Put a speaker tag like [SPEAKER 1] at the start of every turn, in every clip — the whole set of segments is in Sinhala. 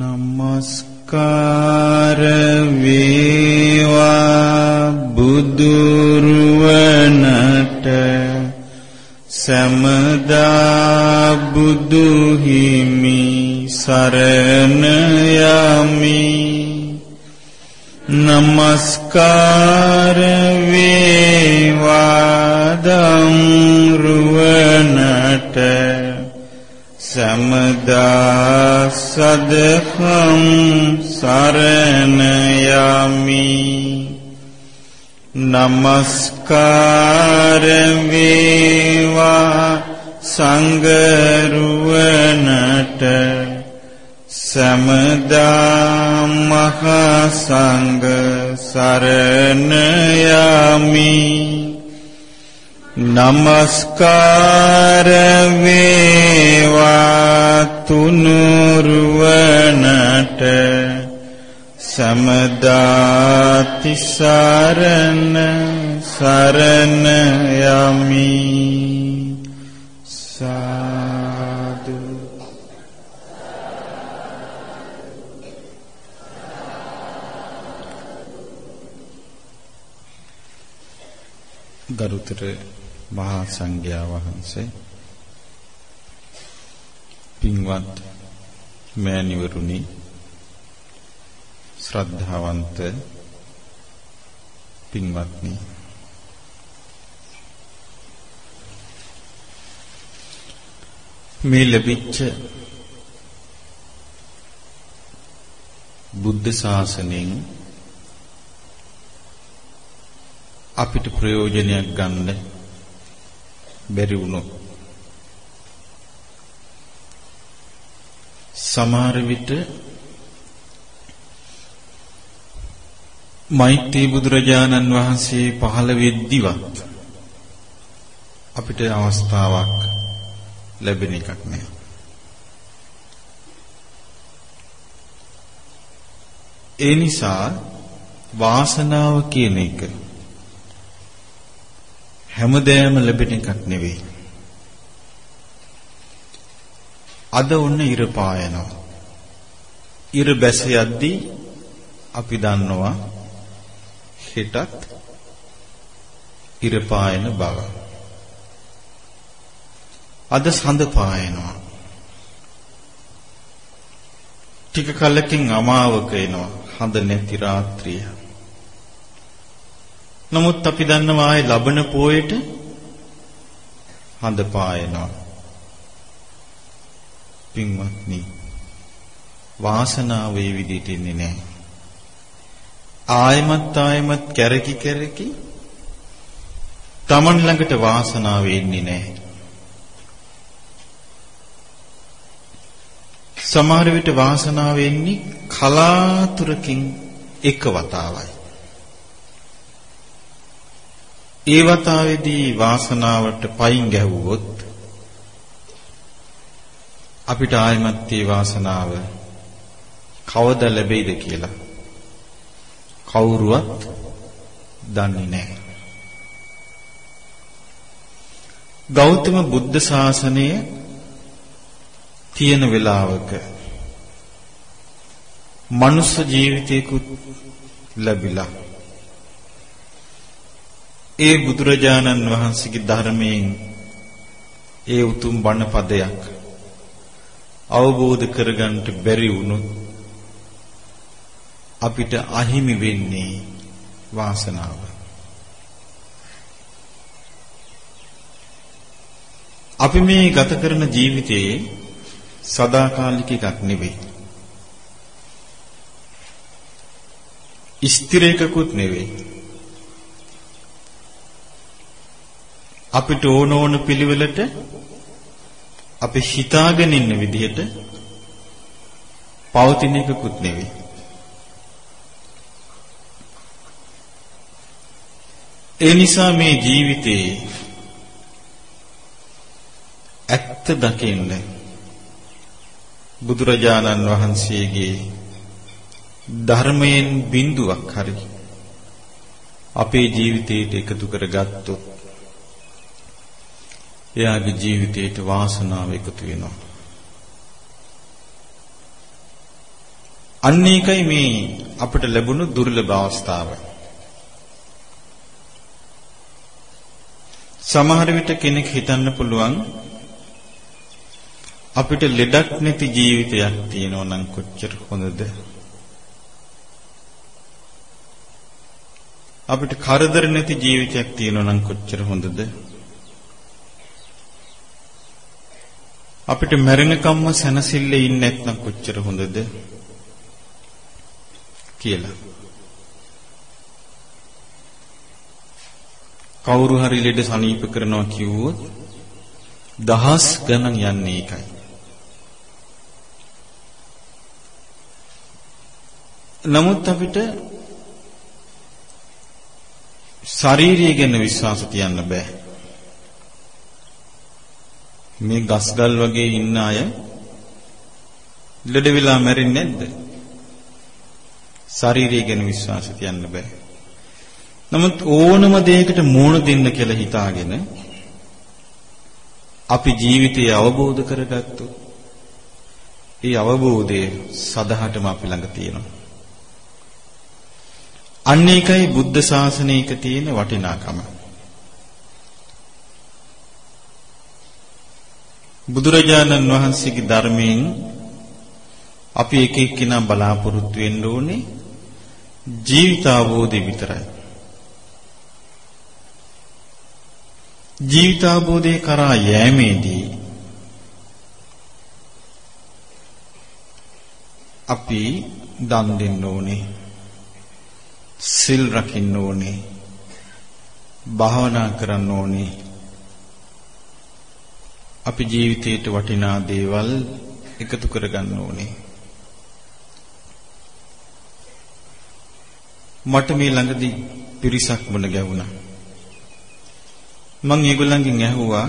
[SPEAKER 1] නමස්කාර වේවා බුදුරුවනට සමදා බුදු හිමි සරණ යමි නමස්කාර වේවා දම් රුවනට සමදා සදකම් සරණ යමි. නමස්කාර වේවා සංගරුවනට. සමදා මහ සංඝ සරණ යමි. නමස්කාර වේවා තුනුරුවනට සමදාති සරණ සරණ යමි සාදු ගරුතර මහා සංඝයා වහන්සේ පින්වත් මෑණිවරුනි ශ්‍රද්ධාවන්ත පින්වත්නි. මේ ලැබිච්ච බුද්ධ ශාසනයෙන් අපිට ප්‍රයෝජනයක් ගන්න බැරි වුණොත් සමහර විට මෛත්‍රී බුදුරජාණන් වහන්සේ පහළ වෙද්දිවත් අපිට අවස්ථාවක් ලැබෙන එකක් නෑ. ඒ නිසා වාසනාව කියන එක හැමදේම ලැබෙන එකක් නෙවෙයි. අද ඔන්න ඉර පායනවා. ඉර බැස යද්දී අපි දන්නවා හෙටත් ඉර පායන බව. අද සඳ පායනවා. ටික කලකින් අමාවක එනවා. හඳ නැති රාත්‍රිය. නමුත් අපි දන්නවා ආයේ ලබන පෝයට හඳ පායනවා. පින්වත්නි වාසනාව ඒ විදිහට ඉන්නේ නැහැ. ආයමත් ආයමත් කැරකි කැරකි Taman ළඟට වාසනාව එන්නේ නැහැ. සමහර විට වාසනාව එන්නේ කලාතුරකින් එක වතාවයි. ඒ වතාවේදී වාසනාවට පයින් ගැහුවොත් අපිට ආයමත් ඒ වාසනාව කවද ලැබෙයිද කියලා කවුරුවත් දන්නේ නැහැ. ගෞතම බුද්ධ ශාසනය තියෙන වෙලාවක මනුස්ස ජීවිතයකුත් ලැබිලා ඒ බුදුරජාණන් වහන්සේගේ ධර්මයෙන් ඒ උතුම් බණ පදයක් අවබෝධ කරගන්නට බැරි වුණොත් අපිට අහිමි වෙන්නේ වාසනාව. අපි මේ ගත කරන ජීවිතයේ සදාකාලික එකක් නෙවෙයි. ස්ථිර එකකුත් නෙවෙයි. අපිට ඕන ඕන පිළිවෙලට අපි හිතාගෙන ඉන්න විදිහට පවතින එකකුත් නෙවෙයි. ඒ නිසා මේ ජීවිතේ ඇත්ත දකින්න බුදුරජාණන් වහන්සේගේ ධර්මයෙන් බිඳුවක් හරි අපේ ජීවිතයට එකතු කරගත්තොත් එයාගේ ජීවිතයට වාසනාව එකතු වෙනවා. අන්න ඒකයි මේ අපිට ලැබුණු දුර්ලභ අවස්ථාව. සමහර විට කෙනෙක් හිතන්න පුළුවන් අපිට ලෙඩක් නැති ජීවිතයක් තියෙනවා නම් කොච්චර හොඳද? අපිට කරදර නැති ජීවිතයක් තියෙනවා නම් කොච්චර හොඳද? අපිට මරණකම්ම සැනසille ඉන්නේ නැත්නම් කොච්චර හොඳද? කියලා. කවුරු හරි ලෙඩ සනීප කරනවා කිව්වොත් දහස් ගණන් යන්නේ ඒකයි. නමුත් අපිට ශාරීරිය ගැන විශ්වාස තියන්න බෑ. මේ ගස්ගල් වගේ ඉන්න අය ලෙඩ වෙලා මැරෙන්නේ නැද්ද? ශාරීරිය ගැන විශ්වාස තියන්න බෑ. නමුත් ඕනම දෙයකට මූණ දෙන්න කියලා හිතාගෙන අපි ජීවිතය අවබෝධ කරගත්තොත් ඒ අවබෝධය සදහටම අපි ළඟ තියෙනවා. අන්න ඒකයි බුද්ධ ශාසනයක තියෙන වටිනාකම. බුදුරජාණන් වහන්සේගේ ධර්මයෙන් අපි එක එක්කිනා බලාපොරොත්තු වෙන්න ඕනේ ජීවිත අවබෝධය විතරයි. ජීවිත අවබෝධය කරා යෑමේදී අපි දන් දෙන්න ඕනේ. සිල් රකින්න ඕනේ. භාවනා කරන්න ඕනේ. අපි ජීවිතයට වටිනා දේවල් එකතු කරගන්න ඕනේ. මට මේ ළඟදී පිරිසක් මුණ ගැහුණා. මම ඒගොල්ලන්ගෙන් ඇහුවා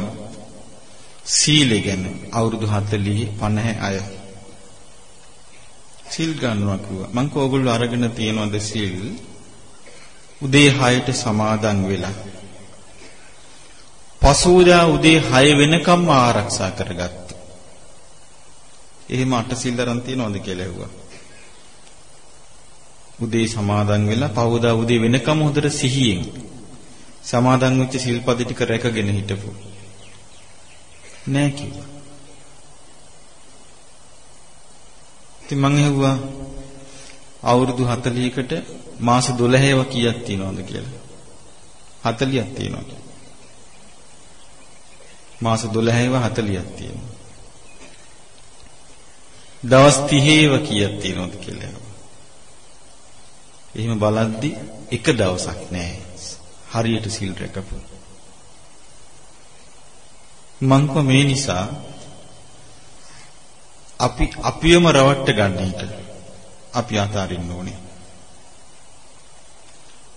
[SPEAKER 1] සීලය ගැන අවුරුදු 40 50 අය. සීල් ගන්නවා කිව්වා. මං කෝගොල්ලෝ අරගෙන තියනවද සීල්? උදේ 6ට සමාදන් වෙලා. පසුදා උදේ 6 වෙනකම්ම ආරක්ෂා කරගත්තා. එහෙම අට සීල් දරන් තියනවද කියලා ඇහුවා. උදේ සමාදන් වෙලා පවුදා උදේ වෙනකම් හොඳට සිහියෙන් සමාදන් වෙච්ච සිල්පද ටික රැකගෙන හිටපු. නෑ කිව්වා. ඉතින් මං ඇහුවා අවුරුදු 40කට මාස 12ව කීයක් තියෙනවද කියලා. 40ක් තියෙනවා. මාස 12ව 40ක් තියෙනවා. දවස් 30ව කීයක් තියෙනවද කියලා. එහෙම බලද්දි එක දවසක් නෑ. හරියට සිල් රැකපු. මං මේ නිසා අපි අපියම රවට්ට ගන්න එක අපි අතාරින්න ඕනේ.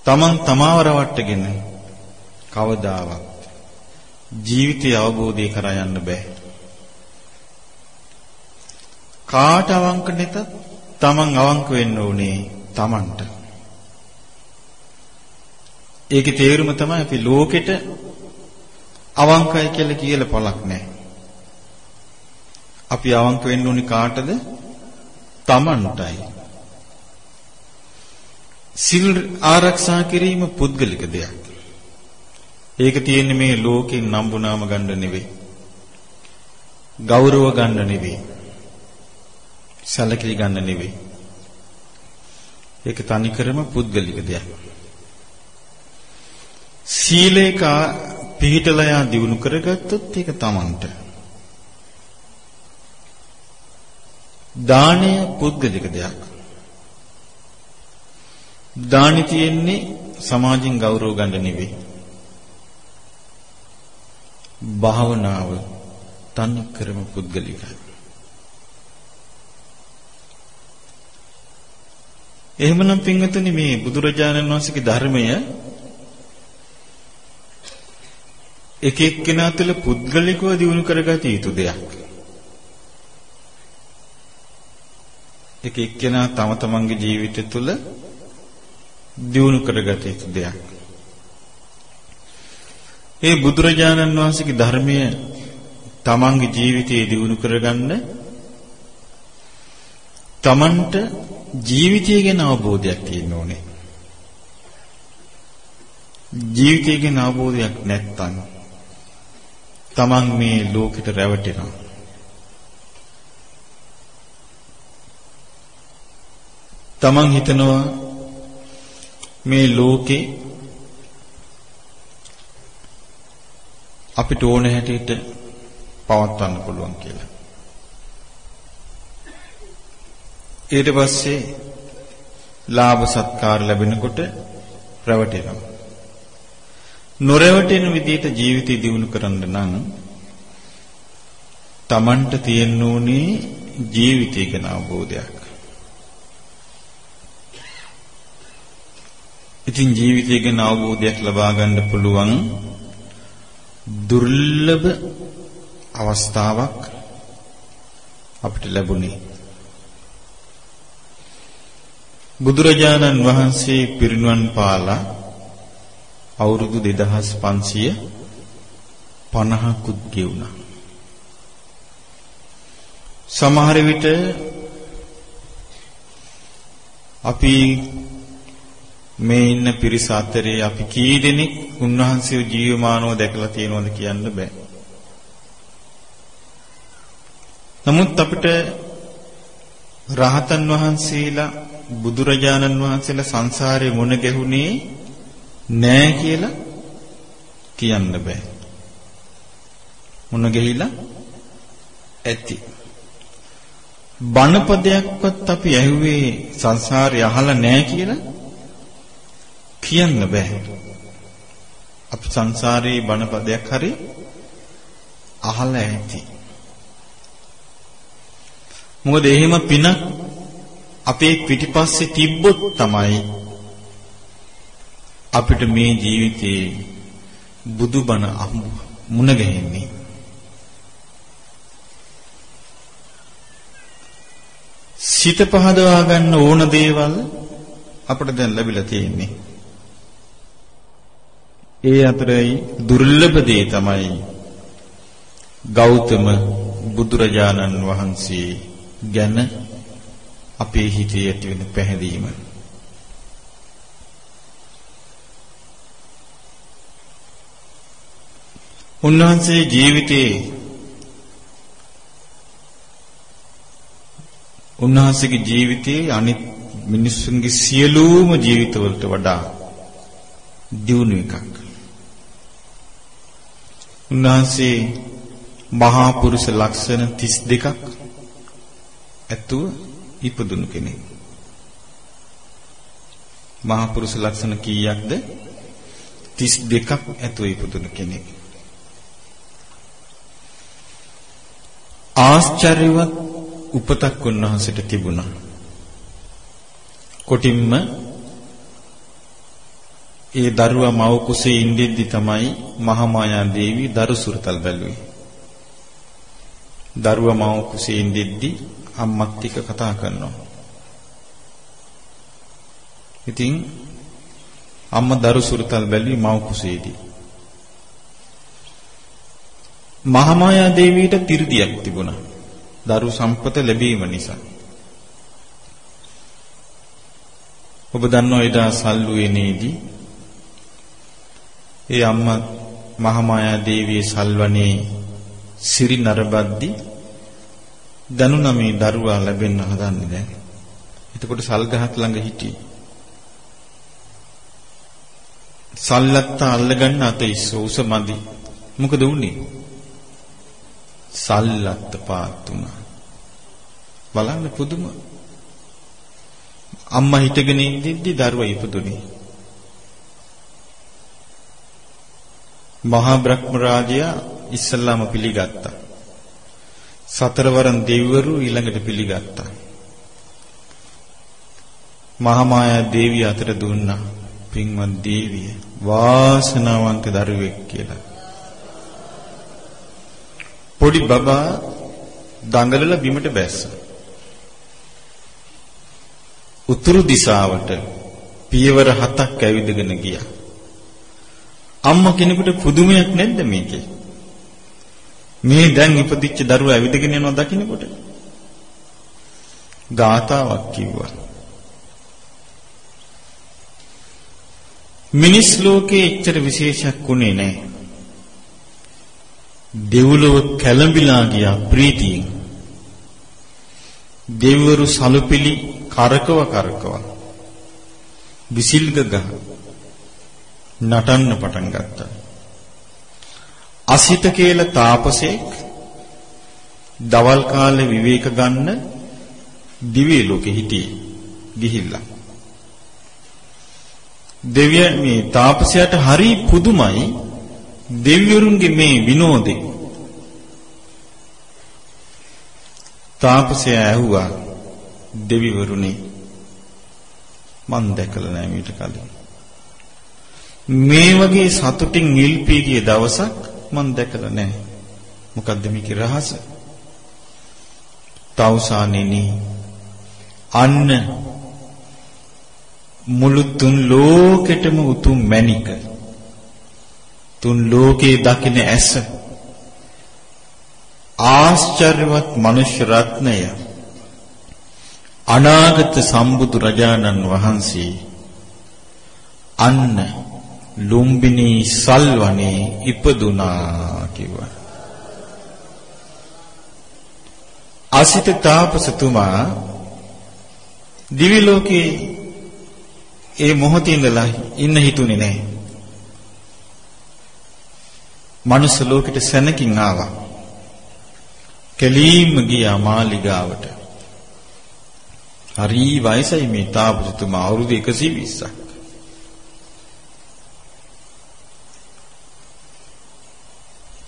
[SPEAKER 1] තමන් තමාව රවට්ටගෙන කවදාවත් ජීවිතය අවබෝධය කරා යන්න බෑ. කාට අවංක නැතත් තමන් අවංක වෙන්න ඕනේ තමන්ට. ඒකේ තේරුම තමයි අපි ලෝකෙට අවංකයි කියලා කියලා පළක් නැහැ. අපි අවංක වෙන්න ඕනි කාටද? Tamanටයි. සිල් ආරක්ෂා කිරීම පුද්ගලික දෙයක්. ඒක තියෙන්නේ මේ ලෝකෙන් නම්බුනාම ගන්න නෙවෙයි. ගෞරව ගන්න නෙවෙයි. සැලකිලි ගන්න නෙවෙයි. ඒක තනිකරම පුද්ගලික දෙයක්. සීලේක පිහිටලා යා දිනු කරගත්තොත් ඒක තමන්ට. දානය පුද්ගලික දෙයක්. දානි තියෙන්නේ සමාජින් ගෞරව ගන්න නෙවෙයි. භාවනාව තනි කරම පුද්ගලිකයි. එහෙමනම් පින්වතුනි මේ බුදුරජාණන් වහන්සේගේ ධර්මය එක එක්කෙනා තුළ පුද්ගලිකව දිනු කරගත යුතු දෙයක්. එක එක්කෙනා තම තමන්ගේ ජීවිතය තුළ දිනු කරගත යුතු දෙයක්. ඒ බුදුරජාණන් වහන්සේගේ ධර්මය තමන්ගේ ජීවිතයේ දිනු කරගන්න තමන්ට ජීවිතය ගැන අවබෝධයක් තියෙන්න ඕනේ. ජීවිතය ගැන අවබෝධයක් නැත්නම් තමන් මේ ලෝකෙට රැවටෙනවා. තමන් හිතනවා මේ ලෝකේ අපිට ඕන හැටියට පවත්වන්න පුළුවන් කියලා. ඊට පස්සේ ලාභ සත්කාර ලැබෙනකොට රැවටෙනවා. නොරැවටෙන විදිහට ජීවිතය දියුණු කරන්න නම් Tamanට තියෙන්න ඕනේ ජීවිතය ගැන අවබෝධයක්. ඉතින් ජීවිතය ගැන අවබෝධයක් ලබා ගන්න පුළුවන් දුර්ලභ අවස්ථාවක් අපිට ලැබුණේ බුදුරජාණන් වහන්සේ පිරිනුවන් පාලා අවුරුදු 2550කුත් ගෙවුණා. සමහර විට අපි මේ ඉන්න පිරිස අතරේ අපි කී දෙනෙක් උන්වහන්සේ ජීවමානව දැකලා තියෙනවද කියන්න බෑ. නමුත් අපිට රහතන් වහන්සේලා බුදුරජාණන් වහන්සේලා සංසාරේ මුණ ගැහුනේ නෑ කියලා කියන්න බෑ. මුණ ගැහිලා ඇති. බණපදයක්වත් අපි ඇහුවේ සංසාරේ අහලා නෑ කියලා කියන්න බෑ. අපි සංසාරේ බණපදයක් හරි අහලා ඇති. මොකද එහෙම පිනක් අපේ පිටිපස්සේ තිබ්බොත් තමයි අපිට මේ ජීවිතේ බුදුබණ මුණ ගැහෙන්නේ. සිත පහදවා ගන්න ඕන දේවල් අපිට දැන් ලැබිලා තියෙන්නේ. ඒ අතරයි දුර්ලභ දේ තමයි ගෞතම බුදුරජාණන් වහන්සේ ගැන අපේ හිතේ ඇති වෙන පැහැදීම උන්වහන්සේ ජීවිතේ උන්වහන්සේගේ ජීවිතයේ අනිත් මිනිස්සුන්ගේ සියලුම ජීවිතවලට වඩා දියුණු එකක්. උන්වහන්සේ මහා පුරුෂ ලක්ෂණ 32ක් ඇතුව ඉපදුණු කෙනෙක්. මහා පුරුෂ ලක්ෂණ කීයක්ද? 32ක් ඇතුව ඉපදුණු කෙනෙක්. ආශ්චර්යවත් උපතක් උන්වහන්සේට තිබුණා. කොටින්ම ඒ දරුවා මව කුසේ ඉඳිද්දි තමයි මහමායා දේවී දරු සුරතල් බැලුවේ. දරුවා මව කුසේ ඉඳිද්දි අම්මත් එක්ක කතා කරනවා. ඉතින් අම්මා දරු සුරතල් බැලුවේ මව කුසේදී. මහමායා දේවියට පිරිදියක් තිබුණා. දරු සම්පත ලැබීම නිසා. ඔබ දන්නවා එදා සල්ුවේනේදී ඒ අම්මා මහමායා දේවියේ සල්වනේ සිරි නරබද්දි දනුනා මේ දරුවා ලැබෙන්න හදන්නේ දැන්. එතකොට සල්ගහක් ළඟ හිටියේ. සල්ලත්ත අල්ලගන්න අත ඉස්ස උස මදි. මොකද වුනේ? සල්ලත්ත පාත්තුණා. බලන්න පුදුම. අම්මා හිටගෙන ඉඳිද්දි දරුවා ඉපදුනේ. මහා බ්‍රහ්ම රාජයා ඉස්සල්ලාම පිළිගත්තා. සතරවරන් දෙවිවරු ඊළඟට පිළිගත්තා. මහාමායා දේවිය අතර දුන්නා. පින්වත් දේවිය වාසනාවන්ත දරුවෙක් කියලා. පොඩි බබා දඟලලා බිමට බැස්සා. උතුරු දිශාවට පියවර හතක් ඇවිදගෙන ගියා. අම්මා කෙනෙකුට පුදුමයක් නැද්ද මේකේ? මේ දැන් ඉපදිච්ච දරුවා ඇවිදගෙන යනවා දකින්නකොට. ගාතාවක් කිව්වා. මිනිස් ලෝකේ එච්චර විශේෂයක් උනේ නැහැ. දෙව්ලොව කැළඹිලා ගියා ප්‍රීතියෙන්. දෙවරු සලුපිලි කරකව කරකව විසිල්ග ගහ නටන්න පටන් ගත්තා. අසිත කියලා තාපසෙක් දවල් කාලේ විවේක ගන්න දිව්‍ය ලෝකෙ හිටියේ ගිහිල්ලා. දෙවියන් මේ තාපසයාට හරි පුදුමයි දෙවිවරුන්ගේ මේ විනෝදේ. තාපසයා ඇහුවා දෙවිවරුනි මන් දැකලා නැහැ මීට කලින්. මේ වගේ සතුටින් නිල්පී ගිය දවසක් මන් දැකලා නැහැ. මොකද්ද මේකේ රහස? තවුසානෙනි අන්න මුළු තුන් ලෝකෙටම උතුම් මැණික තුන් ලෝකේ දකින ඇස ආශ්චර්යවත් මනුෂ්‍ය රත්නය අනාගත සම්බුදු රජාණන් වහන්සේ අන්න ලුම්බිනී සල්වනේ ඉපදුනා කිව්වා. අසිත තාපසතුමා දිවි ලෝකේ ඒ මොහොතේ ඉඳලා ඉන්න හිතුනේ නැහැ. මනුස්ස ලෝකෙට සැනකින් ආවා. කෙලීම ගියා මාලිගාවට. හරි වයසයි මේ තාපසතුමා අවුරුදු 120ක්.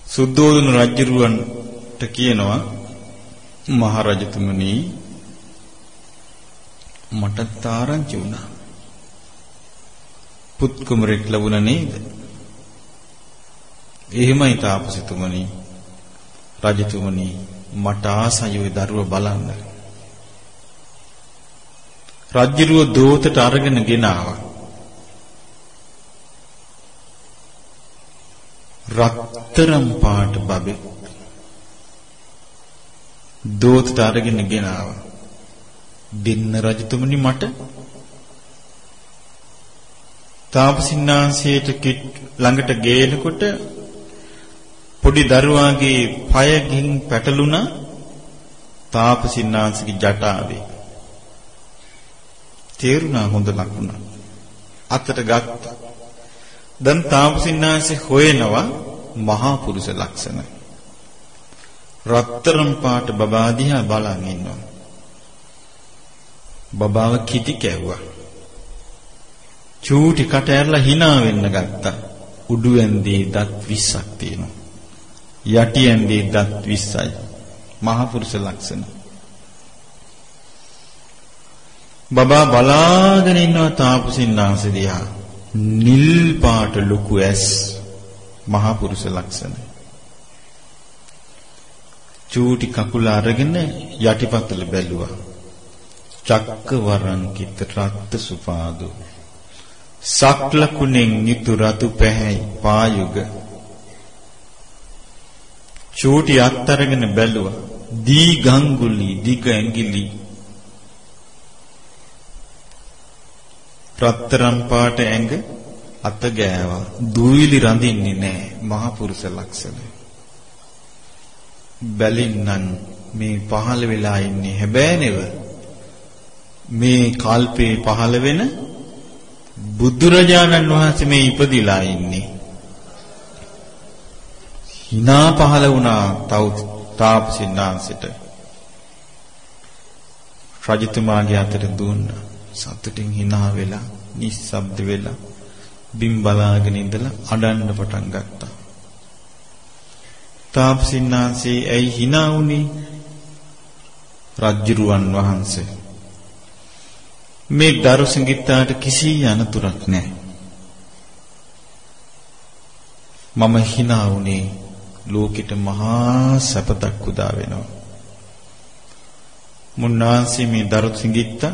[SPEAKER 1] සුද්ධෝදන රජුරවන්ට කියනවා මහරජතුමනි මට තාරංචි වුණා. පුත් කුමරෙක් ලැබුණා නේද? එහෙමයි තාපසතුමනි රජතුමනි මට ආසයි ওই දරුව බලන්න. රජ්ජුරුව දෝතට අරගෙන ගෙනාවා. රත්තරම් පාට බබෙක් දෝතට අරගෙන ගෙනාවා. දෙන්න රජතුමනි මට තාපසින්නාංශයට ළඟට ගේනකොට පොඩි දරුවාගේ පය ගින් පැටලුණා තාපසින්නාංශගේ ජටාවේ තේරුණා හොඳ ලකුණ. අතට ගත්තා. දැන් තාපසින්නාංශේ හොයනවා මහා පුරුෂ ලක්ෂණ. රත්තරන් පාට බබා දිහා බලන් ඉන්නවා. බබාව කිටි කැව්වා. චූටි කට ඇරලා hina වෙන්න ගත්තා. උඩු ඇන්දේ දත් 20ක් තියෙනවා. යටි ඇන්දේ දත් 20යි. මහා පුරුෂ ලක්ෂණ. බබා බලාගෙන ඉන්නවා තාපසින්නාංශ දිහා. නිල් පාට ලොකු ඇස් මහා පුරුෂ ලක්ෂණ. චූටි කකුල අරගෙන යටිපතුල බැලුවා. චක්කවරංකිත රත්ත සුපාදු. සක්ලකුණෙන් නිතු රතු පැහැයි පායුග. චූටි අත් අරගෙන බැලුවා. දී ගංගුලි දිග ඇඟිලි රත්තරන් පාට ඇඟ අත ගෑවා. දුවිලි රඳින්නේ නැහැ. මහ පුරුෂ ලක්ෂණ. බැලින්නම් මේ පහළ වෙලා ඉන්නේ හැබෑනෙව. මේ කල්පේ පහළ වෙන බුදුරජාණන් වහන්සේ මේ ඉපදිලා ඉන්නේ. hina පහළ වුණා තව තාපසින්නාන්සිට. රජතුමාගේ අතට දුන්නා. සතුටින් hina වෙලා නිස්සබ්ද වෙලා බිම් බලාගෙන ඉඳලා අඬන්න පටන් ගත්තා. තාපසින්නාන්සේ ඇයි hina වුනේ? රජ්ජුරුවන් වහන්සේ මේ දරු සංගීතාට කිසි අනතුරක් නැහැ. මම hina වුනේ ලෝකෙට මහා සැපතක් උදා වෙනවා. මුන්නාන්සේ මේ දරු සංගීතා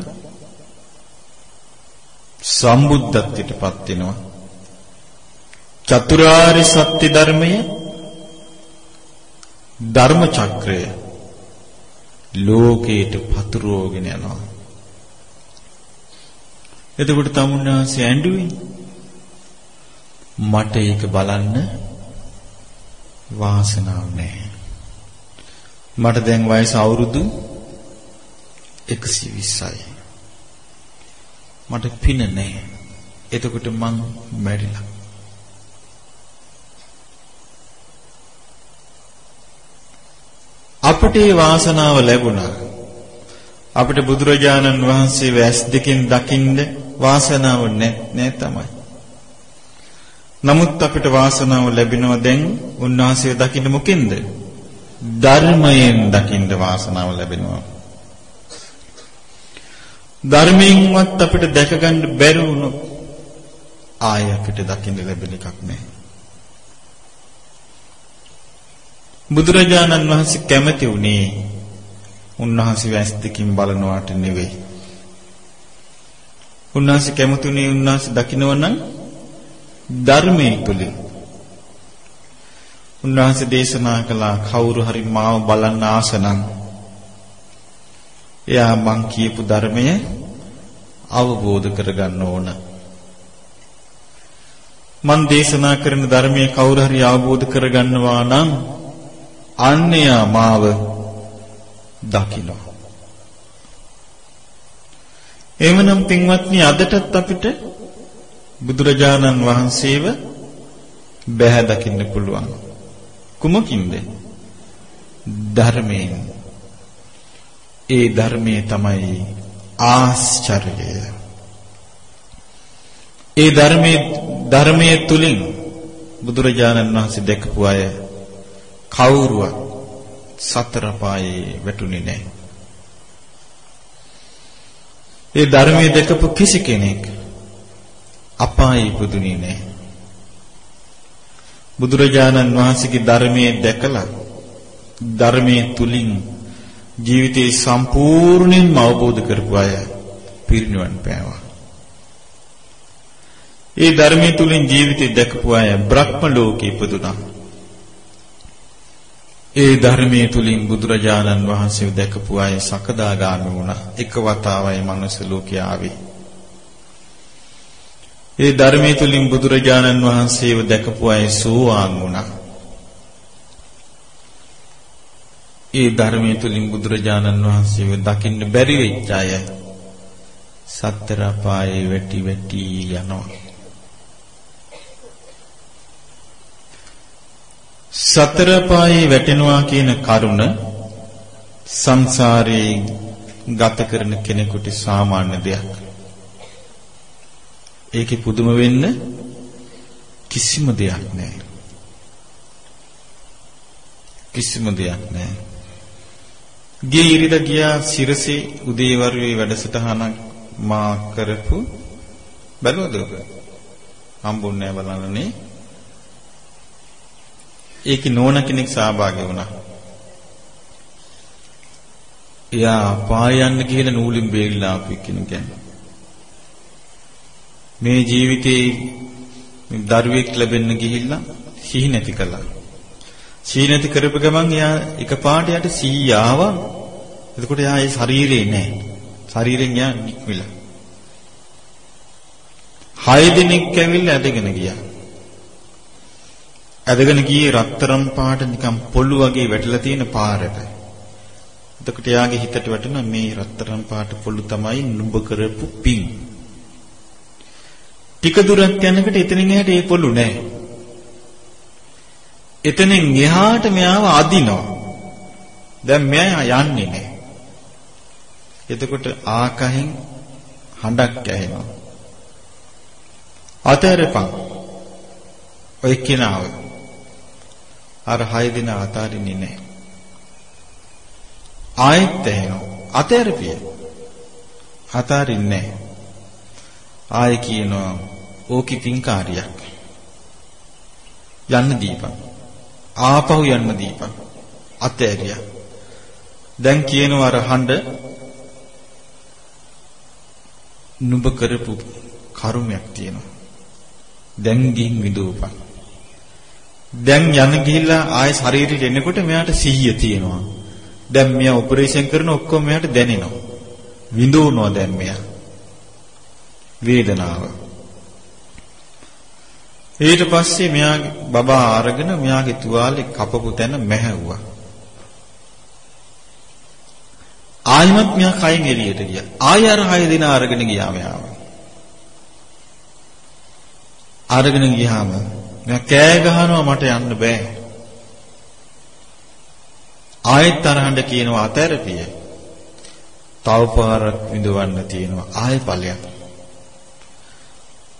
[SPEAKER 1] සම්බුද්ධත්වයටපත් වෙනවා. චතුරාර්ය සත්‍ය ධර්මය ධර්ම චක්‍රය ලෝකයට පතුරවගෙන යනවා. එතකොට තමුන්නාසේ ඇඬුවේ මට ඒක බලන්න වාසනාවක් නැහැ. මට දැන් වයස අවුරුදු 120යි. මට පින නැහැ. එතකොට මං මැරිලා. අපට ඒ වාසනාව ලැබුණා. අපිට බුදුරජාණන් වහන්සේ වැස් දෙකෙන් දකින්න වාසනාව නැහැ තමයි. නමුත් අපිට වාසනාව ලැබෙනවා දැන් උන්වහන්සේ දකින්න මොකෙන්ද? ධර්මයෙන් දකින්න වාසනාව ලැබෙනවා. ධර්මයෙන්වත් අපිට දැක ගන්න බැරි වුණොත් ආය අපිට දකින්න ලැබෙන එකක් නැහැ. බුදුරජාණන් වහන්සේ කැමති වුණේ උන්වහන්සේ වැස් දෙකින් බලනවාට නෙවෙයි. උන්වහන්සේ කැමති වුණේ උන්වහන්සේ දකින්නව නම් ධර්මයේ තුලින්. උන්වහන්සේ දේශනා කළා කවුරු හරි මාව බලන්න ආසනම් එයා මං කියපු ධර්මය අවබෝධ කරගන්න ඕන. මන් දේශනා කරන ධර්මයේ කවුරු හරි අවබෝධ කරගන්නවා නම් අන්‍යයා මාව දකිනවා. එවනම් පින්වත්නි අදටත් අපිට බුදුරජාණන් වහන්සේව බැහැ දකින්න පුළුවන්. කුමකින්ද? ධර්මයෙන්. ඒ ධර්මයේ තමයි ආශ්චර්යය. ඒ ධර්මයේ ධර්මයේ තුලින් බුදුරජාණන් වහන්සේ දැකපු අය කවුරුවත් සතර පායේ වැටුනේ නැහැ. ඒ ධර්මයේ දැකපු කිසි කෙනෙක් අපායේ ඉපදුනේ නැහැ. බුදුරජාණන් වහන්සේගේ ධර්මයේ දැකලා ධර්මයේ තුලින් ජීවිතේ සම්පූර්ණයෙන්ම අවබෝධ කරපු අය පිරිනිවන් පෑවා. ඒ ධර්මයේ තුලින් ජීවිතේ දැකපු අය බ්‍රහ්ම ලෝකේ ඉපදුනා. ඒ ධර්මයේ තුලින් බුදුරජාණන් වහන්සේව දැකපු අය සකදාගාමී වුණා. එක වතාවයි මනුස්ස ලෝකේ ආවේ. ඒ ධර්මයේ තුලින් බුදුරජාණන් වහන්සේව දැකපු අය සෝවාන් වුණා. ඒ ධර්මයේ තුලින් බුදුරජාණන් වහන්සේව දකින්න බැරි වෙච්ච අය සතර පායේ වැටි වැටි යනවා. සතර පායේ වැටෙනවා කියන කරුණ සංසාරේ ගත කරන කෙනෙකුට සාමාන්‍ය දෙයක්. ඒකේ පුදුම වෙන්න කිසිම දෙයක් නැහැ. කිසිම දෙයක් නැහැ. ගිය ඉරිද ගියා සිරසේ උදේවරුේ වැඩසටහනක් මා කරපු බැලුවද ඔබ? හම්බුන්නේ නැහැ බලන්නනේ. ඒකේ නෝන කෙනෙක් සහභාගී වුණා. එයා පායන්න කියලා නූලින් බේරිලා ආපු කෙනෙක් ගැන. මේ ජීවිතේ දරුවෙක් ලැබෙන්න ගිහිල්ලා සිහි නැති කළා. සිහි නැති කරපු ගමන් එයා එකපාරට යට සිහි ආවා. එතකොට එයා ඒ ශරීරේ නැහැ. ශරීරෙන් එයා නික්මිලා. හය දිනක් ඇවිල්ලා ඇදගෙන ගියා. ඇදගෙන ගියේ රත්තරම් පාට නිකන් පොළු වගේ වැටලා තියෙන පාරට. එතකොට එයාගේ හිතට වැටුණා මේ රත්තරම් පාට පොළු තමයි නුඹ කරපු පින්. ටික දුරක් යනකොට එතනින් එහාට ඒ පොළු නැහැ. එතනින් එහාට මෙයාව අදිනවා. දැන් මෙයා යන්නේ නැහැ. එතකොට ආකහෙන් හඬක් ඇහෙනවා. අතරපන්. ඔය කෙනාව. අර හය දින අතාරින්නේ නැහැ. ආයෙත් ඇහෙනවා. අතරපිය. අතාරින්නේ නැහැ. ආයෙ කියනවා ඕකි පින්කාරියක්. යන්න දීපන්. ආපහු යන්න දීපන්. අතෑරියා. දැන් කියනවා අර හඬ නුඹ කරපු කර්මයක් තියෙනවා. දැන් ගින් විදූපන්. දැන් යන ගිහිල්ලා ආයෙ ශරීරෙට එනකොට මෙයාට සිහිය තියෙනවා. දැන් මෙයා ඔපරේෂන් කරන ඔක්කොම මෙයාට දැනෙනවා. විඳවනවා දැන් මෙයා. වේදනාව. ඊට පස්සේ මෙයාගේ බබා අරගෙන මෙයාගේ තුවාලේ කපපු තැන මැහැව්වා. ආයිමත් මෙයා කයින් එළියට ගියා. ආය අර හය දින අරගෙන ගියා මෙයාව. අරගෙන ගියාම මෙයා කෑ ගහනවා මට යන්න බෑ. ආයෙත් තරහඬ කියනවා අතරපිය. තව පාරක් විඳවන්න තියෙනවා ආයෙ ඵලයක්.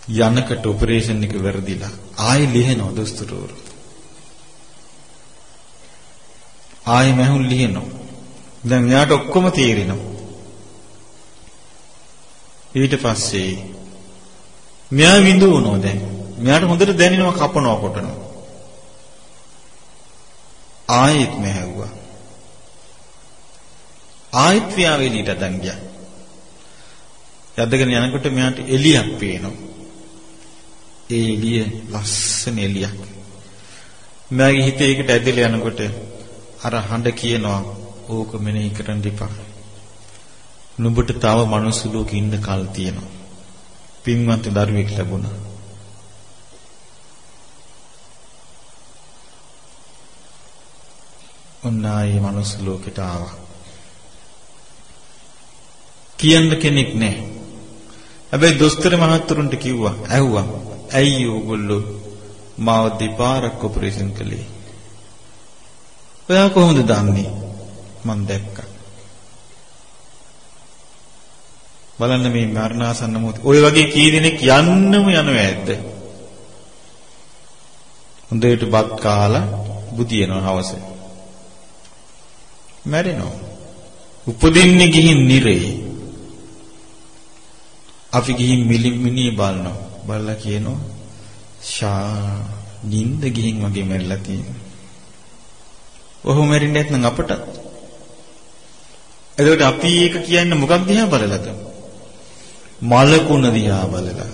[SPEAKER 1] යනකට ඔපරේෂන් එක වැරදිලා ආයෙ ලිහනවා දොස්තරවරු. ආයෙ මහුන් ලිහනවා. දැන් යාට ඔක්කොම තේරෙනවා. ඊට පස්සේ මෙයා විඳවනවා දැන්. මෙයාට හොඳට දැනෙනවා කපනවා කොටනවා. ආයෙත් මෙහැව්වා. ආයෙත් ව්‍යාව එළියට අදන් ගියා. යද්දගෙන යනකොට මෙයාට එළියක් පේනවා. ඒ එළිය ලස්සන එළියක්. මගේ හිතේ ඒකට ඇදලා යනකොට අර හඬ කියනවා ඕක මෙනෙහි කරන්න එපා. නුඹට තව මනුස්ස ලෝකෙ ඉන්න කල් තියෙනවා. පින්වත් දරුවෙක් ලැබුණා. ඔන්න ආයේ මනුස්ස ලෝකෙට ආවා. කියන්න කෙනෙක් නැහැ. හැබැයි දොස්තර මහත්තුරුන්ට කිව්වා, ඇහුවා. ඇයි ඕගොල්ලෝ මාව දෙපාරක් ඔපරේෂන් කළේ? ඔයා කොහොමද දන්නේ? මම දැක්කා. බලන්න මේ මරණාසන්න මොහොත. ඔය වගේ කී දෙනෙක් යන්නම යනවා ඇද්ද? හොඳට බත් කාලා බුදියනවා හවසේ. මැරෙනවා. උපදින්නේ ගිහින් නිරේ. අපි ගිහින් මිලිමිනී බලනවා. බලලා කියනවා ෂා නිින්ද ගිහින් වගේ මැරිලා තියෙනවා. ඔහොම මැරෙන්නේ නැත්නම් අපට එතකොට අපි ඒක කියන්නේ මොකක් දිහා බලලාද? මලකුණ දිහා බලලා.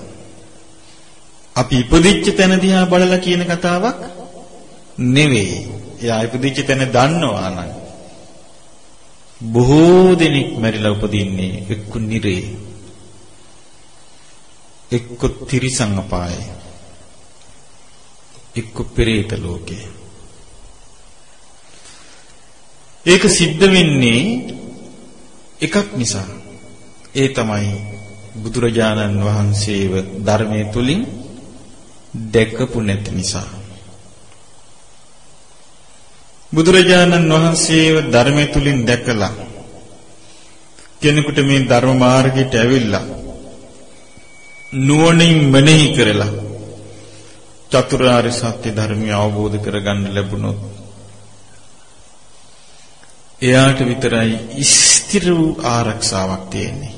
[SPEAKER 1] අපි ඉපදිච්ච තැන දිහා බලලා කියන කතාවක් නෙවෙයි. එයා ඉපදිච්ච තැන දන්නවා නම් බොහෝ දෙනෙක් මැරිලා උපදින්නේ එක්ක නිරේ එක්ක තිරිසං අපායේ එක්ක පෙරේත ලෝකේ ඒක සිද්ධ වෙන්නේ එකක් නිසා. ඒ තමයි බුදුරජාණන් වහන්සේව ධර්මයේ තුලින් දැකපු නැති නිසා. බුදුරජාණන් වහන්සේව ධර්මයේ තුලින් දැකලා කෙනෙකුට මේ ධර්ම මාර්ගයට ඇවිල්ලා නුවණින් මෙනෙහි කරලා චතුරාර්ය සත්‍ය ධර්මය අවබෝධ කරගන්න ලැබුණොත් එයාට විතරයි ස්ථිර වූ ආරක්ෂාවක් තියෙන්නේ.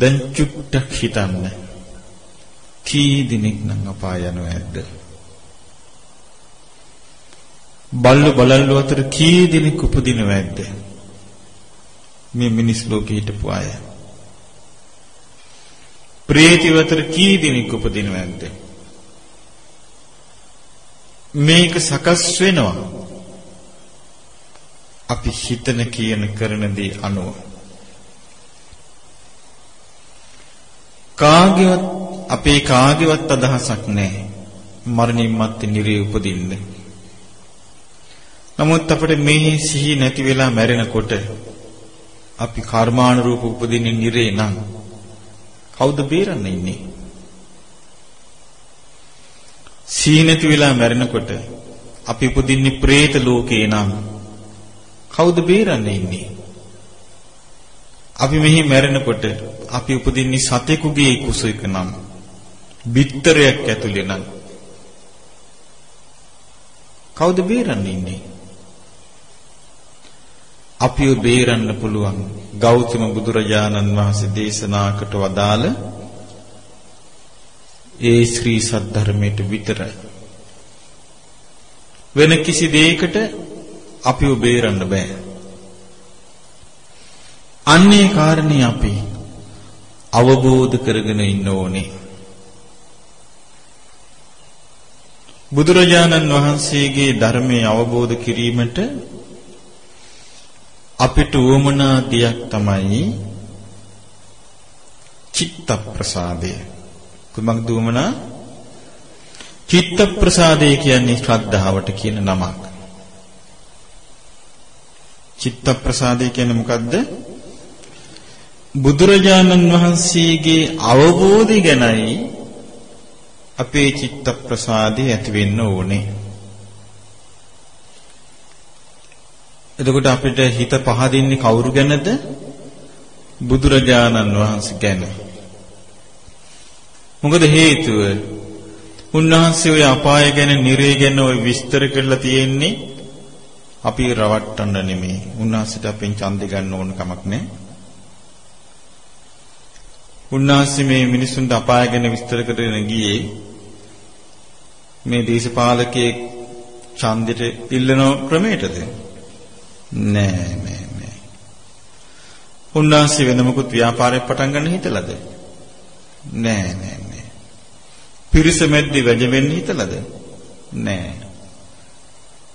[SPEAKER 1] දැන් චුට්ටක් හිතන්න. කී දිනෙක නම් අපාය යනව ඇද්ද? බල්ලු බලල්ලු අතර කී දිනෙක උපදිනව ඇද්ද? මේ මිනිස් ලෝකේ හිටපු අය. ප්‍රේතිව අතර කී දිනෙක උපදිනව ඇද්ද? මේක සකස් වෙනවා. අපි හිතන කියන කරන දේ අනුව කාගේවත් අපේ කාගේවත් අදහසක් නැහැ මරණින් මත්තේ නිරේ උපදින්න. නමුත් අපිට මේ සිහි නැති වෙලා මැරෙනකොට අපි කර්මානුරූප උපදින්නේ නිරේ නම් කවුද බේරන්න ඉන්නේ? සිහි නැති වෙලා මැරෙනකොට අපි උපදින්නේ പ്രേත ලෝකේ නම් කවුද බේරන්න ඉන්නේ? අපි මෙහි මැරෙනකොට අපි උපදින්නේ සතෙකුගේ කුසයක නම් බිත්තරයක් ඇතුලේ නම් කවුද බේරන්න ඉන්නේ? අපිව බේරන්න පුළුවන් ගෞතම බුදුරජාණන් වහන්සේ දේශනාකට වදාළ ඒ ශ්‍රී සද්ධර්මයට විතරයි වෙන කිසි දෙයකට අපිව බේරන්න බෑ. අන්නේ කාරණේ අපි අවබෝධ කරගෙන ඉන්න ඕනේ. බුදුරජාණන් වහන්සේගේ ධර්මයේ අවබෝධ කිරීමට අපිට උවමනා දෙයක් තමයි චිත්ත ප්‍රසාදය. කුමක්ද උවමනා? චිත්ත ප්‍රසාදය කියන්නේ ශ්‍රද්ධාවට කියන නමක්. චිත්ත ප්‍රසාදය කියන්නේ මොකද්ද? බුදුරජාණන් වහන්සේගේ අවබෝධය ගැනයි අපේ චිත්ත ප්‍රසාදය ඇති වෙන්න ඕනේ. එතකොට අපිට හිත පහදින්නේ කවුරු ගැනද? බුදුරජාණන් වහන්සේ ගැන. මොකද හේතුව? උන්වහන්සේ ওই අපාය ගැන, නිරය ගැන ওই විස්තර කරලා තියෙන්නේ අපි රවට්ටන්න නෙමෙයි. උන්වහන්සේට අපෙන් ඡන්දෙ ගන්න ඕන කමක් නැහැ. උන්වහන්සේ මේ මිනිසුන්ට අපාය ගැන විස්තර කරගෙන ගියේ මේ දේශපාලකයේ ඡන්දෙට ඉල්ලන ක්‍රමයටද? නෑ නෑ නෑ. උන්වහන්සේ වෙන මොකුත් ව්‍යාපාරයක් පටන් ගන්න හිතලාද? නෑ නෑ නෑ. පිරිස මැද්දේ වැජ වෙන්න හිතලාද? නෑ.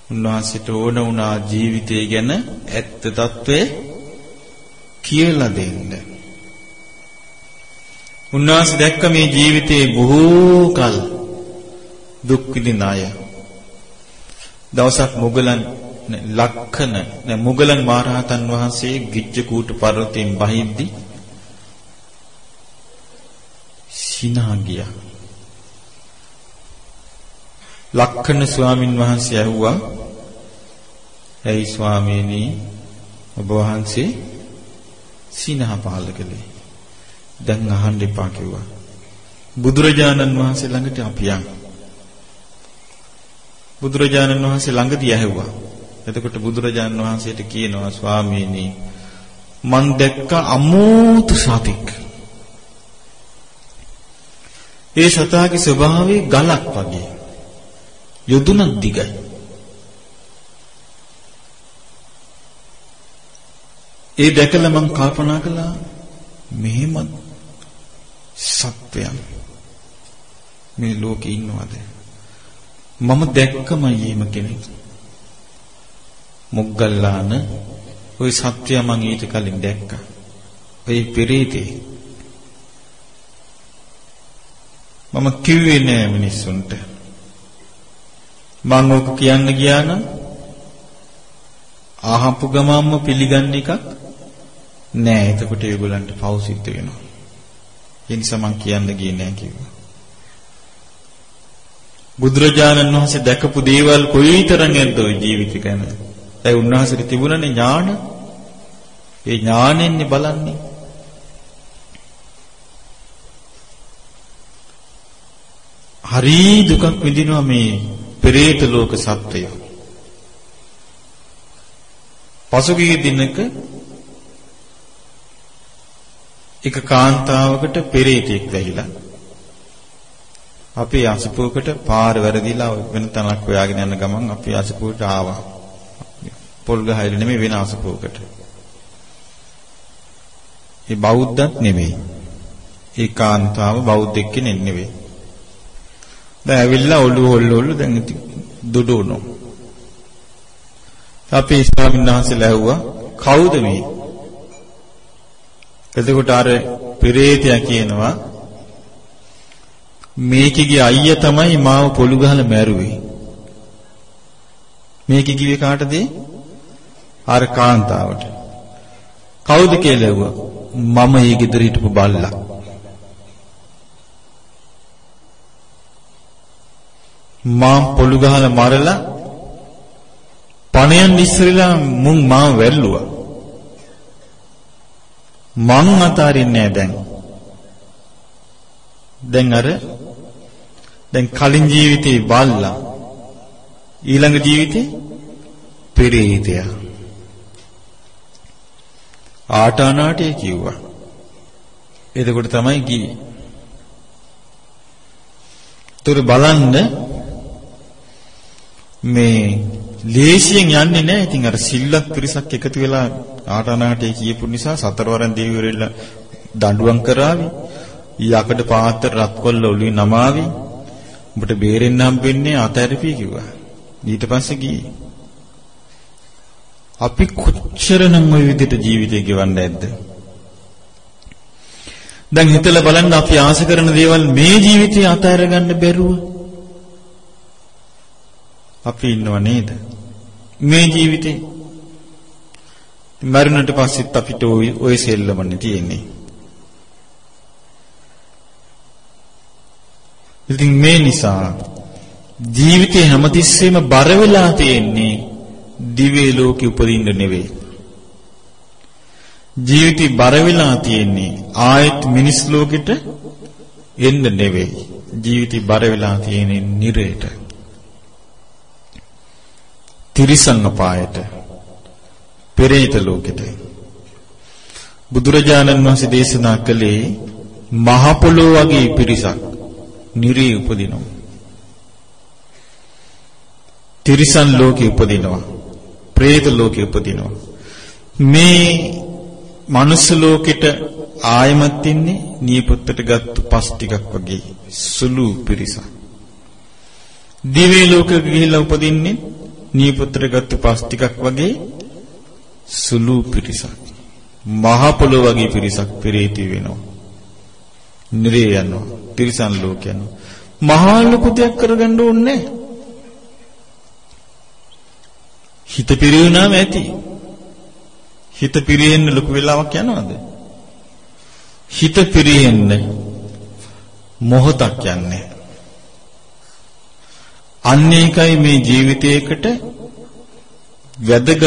[SPEAKER 1] උන්වහන්සේට ඕන වුණා ජීවිතය ගැන ඇත්ත తත්වය කියලා දෙන්න. උන්වහන්සේ දැක්ක මේ ජීවිතේ බොහෝ කල දුක් විඳින අය. දවසක් මුගලන් ලක්කන මුගලන් මහරහතන් වහන්සේ ගිජ්ජකූට පර්වතයෙන් බහිද්දි සිනා ගියා. ලක්කන ස්වාමින් වහන්සේ ඇහුවා "ඇයි ස්වාමීනි ඔබ වහන්සේ සිනහ පහල කළේ?" දැන් අහන්න එපා කිව්වා. බුදුරජාණන් වහන්සේ ළඟට අපි යන්. බුදුරජාණන් වහන්සේ ළඟදී ඇහුවා. එතකොට බුදුරජාණන් වහන්සේට කියනවා ස්වාමීනි මං දැක්ක අමෝතු සතික්. ඒ සතාගේ ස්වභාවය ගලක් වගේ. යොදුනක් දිගයි. ඒ දැකලා මම කල්පනා කළා මෙහෙම සත්‍යයක් මේ ලෝකේ ඉන්නවද? මම දැක්කම ඊම කෙනෙක්. මොග්ගල්ලාන ওই සත්‍යය මම ඊට කලින් දැක්කා. ඒ පෙරේතේ මම කිව්වේ නෑ මිනිස්සුන්ට මං ඕක කියන්න ගියා නම් ආහපු ගමම්ම පිළිගන්න එකක් නෑ. එතකොට ඒගොල්ලන්ට පව් සිද්ධ වෙනවා. ඒ නිසා මං කියන්න ගියේ නෑ කිව්වා. බුදුරජාණන් වහන්සේ දැකපු දේවල් කොයිතරම් ඇද්ද ওই ජීවිත ගැන. ඒ උන්වහන්සේට තිබුණනේ ඥාන. ඒ ඥානෙන්නේ බලන්නේ. හරි දුකක් විඳිනවා මේ පෙරේත ලෝක සත්වය. පසුගිය දිනක එක කාන්තාවකට පෙරේතෙක් වැහිලා අපි අසපුවකට පාර වැරදිලා වෙන තැනක් හොයාගෙන යන ගමන් අපි අසපුවට ආවා. පොල් ගහයිල නෙමෙයි වෙන අසපුවකට. ඒ බෞද්ධත් නෙමෙයි. ඒ කාන්තාව බෞද්ධෙක් කෙනෙක් නෙවෙයි. දැන් ඇවිල්ලා ඔළුව හොල්ල හොල්ල දැන් දුඩුනෝ. අපි ස්වාමීන් වහන්සේලා ඇහුවා කවුද මේ? එතකොට අර පෙරේතයා කියනවා මේකගේ අයියා තමයි මාව පොළු ගහලා මැරුවේ. මේකේ කිව්වේ කාටද? අර කාන්තාවට. කවුද කියලා ඇහුවා. මම ඒ ගෙදර හිටපු බල්ලා. මා පොළු ගහලා මරලා පණයන් ඉස්සරලා මුන් මාව වැල්ලුවා. මං අතාරින්නේ නැහැ දැන්. දැන් අර දැන් කලින් ජීවිතේ බල්ලා ඊළඟ ජීවිතේ පෙරේතයා ආටානාටය කිව්වා එතකොට තමයි ගියේ තුර බලන්න මේ ලේසියෙන් යන්නේ නැහැ. ඉතින් අර සිල්ලක් ත්‍රිසක් එකතු වෙලා ආටානාටේ කියපු නිසා සතරවරන් දෙවිවරෙල්ලා දඬුවම් කරાવી. යකඩ පාත්‍ර රත්කොල්ල ඔළුවේ නමාවි. උඹට බේරෙන්න හම්බෙන්නේ අතහැරපී කිව්වා. ඊට පස්සේ ගියේ. අපි කොච්චරනම් ওই විදිහට ජීවිතේ ගෙවන්නේ නැද්ද? දැන් හිතලා බලන්න අපි ආස කරන දේවල් මේ ජීවිතේ අතහැර ගන්න බැරුව අපි ඉන්නව නේද? මේ ජීවිතේ මරුණට පස්සෙත් අපිට ওই ওই සෙල්ලමනේ තියෙන්නේ. ඉතින් මේ නිසා ජීවිතේ හැමතිස්සෙම බර වෙලා තියෙන්නේ දිව්‍ය ලෝකෙ උපදින්න නෙවෙයි. ජීවිතේ බර වෙලා තියෙන්නේ ආයත් මිනිස් ලෝකෙට එන්න නෙවෙයි. ජීවිතේ බර වෙලා තියෙන්නේ නිරේට. තිරිසන් අපායට. පෙරේත ලෝකෙට. බුදුරජාණන් වහන්සේ දේශනා කළේ මහ පොළොව වගේ පිරිසක් නිරේ උපදිනවා. තිරිසන් ලෝකෙ උපදිනවා. പ്രേත ලෝකෙ උපදිනවා. මේ මනුස්ස ලෝකෙට ආයමත් ඉන්නේ නියපොත්තට ගත්තු පස් ටිකක් වගේ සුළු පිරිසක්. දිව්‍ය ලෝකෙක ගිහිල්ලා උපදින්නේ නියපොත්තට ගත්තු පස් ටිකක් වගේ සුළු පිරිසක්. මහ පොළොව වගේ පිරිසක් පෙරේති වෙනවා. නිරේ යනවා. තිරිසන් ලෝක යනවා. මහා ලොකු දෙයක් කරගන්න ඕනේ හිත පිරියුණාම ඇති. හිත පිරෙන්න ලොකු වෙලාවක් යනවද? හිත පිරෙන්න මොහොතක් යන්නේ. අන්න ඒකයි මේ ජීවිතයකට වැදගත්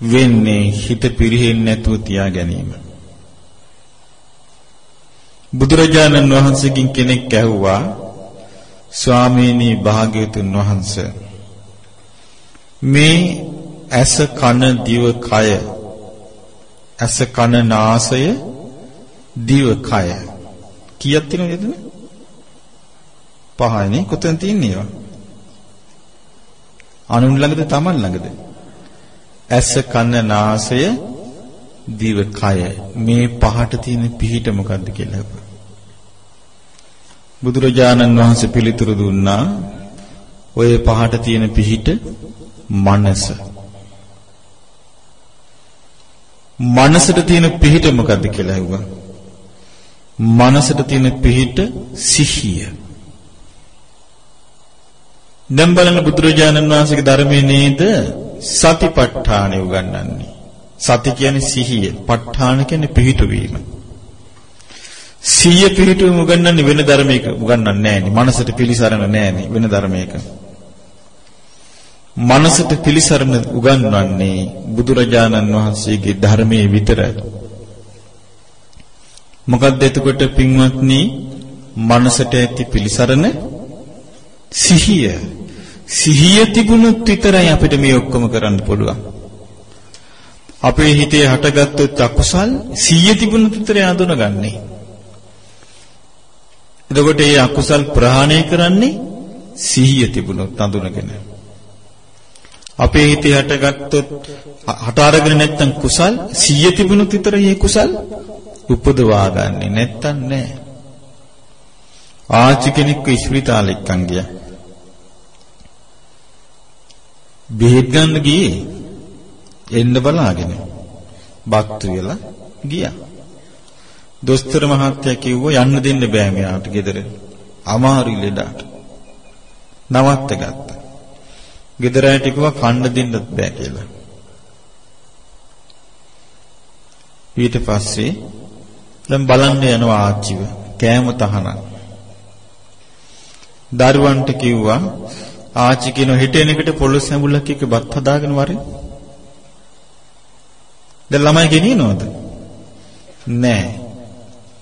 [SPEAKER 1] වෙන්නේ හිත පිරෙන්නේ නැතුව තියා ගැනීම. බුදුරජාණන් වහන්සේකින් කෙනෙක් ඇහුවා ස්වාමීනි භාග්‍යවතුන් වහන්සේ මේ ඇස කන දිව කය ඇස කන නාසය දිව කය කීයක් තියෙනවද එතන පහයිනේ කොතන තියෙන්නේ ඒවා? අනුන් ළඟද Taman ළඟද? ඇස කන නාසය දිව කය. මේ පහට තියෙන පිහිට මොකද්ද කියලා බුදුරජාණන් වහන්සේ පිළිතුරු දුන්නා ඔය පහට තියෙන පිහිට මනස. මනසට තියෙන පිහිට මොකද්ද කියලා ඇහුවා. මනසට තියෙන පිහිට සිහිය. දැන් බලන්න බුදුරජාණන් වහන්සේගේ ධර්මයේ නේද සතිපට්ඨානෙ උගන්වන්නේ. සති කියන්නේ සිහිය, ප ဋ ාණ කියන්නේ පිහිට වීම. සිහිය පිහිටුවම උගන්වන්නේ වෙන ධර්මයක උගන්වන්නේ නැහැ නේ. මනසට පිළිසරණ නැහැ නේ වෙන ධර්මයක. මනසට පිළිසරණ උගන්වන්නේ බුදුරජාණන් වහන්සේගේ ධර්මයේ විතරයි. මොකක්ද එතකොට පින්වත්නි මනසට ඇති පිළිසරණ සිහිය. සිහිය තිබුණොත් විතරයි අපිට මේ ඔක්කොම කරන්න පුළුවන්. අපේ හිතේ හටගත්තොත් අකුසල් සිහිය තිබුණොත් විතරයි අඳුනගන්නේ. එතකොට මේ අකුසල් ප්‍රහාණය කරන්නේ සිහිය තිබුණොත් අඳුනගෙන. අපේ හිතේ හටගත්තොත් හට අරගෙන නැත්තම් කුසල් සිය තිබුණොත් විතරයි මේ කුසල් උපදවා ගන්නෙ නැත්තම් නෑ. ආච්චි කෙනෙක්ව ඉස්පිරිතාලෙක්කන් ගියා. බෙහෙත් ගන්න ගියේ එන්න බලාගෙන. බක්තු වෙලා ගියා. දොස්තර මහත්තයා කිව්වා යන්න දෙන්න බෑ මෙයාට ගෙදර. අමාරු ලෙඩට. නවත්ත ගත්තා. ගෙදර ඇට කිව්වා කන්න දෙන්නත් බෑ කියලා. ඊට පස්සේ දැන් බලන්න යනවා ආච්චිව කෑම තහනම්. දරුවන්ට කිව්වා ආච්චි කියන හෙට එනකට පොළොස් හැඹුලක් එක්ක බත් හදාගෙන වරේ. දැන් ළමයි ගෙනියනවද? නෑ.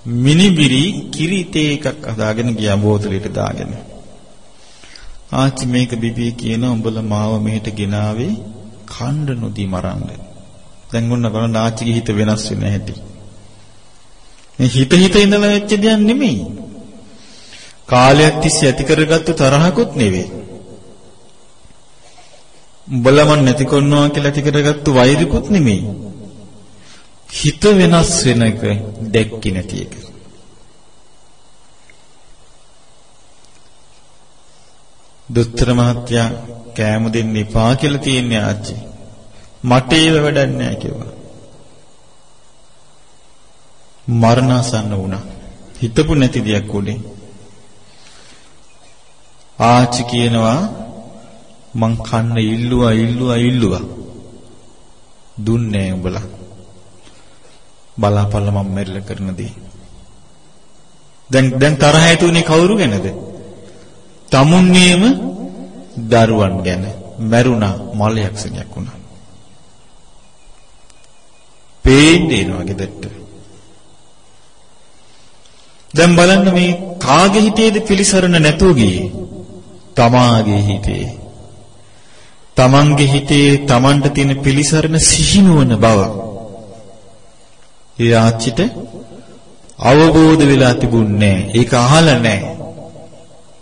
[SPEAKER 1] මිනිබිරි කිරි තේ එකක් හදාගෙන ගියා බෝතලෙට දාගෙන. ආච්චි මේක බිබී කියන උඹලා මාව මෙහෙට ගෙනාවේ කණ්ඩ නොදී මරන්න. දැන් ඔන්න බලන්න ආච්චිගේ හිත වෙනස් වෙන හැටි. මේ හිත හිත ඉඳලා වෙච්ච දෙයක් නෙමෙයි. කාලයක් තිස්සේ ඇති කරගත්තු තරහකුත් නෙවෙයි. උඹලා මන් නැති කරනවා කියලා ඇති කරගත්තු වෛරකුත් නෙමෙයි. හිත වෙනස් වෙන එක දැක්කේ නැති එක. දොස්තර මහත්තයා කෑම දෙන්න එපා කියලා තියන්නේ ආච්චි. මට ඒව වැඩක් නැහැ කිව්වා. මරණසන්න වුණා. හිතපු නැති දෙයක් උනේ. ආච්චි කියනවා මං කන්න ඉල්ලුවා ඉල්ලුවා ඉල්ලුවා. දුන්නේ උඹලා. බලාපල්ල මම මෙල්ල කරන දේ. දැන් දැන් තරහ ඇතුනේ කවුරු ගැනද? තමුන්නේම දරුවන් ගැන මැරුණා මලයක්ෂණයක් වුණා. පේන්නේ එනවා ගෙදරට. දැන් බලන්න මේ කාගේ හිතේද පිලිසරණ නැතුව ගියේ? තමාගේ හිතේ. තමන්ගේ හිතේ තමන්ට තියෙන පිලිසරණ සිහිනුවන බව. ඒ ආච්චිට අවබෝධ වෙලා තිබුණේ ඒක අහලා නැහැ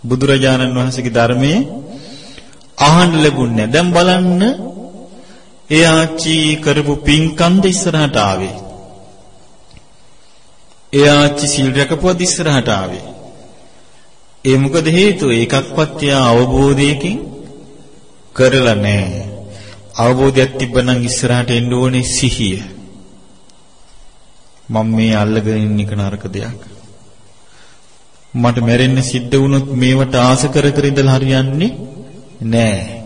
[SPEAKER 1] බුදුරජාණන් වහන්සේගේ ධර්මයේ අහන්න ලැබුණේ දැන් බලන්න ඒ ආච්චි කරපු පින්කන්ද ඉස්සරහට ආවේ. ඒ ආච්චි සීල් රැකපුවද ඉස්සරහට ආවේ. ඒ මොකද හේතුව? ඒකක්වත් එයා අවබෝධයකින් කරලා නැහැ. අවබෝධයක් තිබ්බනම් ඉස්සරහට එන්න ඕනේ සිහිය. මම මේ අල්ලගෙන ඉන්න එක නරක දෙයක්. මට මැරෙන්න සිද්ධ වුණොත් මේවට ආස කර කර ඉඳලා හරියන්නේ නැහැ.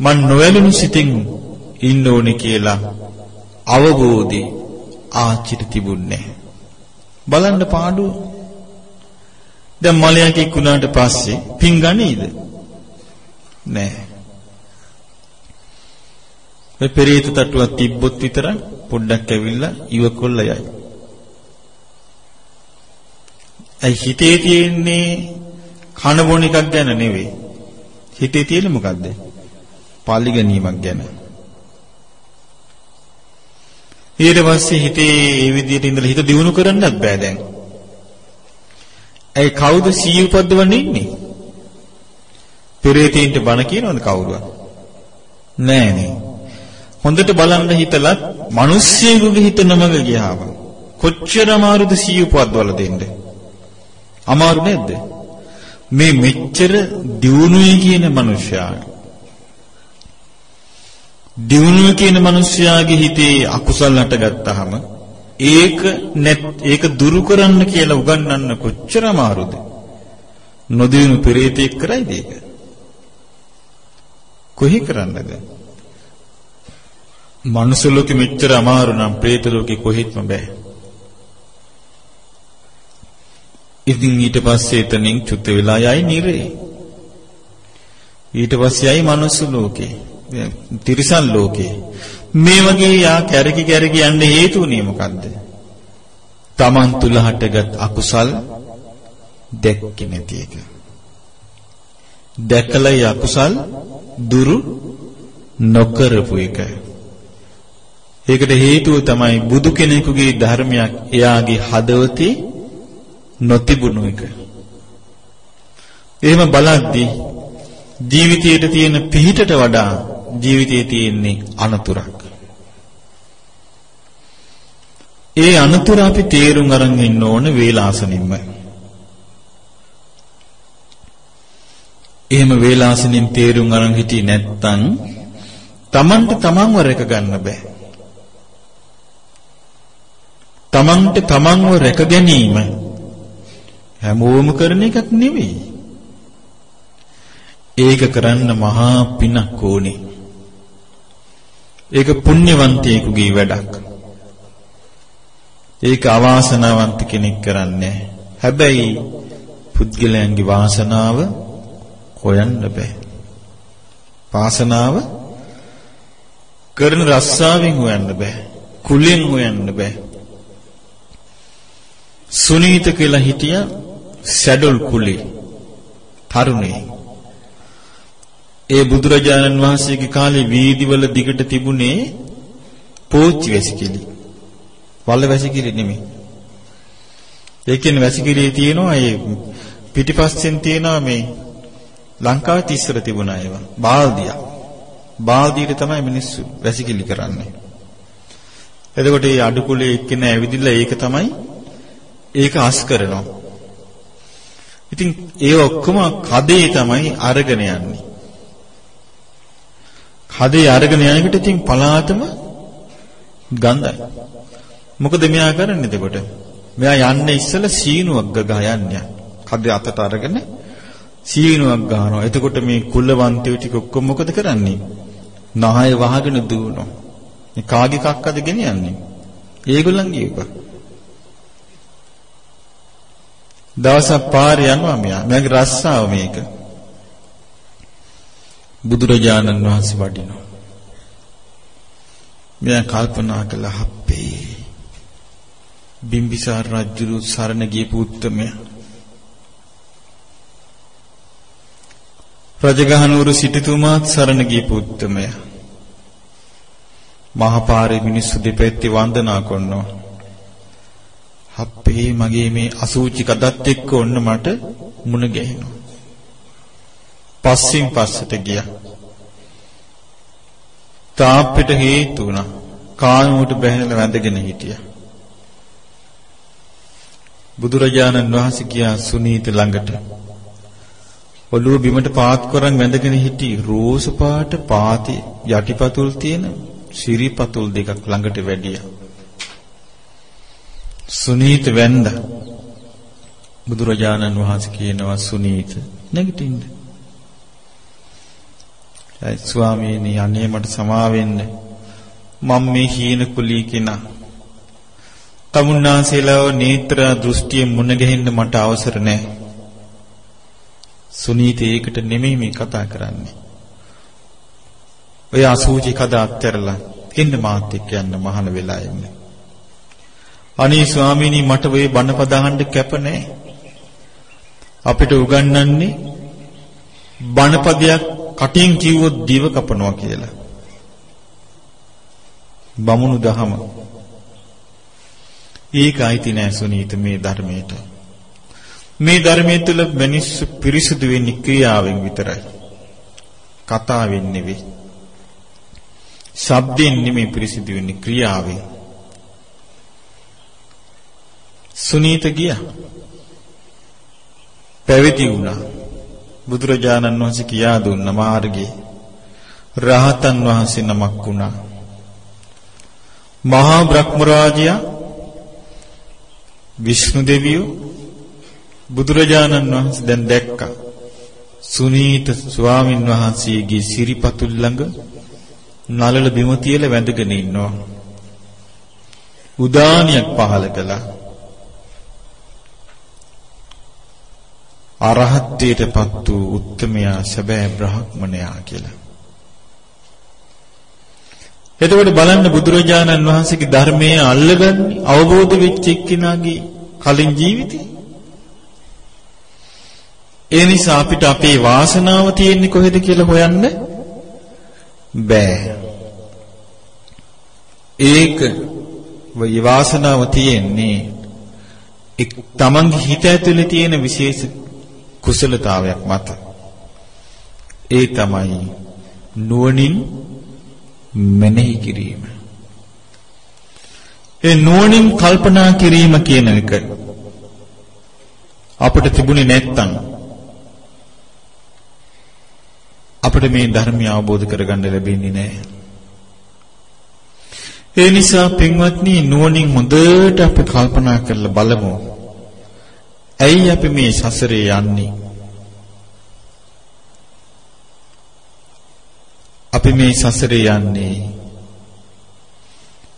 [SPEAKER 1] මන් නොවැළුණු සිතින් ඉන්න ඕනේ කියලා අවබෝධي ආචිත තිබුණේ බලන්න පාඩුව දැන් මලයක් එක්කුණාට පස්සේ පින් ගනීද නෑ. ඔය පෙරේත තට්ටුවක් තිබ්බොත් විතර පොඩ්ඩක් ඇවිල්ලා ඉවකොල්ල යයි. ඇයි හිතේ තියෙන්නේ කන බොන එකක් ගැන නෙවෙයි. හිතේ තියෙන්නේ මොකද්ද? පාලි ගැනීමක් ගැන. ඊට පස්සේ හිතේ ඒ විදිහට ඉඳලා හිත දියුණු කරන්නත් බෑ දැන්. ඇයි කවුද සීය උපද්දවන්නේ ඉන්නේ? පෙරේතීන්ට බණ කියනවද කවුරුවත්? නෑ නේ. හොඳට බලන්න හිතලත් මිනිස්සෙකුගේ හිත නමග ගියාම කොච්චර අමාරුද සියුපවත්වල දෙන්න. අමාරු නේද? මේ මෙච්චර දියුණුවේ කියන මිනිසයාට දියුණුව කියන මිනිසයාගේ හිතේ අකුසල් හටගත්තාම ඒක නැත් ඒක දුරු කරන්න කියලා උගන්වන්න කොච්චර අමාරුද? නොදිනු පෙරේතෙක් කරයිද ඒක? කොහි කරන්නද? මනුස්ස ලෝකෙ මෙච්චර අමාරු නම් പ്രേත ලෝකෙ කොහෙත්ම බෑ. ඉතින් ඊට පස්සේ එතනින් චුත් වෙලා යයි නිරේ. ඊට පස්සේ යයි මනුස්ස ලෝකේ. තිරිසන් ලෝකේ. මේ වගේ යා කැරකි කැරකි යන්න හේතු උනේ මොකද්ද? Taman තුල හටගත් අකුසල් දැක්කේ නැති එක. දැකලා යකුසල් දුරු නොකරපු එක. ඒකට හේතුව තමයි බුදු කෙනෙකුගේ ධර්මයක් එයාගේ හදවතේ නොතිබුණු එක. එහෙම බලද්දී ජීවිතයේ තියෙන පිහිටට වඩා ජීවිතයේ තියෙන්නේ අනතුරක්. ඒ අනතුර අපි තේරුම් අරන් ඉන්න ඕන වේලාසනින්ම. එහෙම වේලාසනින් තේරුම් අරන් හිටියේ නැත්නම් Tamanට Tamanව රැක ගන්න බෑ. Tamanට Tamanව රැක ගැනීම හැමෝම කරන එකක් නෙවෙයි. ඒක කරන්න මහා පිනක් ඕනේ. ඒක පුණ්‍යවන්තයෙකුගේ වැඩක්. ඒක අවාසනාවන්ත කෙනෙක් කරන්නේ. හැබැයි පුද්ගලයන්ගේ වාසනාව හොයන්න බෑ. පාසනාව කරන රස්සාවෙන් හොයන්න බෑ. කුලෙන් හොයන්න බෑ. සුනීත කියලා හිටිය සැඩොල් කුලේ තරුණේ. ඒ බුදුරජාණන් වහන්සේගේ කාලේ වීදිවල දිගට තිබුණේ පෝච්චි වැසිකිලි. වල වැසිකිලි නෙමෙයි. ඒ කියන්නේ වැසිකිලියේ තියෙනවා ඒ පිටිපස්සෙන් තියෙනවා මේ ලංකාවේ තිස්සර තිබුණා ඒවා. බාල්දිය. බාල්දියට තමයි මිනිස්සු වැසිකිලි කරන්නේ. එතකොට මේ අඩුකුලේ එක්කෙනා ඇවිදිලා ඒක තමයි ඒක අස් කරනවා. ඉතින් ඒ ඔක්කොම කදේ තමයි අරගෙන යන්නේ. කදේ අරගෙන යනකොට ඉතින් පලාතම ගඳයි. මොකද මෙයා කරන්නේ එතකොට? මෙයා යන්නේ ඉස්සෙල්ලා සීනුවක් ගගා යන්නේ. කඩ අතට අරගෙන සීනුවක් ගන්නවා. එතකොට මේ කුලවන්තයෝ ටික ඔක්කොම මොකද කරන්නේ? නහය වහගෙන දුවනවා. මේ කාගේ කක්කද ගෙනියන්නේ? ඒගොල්ලන්ගේ එක. දවසක් පාරේ යනවා මෙයා. මගේ රස්සාව මේක. බුදුරජාණන් වහන්සේ වඩිනවා. මෙයා කල්පනා කළා හප්පේ. බිම්බිසාර රජුරු සරණ ගියපු උත්තමයා. රජගහනුවර සිටුතුමාත් සරණ ගියපු උත්තමයා. මහපාරේ මිනිස්සු දෙපැත්තේ වන්දනා කරනවා. අපේ මගේ මේ අසූචි කදත් එක්ක ඔන්න මට මුණ ගැහෙනවා. පස්සෙන් පස්සට ගියා. තාප්පෙට හේතු වුණා. කානුවට බැහැලා වැඳගෙන හිටියා. බුදුරජාණන් වහන්සේ ගියා සුනීත ළඟට. ඔළුව බිමට පාත් කරන් වැඳගෙන හිටි රෝස පාට පාතේ යටිපතුල් තියෙන සිරිපතුල් දෙකක් ළඟට වැඩියා. සුනීත වැඳ බුදුරජාණන් වහන්සේ කියනවා සුනීත නැගිටින්න. ඒ ස්වාමීනි අනේ මට සමා වෙන්න. මම මේ හීන කුලී කෙනා. තමුන්නාසේලාව නේත්‍ර දෘෂ්ටිය මුණ ගැහෙන්න මට අවසර නැහැ. සුනීත ඒකට නෙමෙයි මේ කතා කරන්නේ. ඔය අසූචි කද අත්හැරලා එන්න මාත් එක්ක යන්න මහාන වෙලා එන්නේ. අනේ ස්වාමීනි මට ওই බණපද අහන්න කැප නැහැ. අපිට උගන්වන්නේ බණපදයක් කටින් කිව්වොත් දිව කපනවා කියලා. බමුණු දහම. ඒක අයිති නෑ සුනීත මේ ධර්මයට. මේ ධර්මයේ තුල මිනිස්සු පිරිසුදු වෙන්නේ ක්‍රියාවෙන් විතරයි. කතාවෙන් නෙවෙයි. ශබ්දෙන් නෙමෙයි පිරිසුදු වෙන්නේ ක්‍රියාවෙන්. සුනීත ගියා. පැවිදි වුණා. බුදුරජාණන් වහන්සේ කියා දුන්න මාර්ගයේ රහතන් වහන්සේ නමක් වුණා. මහා බ්‍රහ්ම රාජයා විෂ්ණු දෙවියෝ බුදුරජාණන් වහන්සේ දැන් දැක්කා. සුනීත ස්වාමින් වහන්සේගේ සිරිපතුල් ළඟ නලල බිම තියලා වැඳගෙන ඉන්නවා. උදානියක් පහල කළා. අරහත්ත්වයටපත් වූ උත්තමයා සැබෑ බ්‍රහ්මණයා කියලා. එතකොට බලන්න බුදුරජාණන් වහන්සේගේ ධර්මයේ අල්ලගන්නේ අවබෝධ වෙච්ච එක්කිනාගේ කලින් ජීවිතේ. ඒ නිසා අපිට අපේ වාසනාව තියෙන්නේ කොහෙද කියලා හොයන්න බෑ. ඒක වයි වාසනාව තියෙන්නේ එක් තමන්ගේ හිත ඇතුලේ තියෙන විශේෂ කුසලතාවයක් මත. ඒ තමයි නුවණින් මෙනෙහි කිරීම. ඒ නුවණින් කල්පනා කිරීම කියන එක අපිට තිබුණේ නැත්තම් අපිට මේ ධර්මය අවබෝධ කරගන්න ලැබෙන්නේ නැහැ. ඒ නිසා පින්වත්නි නුවණින් හොඳට අපි කල්පනා කරලා බලමු. ඇයි අපි මේ සසරේ යන්නේ? අපි මේ සසරේ යන්නේ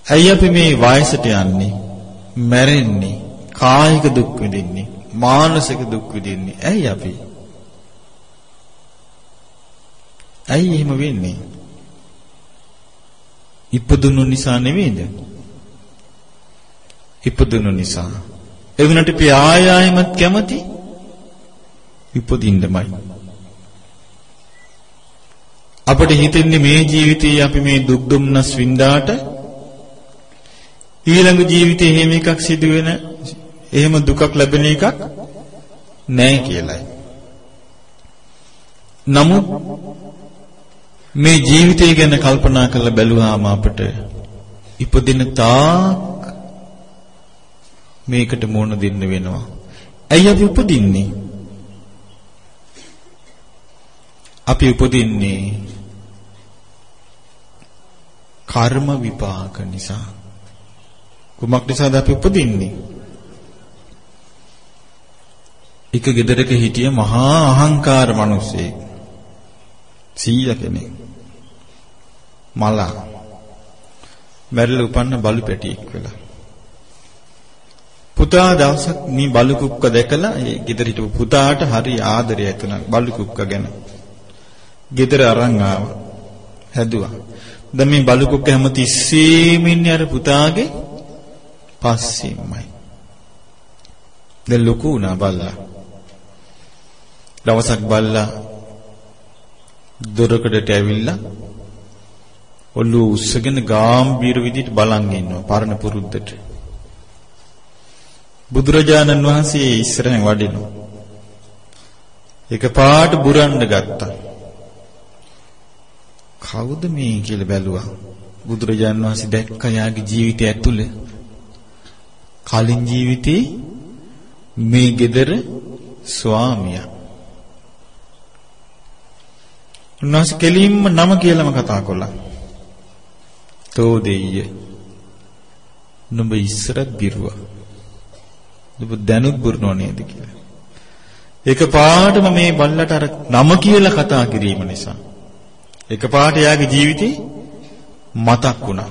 [SPEAKER 1] ඇයි අපි මේ වයසට යන්නේ මැරෙන්නේ කායික දුක් විඳින්නේ මානසික දුක් විඳින්නේ ඇයි අපි ඇයි එහෙම වෙන්නේ? ඉපදුණු නිසා නෙවෙයිද? ඉපදුණු නිසා. ඒ වුණාට අපි ආය ආයමත් කැමති? ඉපදින්නමයි. අපිට හිතෙන්නේ මේ ජීවිතේ අපි මේ දුක් දුම්නස් වින්දාට ඊළඟ ජීවිතේ එහෙම එකක් සිදු වෙන එහෙම දුකක් ලැබෙන එකක් නැහැ කියලයි. නමුත් මේ ජීවිතය ගැන කල්පනා කරලා බැලුවාම අපට ඉපදින තාක් මේකට මුහුණ දෙන්න වෙනවා. ඇයි අපි උපදින්නේ? අපි උපදින්නේ කර්ම විපාක නිසා. කුමක් නිසාද අපි උපදින්නේ? එක ගෙදරක හිටිය මහා අහංකාර මිනිස්සෙක්. සීය කෙනෙක්. මලා. මැරිලා උපන්න බලු පැටියෙක් වෙලා. පුතා දවසක් මේ බලු කුක්ක දැකලා ඒ ගෙදර හිටපු පුතාට හරි ආදරය ඇතුණා බලු කුක්ක ගැන. ගෙදර අරන් ආවා. හැදුවා. දැන් මේ බලු කුක්ක හැමතිස්සෙම ඉන්නේ අර පුතාගේ පස්සෙමයි. දැන් ලොකු වුණා බල්ලා. දවසක් බල්ලා දොරකඩට ඇවිල්ලා ඔළුව උස්සගෙන ගාම්භීර විදිහට බලන් ඉන්නවා පරණ පුරුද්දට. බුදුරජාණන් වහන්සේ ඉස්සරහින් වඩිනවා. එකපාරට බුරන්න ගත්තා. කවුද මේ කියලා බැලුවා. බුදුරජාණන් වහන්සේ දැක්ක යාගේ ජීවිතය ඇතුළේ කලින් ජීවිතේ මේ gedara ස්වාමියා. උන්වහන්සේ කෙලින්ම නම කියලාම කතා කළා. තෝ දෙయ్య. නුඹ ඉස්සරත් බිරුවා. නුඹ දැනුත් බුරනෝ නේද කියලා. එකපාරටම මේ බල්ලට අර නම කියලා කතා කිරීම නිසා එකපාරට එයාගේ ජීවිතේ මතක් වුණා.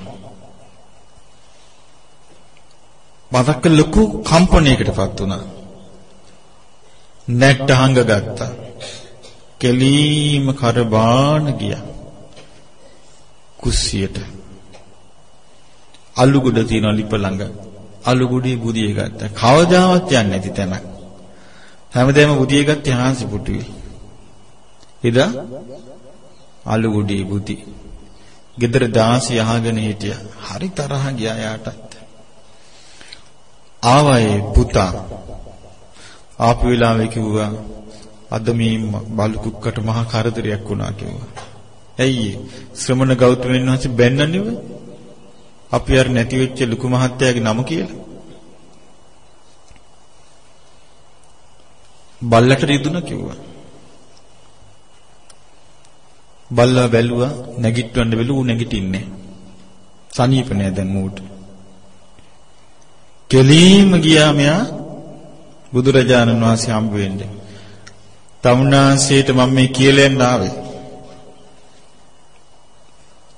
[SPEAKER 1] මතක ලොකු කම්පණයකටපත් වුණා. නැට්ට හංග ගත්තා. කෙලීම කරබාන ගියා. කුස්සියට. අලුගොඩ තියෙන ලිප ළඟ අලුගොඩේ බුදිය ගත්තා. කවදාවත් යන්නේ නැති තැනක්. හැමදේම බුදිය ගත්තේ හාන්සි පුටුවේ. එදා අලුගොඩේ බුදි. ගෙදර දාසි අහගෙන හිටියා. හරි තරහ ගියා යාටත්. ආවයේ පුතා ආපු වෙලාවේ කිව්වා අද මේ බලු කුක්කට මහා කරදරයක් වුණා කිව්වා. ඇයි ශ්‍රමණ ගෞතමයන් වහන්සේ බැන්නන්නේව? අපි අර නැති වෙච්ච ලুকু මහත්තයාගේ නම කියලා. බල්ලට රිදුණා කිව්වා. බල්ලා බැලුවා නැගිටවන්න බැලුව ඌ නැගිටින්නේ. සනීප නෑ දැන් ඌට. කෙලීම ගියා මෙයා බුදුරජාණන් වහන්සේ හම්බ වෙන්නේ. තමුන්නාන්සේට මම මේ කියලා යන්න ආවේ.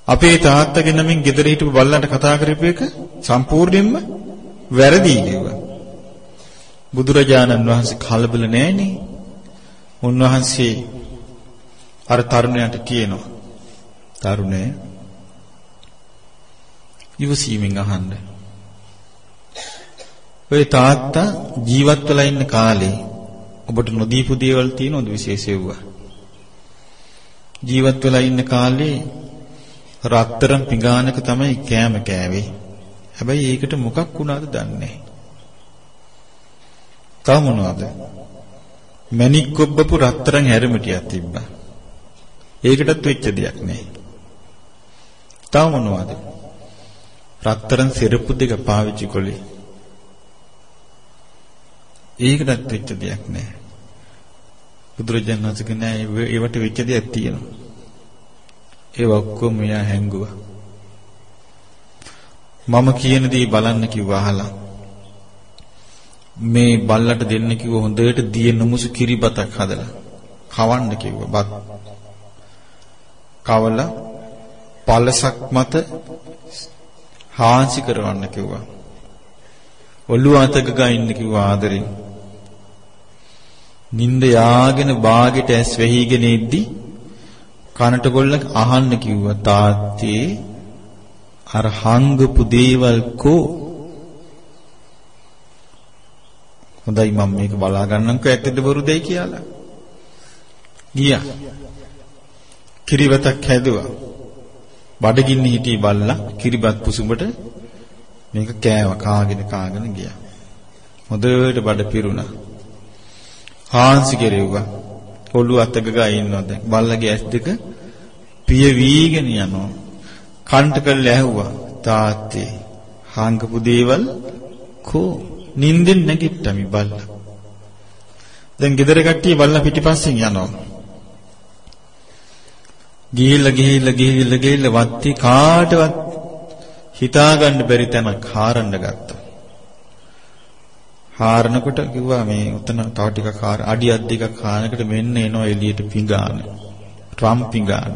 [SPEAKER 1] අපේ තාත්තගේ නමින් ගෙදර හිටපු බල්ලන්ට කතා කරපු එක සම්පූර්ණයෙන්ම වැරදි කිව්වා. බුදුරජාණන් වහන්සේ කලබල නෑනේ. උන්වහන්සේ අර තරුණයාට කියනවා. තරුණය ඉවසීමෙන් අහන්න. ඔය තාත්තා ජීවත් වෙලා ඉන්න කාලේ ඔබට නොදීපු දේවල් තියෙනවද විශේෂයෙන්වා? ජීවත් වෙලා ඉන්න කාලේ රත්තරන් පිඟානක තමයි කෑම කෑවේ. හැබැයි ඒකට මොකක් වුණාද දන්නේ නැහැ. තව මොනවද? මණික් කොබ්බපු රත්තරන් හැරමිටියක් තිබ්බා. ඒකටත් වෙච්ච දෙයක් නැහැ. තව මොනවද? රත්තරන් සිරප්පු දෙක පාවිච්චි කළේ. ඒකටත් වෙච්ච දෙයක් නැහැ. බුදුරජාණන් වහන්සේ කියන්නේ ඒවට වෙච්ච දෙයක් තියෙනවා. ඒ ඔක්කොම මෙයා හැංගුවා. මම කියන දේ බලන්න කිව්වා අහලා. මේ බල්ලට දෙන්න කිව්ව හොඳට දිය නමුසු කිරිබතක් හදලා කවන්න කිව්වා. බත් කවලා පළසක් මත හාන්සි කරවන්න කිව්වා. ඔළුව අතක ගින්න කිව්වා ආදරෙන්. නින්ද යාගෙන බාගෙට ඇස් වෙහිගෙන ඉද්දි කනට ගොල්ල අහන්න කිව්වා තාත්තේ අර හංගපු දේවල් කෝ? හොඳයි මම මේක බලා ගන්නම්කෝ ඇත්තද බොරුදයි කියලා. ගියා. කිරිවතක් හැදුවා. බඩගින්න හිටී බල්ලා කිරිබත් පුසුඹට මේක කෑව කාගෙන කාගෙන ගියා. හොඳට බඩ පිරුණා. හාන්සි කෙරෙව්වා. ඔළුව අතක ගා ඉන්නවා දැන්. බල්ලගේ ඇස් දෙක පිය වීගෙන යනවා. කන්ට කළ ඇහුවා. තාත්තේ හාංගපු දේවල් කෝ නින්දෙන් නැගිට්ටා මේ බල්ලා. දැන් ගෙදර කට්ටිය බල්ලා පිටිපස්සෙන් යනවා. ගිහිල්ලා ගිහිල්ලා ගිහිල්ලා ගිහිල්ලා වත්ති කාටවත් හිතා ගන්න බැරි තැනක් හාරන්න ගත්තා. හාරනකොට කිව්වා මේ උතන තව ටිකක් හාර අඩියක් දෙකක් හානකට මෙන්න එනවා එළියට පිඟාන. රම් පිඟාන.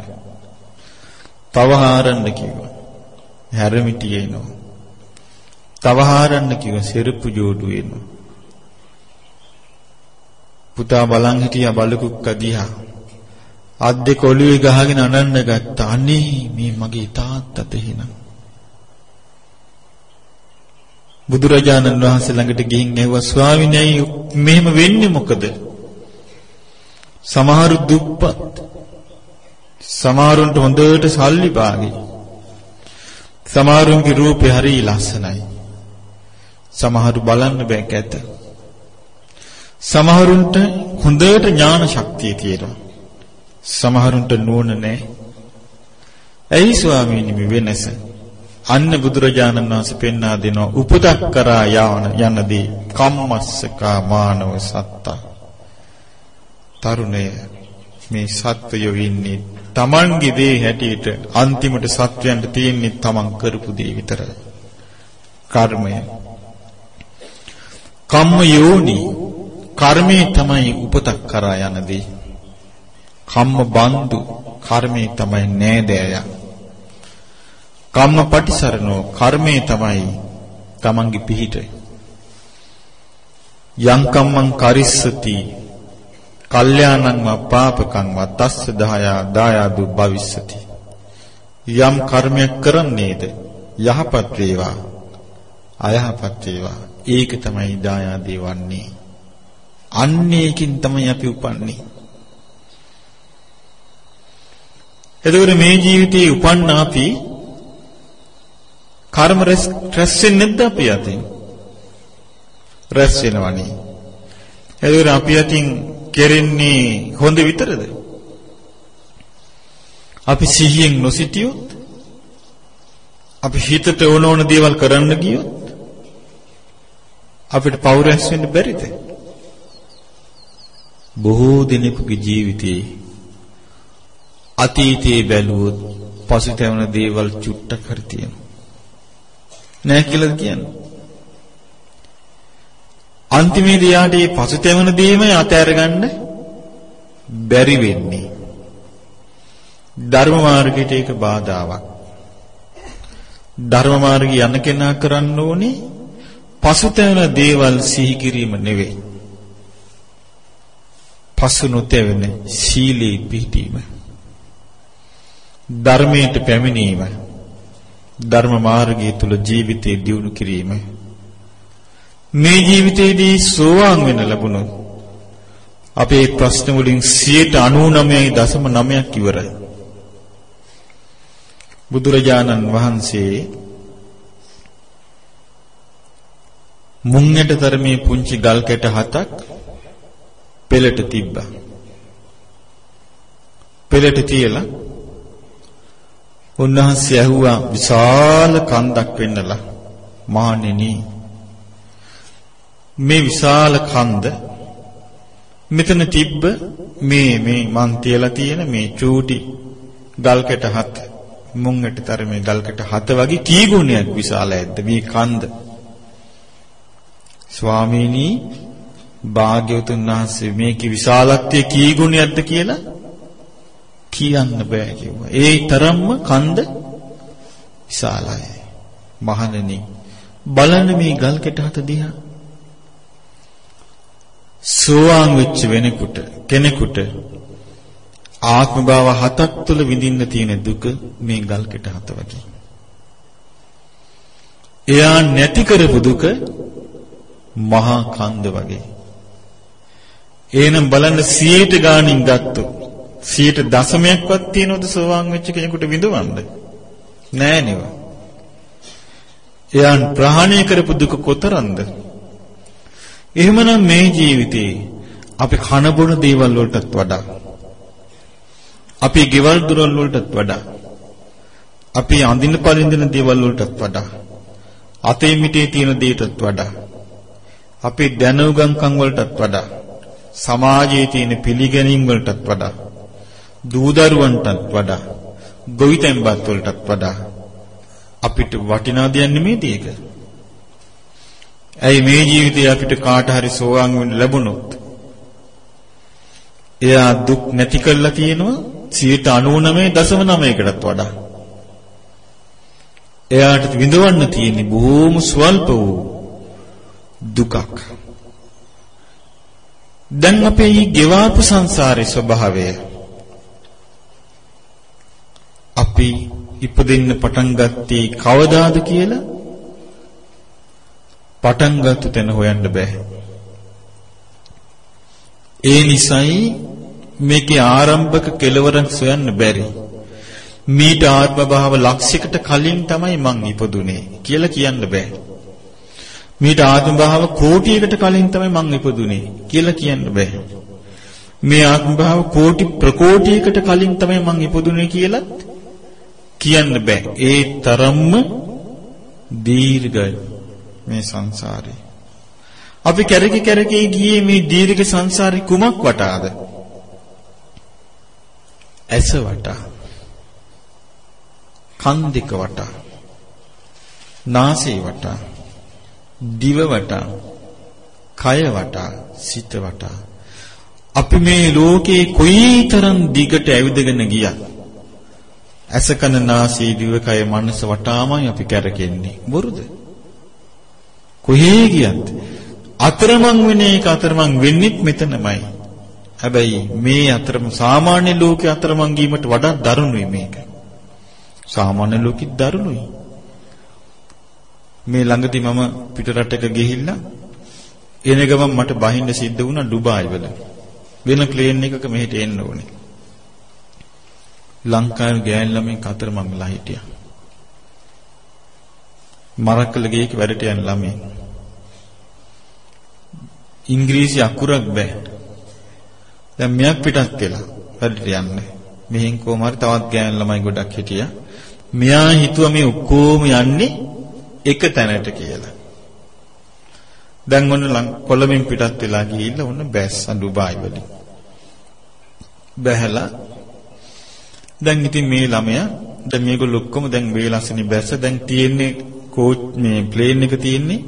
[SPEAKER 1] තව හාරන්න කිව්වා. හැරමිටි එනවා. තව හාරන්න කිව්වා සෙරප්පු ජෝඩු එනවා. පුතා බලන් හිටියා බලකුක්ක දිහා. අත් දෙක ඔළුවේ ගහගෙන අනන්න ගත්තා. අනේ මේ මගේ තාත්තට එහෙනම්. බුදුරජාණන් වහන්සේ ළඟට ගිහින් ඇහුවා ස්වාමිනී මෙහෙම වෙන්නේ මොකද? සමහරු දුප්පත්. සමහරුන්ට හොඳට සල්ලි පාගි. සමහරුන්ගේ රූපේ හරි ලස්සනයි. සමහරු බලන්න බෑ කැත. සමහරුන්ට හොඳට ඥාන ශක්තිය තියෙනවා. සමහරුන්ට නුවණ නැහැ. ඇයි ස්වාමීනි මේ වෙනස? අන්න බුදුරජාණන් වහන්සේ පෙන්වා දෙනවා උපදක් කරා යාන යනදී කම්මස්සකා මානව සත්තා. තරුණය මේ සත්වයෝ ඉන්නේ තමන්ගේ දේ හැටියට අන්තිමට සත්වයන්ට තියෙන්නේ තමන් කරපු දේ විතරයි. කර්මය. කම්ම යෝනි කර්මේ තමයි උපතක් කරා යනදී. කම්ම බන්දු කර්මේ තමයි නෑදෑයා. කම්ම පටිසරණෝ කර්මේ තමයි තමන්ගේ පිහිට. යං කම්මං කරිස්සති කල්යාණං වපාපකං වතස්ස දහයා දායාදු භවිස්සති. යම් කර්මයක් කරන්නේද යහපත් වේවා අයහපත් වේවා ඒක තමයි දායාදේ වන්නේ. අන්නේකින් තමයි අපි උපන්නේ. එතකොට මේ ජීවිතේ උපන්න අපි කර්ම රැස් වෙන්නේ නැද්ද අපි අතින්? රැස් වෙනවනේ. එතකොට අපි අතින් කෙරෙන්නේ හොඳ විතරද? අපි සිහියෙන් නොසිටියොත් අපි හිතට ඕන ඕන දේවල් කරන්න ගියොත් අපිට පව් රැස් වෙන්න බැරිද? බොහෝ දිනෙකගේ ජීවිතේ අතීතයේ බැලුවොත් පසුතැවෙන දේවල් චුට්ටක් හරි තියෙනවා. නෑ කියලාද කියන්නේ? අන්තිමේදී යාට මේ පසුතැවෙන දේම අතහැරගන්න බැරි වෙන්නේ. ධර්ම මාර්ගයට ඒක බාධාවක්. ධර්ම මාර්ගය යන කෙනා කරන්න ඕනේ පසුතැවෙන දේවල් සිහි කිරීම නෙවෙයි. පසු නොතැවෙන සීලී පිහිටීම. ධර්මයට පැමිණීම ධර්ම මාර්ගය තුල ජීවිතේ දියුණු කිරීම. මේ ජීවිතේදී සෝවාන් වෙන්න ලැබුණොත් අපේ ප්‍රශ්න වලින් 99.9ක් ඉවරයි. බුදුරජාණන් වහන්සේ මුංගට තරමේ පුංචි ගල් කැට හතක් පෙළට තිබ්බා. පෙළට තියලා උන්වහන්සේ ඇහුවා විශාල කන්දක් වෙන්නලා මහණෙනි මේ විශාල කන්ද මෙතන තිබ්බ මේ මේ මං තියලා තියෙන මේ චූටි ගල්කැට හත මුංගටතර මේ ගල්කැට හත වගේ කී ගුණයක් විශාල ඇද්ද මේ කන්ද? ස්වාමීනි භාග්‍යවතුන් වහන්සේ මේකේ විශාලත්වය කී ගුණයක්ද කියලා කියන්න බෑ කිව්වා. ඒ තරම්ම කන්ද විශාලයි. මහණෙනි බලන්න මේ ගල් කෙට හත දිහා. සෝවාන් වෙච්ච වෙනෙකුට කෙනෙකුට ආත්ම භාව හතක් තුළ විඳින්න තියෙන දුක මේ ගල් කෙට හත වගේ. එයා නැති කරපු දුක මහා කන්ද වගේ. එහෙනම් බලන්න 100ට ගාණින් ගත්තොත් 100ට දශමයක්වත් තියනවද සෝවාන් වෙච්ච කෙනෙකුට විඳවන්න? නෑ නේද? එයන් ප්‍රහාණය කරපු දුක කොතරම්ද? එහෙමනම් මේ ජීවිතේ අපි කන බොන දේවල් වලටත් වඩා අපි ගෙවල් දොරවල් වලටත් වඩා අපි අඳින පරිඳින දේවල් වලටත් වඩා අතේ මිටේ තියෙන දේටත් වඩා අපි දැනුගම්කම් වලටත් වඩා සමාජයේ තියෙන පිළිගැනීම් වලටත් වඩා දූදරුවන්ටත් වඩා ගොවිතැන්පත් වලටත් වඩා අපිට වටිනා දෙයක් නෙමෙයිද ඒක? ඇයි මේ ජීවිතේ අපිට කාට හරි සෝවාන් වෙන්න ලැබුණොත් එයා දුක් නැති කරලා තියෙනවා 99.9කටත් වඩා. එයාට විඳවන්න තියෙන්නේ බොහෝම ස්වල්ප වූ දුකක්. දැන් අපේ මේ ගෙවාපු සංසාරේ ස්වභාවය අපි ඉපදෙන්න පටන් ගත්තේ කවදාද කියලා පටන් ගත්ත තැන හොයන්න බෑ. ඒ නිසයි මේකේ ආරම්භක කෙලවරක් සොයන්න බැරි. මීට ආත්ම භාව ලක්ෂයකට කලින් තමයි මං ඉපදුනේ කියලා කියන්න බෑ. මීට ආත්ම භාව කෝටියකට කලින් තමයි මං ඉපදුනේ කියලා කියන්න බෑ. මේ ආත්ම භාව කෝටි ප්‍රකෝටියකට කලින් තමයි මං ඉපදුනේ කියලත් කියන්න බෑ. ඒ තරම්ම දීර්ඝයි මේ සංසාරේ. අපි කැරකි කැරකී ගියේ මේ දීර්ඝ සංසාරේ කුමක් වටාද? ඇස වටා. කන් දෙක වටා. නාසය වටා. දිව වටා. කය වටා. සිත වටා. අපි මේ ලෝකේ කොයිතරම් දිගට ඇවිදගෙන ගියත් ඇස කන නාසය දිව කය මනස වටාමයි අපි කැරකෙන්නේ. බොරුද? කොහේ ගියත් අතරමං වෙන එක අතරමං වෙන්නෙත් මෙතනමයි. හැබැයි මේ අතරම සාමාන්‍ය ලෝකේ අතරමං ගීමට වඩා දරුණුයි මේක. සාමාන්‍ය ලෝකෙත් දරුණුයි. මේ ළඟදී මම පිට රටක ගිහිල්ලා එන ගමන් මට බහින්න සිද්ධ වුණා ඩුබායි වල. වෙන ප්ලේන් එකක මෙහෙට එන්න ඕනේ. ලංකාවේ ගෑන් ළමයි අතර මම වෙලා හිටියා. මරක්කල ගේක වැඩට යන ළමයි. ඉංග්‍රීසි අකුරක් බෑ. දැන් මෙයක් පිටත් වෙලා වැඩට යන්නේ. මෙහෙන් කොහම හරි තවත් ගෑන් ළමයි ගොඩක් හිටියා. මෙයා හිතුවා මේ ඔක්කොම යන්නේ එක තැනට කියලා. දැන් ඔන්න කොළඹින් පිටත් වෙලා ගිහිල්ලා ඔන්න බැස්සා ඩුබායි වලින්. බැහැලා දැන් ඉතින් මේ ළමයා දැන් මේගොල්ලෝ ඔක්කොම දැන් වේලස්සනි බැස්ස දැන් තියෙන්නේ කෝච් මේ ප්ලේන් එක තියෙන්නේ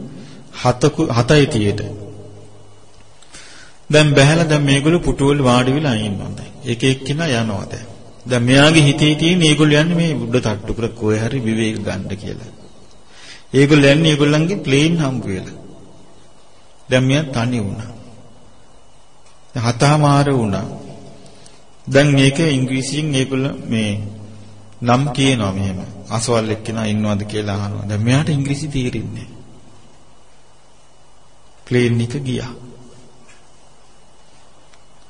[SPEAKER 1] 7 7යි තියට. දැන් බැහැලා දැන් මේගොල්ලෝ පුටුවල වාඩි වෙලා ඉන්නවා දැන්. එක එක්කිනා යනවා දැන්. දැන් මෙයාගේ හිතේ තියෙන මේගොල්ලෝ යන්නේ මේ උඩ තට්ටු කර කොහේ හරි විවේක ගන්න කියලා. ඒගොල්ලෝ යන්නේ ඒගොල්ලන්ගේ ප්ලේන් හම්බ වෙලා. දැන් මෙයා තනි වුණා. හතමාර වුණා. දැන් මේක ඉංග්‍රීසියෙන් ඒගොල්ලෝ මේ නම් කියනවා මෙහෙම. අසවල් එක්කෙනා ඉන්නවද කියලා අහනවා. දැන් මෙයාට ඉංග්‍රීසි තේරෙන්නේ නැහැ. ප්ලේන් එක ගියා.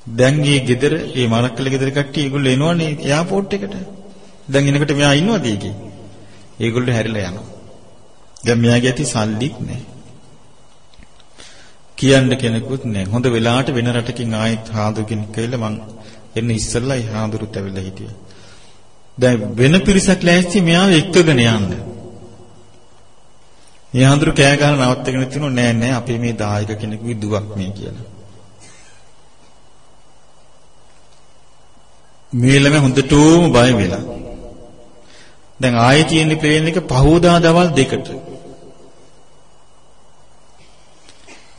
[SPEAKER 1] දැන් මේ ගෙදර මේ මරක්කල ගෙදර කට්ටිය ඒගොල්ලෝ එනවනේ එයාපෝට් එකට. දැන් එනකොට මෙයා ඉන්නවද ඒකේ? ඒගොල්ලෝ හැරිලා යනවා. දැන් මෙයාගේ ඇති සල්ලිත් නැහැ. කියන්න කෙනෙකුත් නැහැ. හොඳ වෙලාවට වෙන රටකින් ආයෙත් හාඳු කෙනෙක් කියලා මං එන්න ඉස්සෙල්ලා ඒ හාඳුරුත් ඇවිල්ලා හිටියා. දැන් වෙන පිරිසක් ලෑස්ති මෙයාව එක්කගෙන යන්න. මේ හාඳුරු කෑ ගහලා නවත්තගෙන තිනු නෑ නෑ අපි මේ දායක කෙනෙකුගේ දුවක් මේ කියලා. මේ ළමයා හොඳටම බය වෙලා. දැන් ආයේ තියෙන ප්ලේන් එක පහෝදා දවල් දෙකට.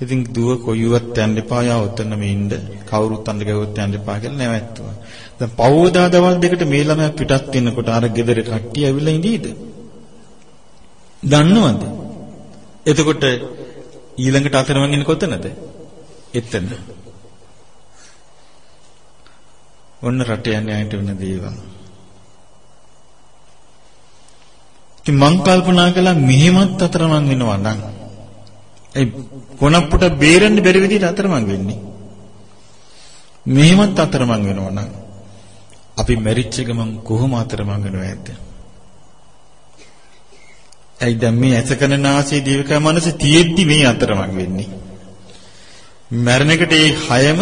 [SPEAKER 1] ඉතින් දුව කොයිවත් යන්න එපා යා ඔතනම ඉන්න. කවුරුත් අඬ ගැවුවත් යන්න එපා කියලා නැවැත්තුවා. දැන් පහෝදා දවල් දෙකට මේ ළමයා පිටත් වෙනකොට අර ගෙදර කට්ටිය ඇවිල්ලා ඉඳීද? දන්නවද? එතකොට ඊළඟට අතරමං ඉන්නේ කොතනද? එතන. ඔන්න රට යන්නේ අයිට වෙන දේවල්. ඉතින් මං කල්පනා කළා මෙහෙමත් අතරමං වෙනවා නම් ඒ කොනප්පුට බේරෙන්න බැරි විදිහට අතරමං වෙන්නේ. මෙහෙමත් අතරමං වෙනවා නම් අපි මැරිච්ච ගමන් කොහොම අතරමං වෙනවද? ඇයි දැන් මේ ඇසකන නාසය දිවකය මනස තියෙද්දි මේ අතරමං වෙන්නේ? මරණ එකට ඒ හයම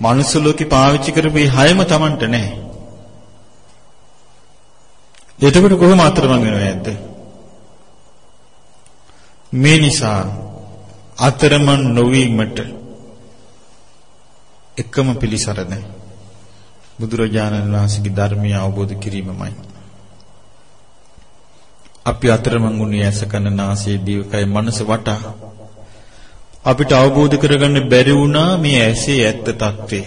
[SPEAKER 1] මනුස්ස ලෝකේ පාවිච්චි කරපු මේ හයම Tamanට නැහැ. එතකොට කොහොම අතරමං වෙනව නැද්ද? මේ නිසා අතරමං නොවීමට එකම පිළිසරණ බුදුරජාණන් වහන්සේගේ ධර්මය අවබෝධ කිරීමමයි. අපි අතරමං උනේ ඇස කන නාසය දිවකය මනස වටා අපිට අවබෝධ කරගන්න බැරි වුණා මේ ඇසේ ඇත්ත తත්වේ.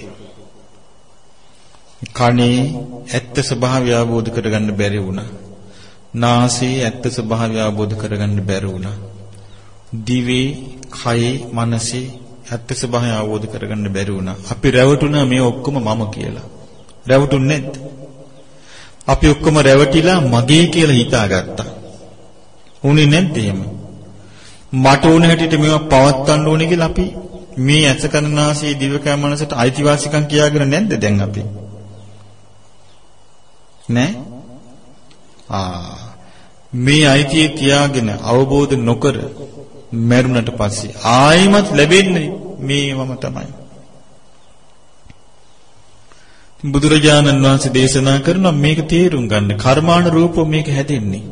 [SPEAKER 1] කනේ ඇත්ත ස්වභාවය අවබෝධ කරගන්න බැරි වුණා. නාසයේ ඇත්ත ස්වභාවය අවබෝධ කරගන්න බැරි වුණා. දිවේ, කයේ, මනසේ ඇත්ත ස්වභාවය අවබෝධ කරගන්න බැරි වුණා. අපි රැවටුණා මේ ඔක්කොම මම කියලා. රැවටුන්නේ නැද්ද? අපි ඔක්කොම රැවටිලා මගේ කියලා හිතාගත්තා. උනේ නැද්ද එහෙම? මට ඕන හැටියට මේවා පවත්වන්න ඕනේ කියලා අපි මේ ඇස කනනාසී දිවකය මනසට අයිතිවාසිකම් කියාගෙන නැද්ද දැන් අපි? නෑ? ආ මේ අයිතිය තියාගෙන අවබෝධ නොකර මරුණට පස්සේ ආයිමත් ලැබෙන්නේ මේවම තමයි. බුදුරජාණන් වහන්සේ දේශනා කරනවා මේක තේරුම් ගන්න. කර්මාන රූපෝ මේක හැදෙන්නේ.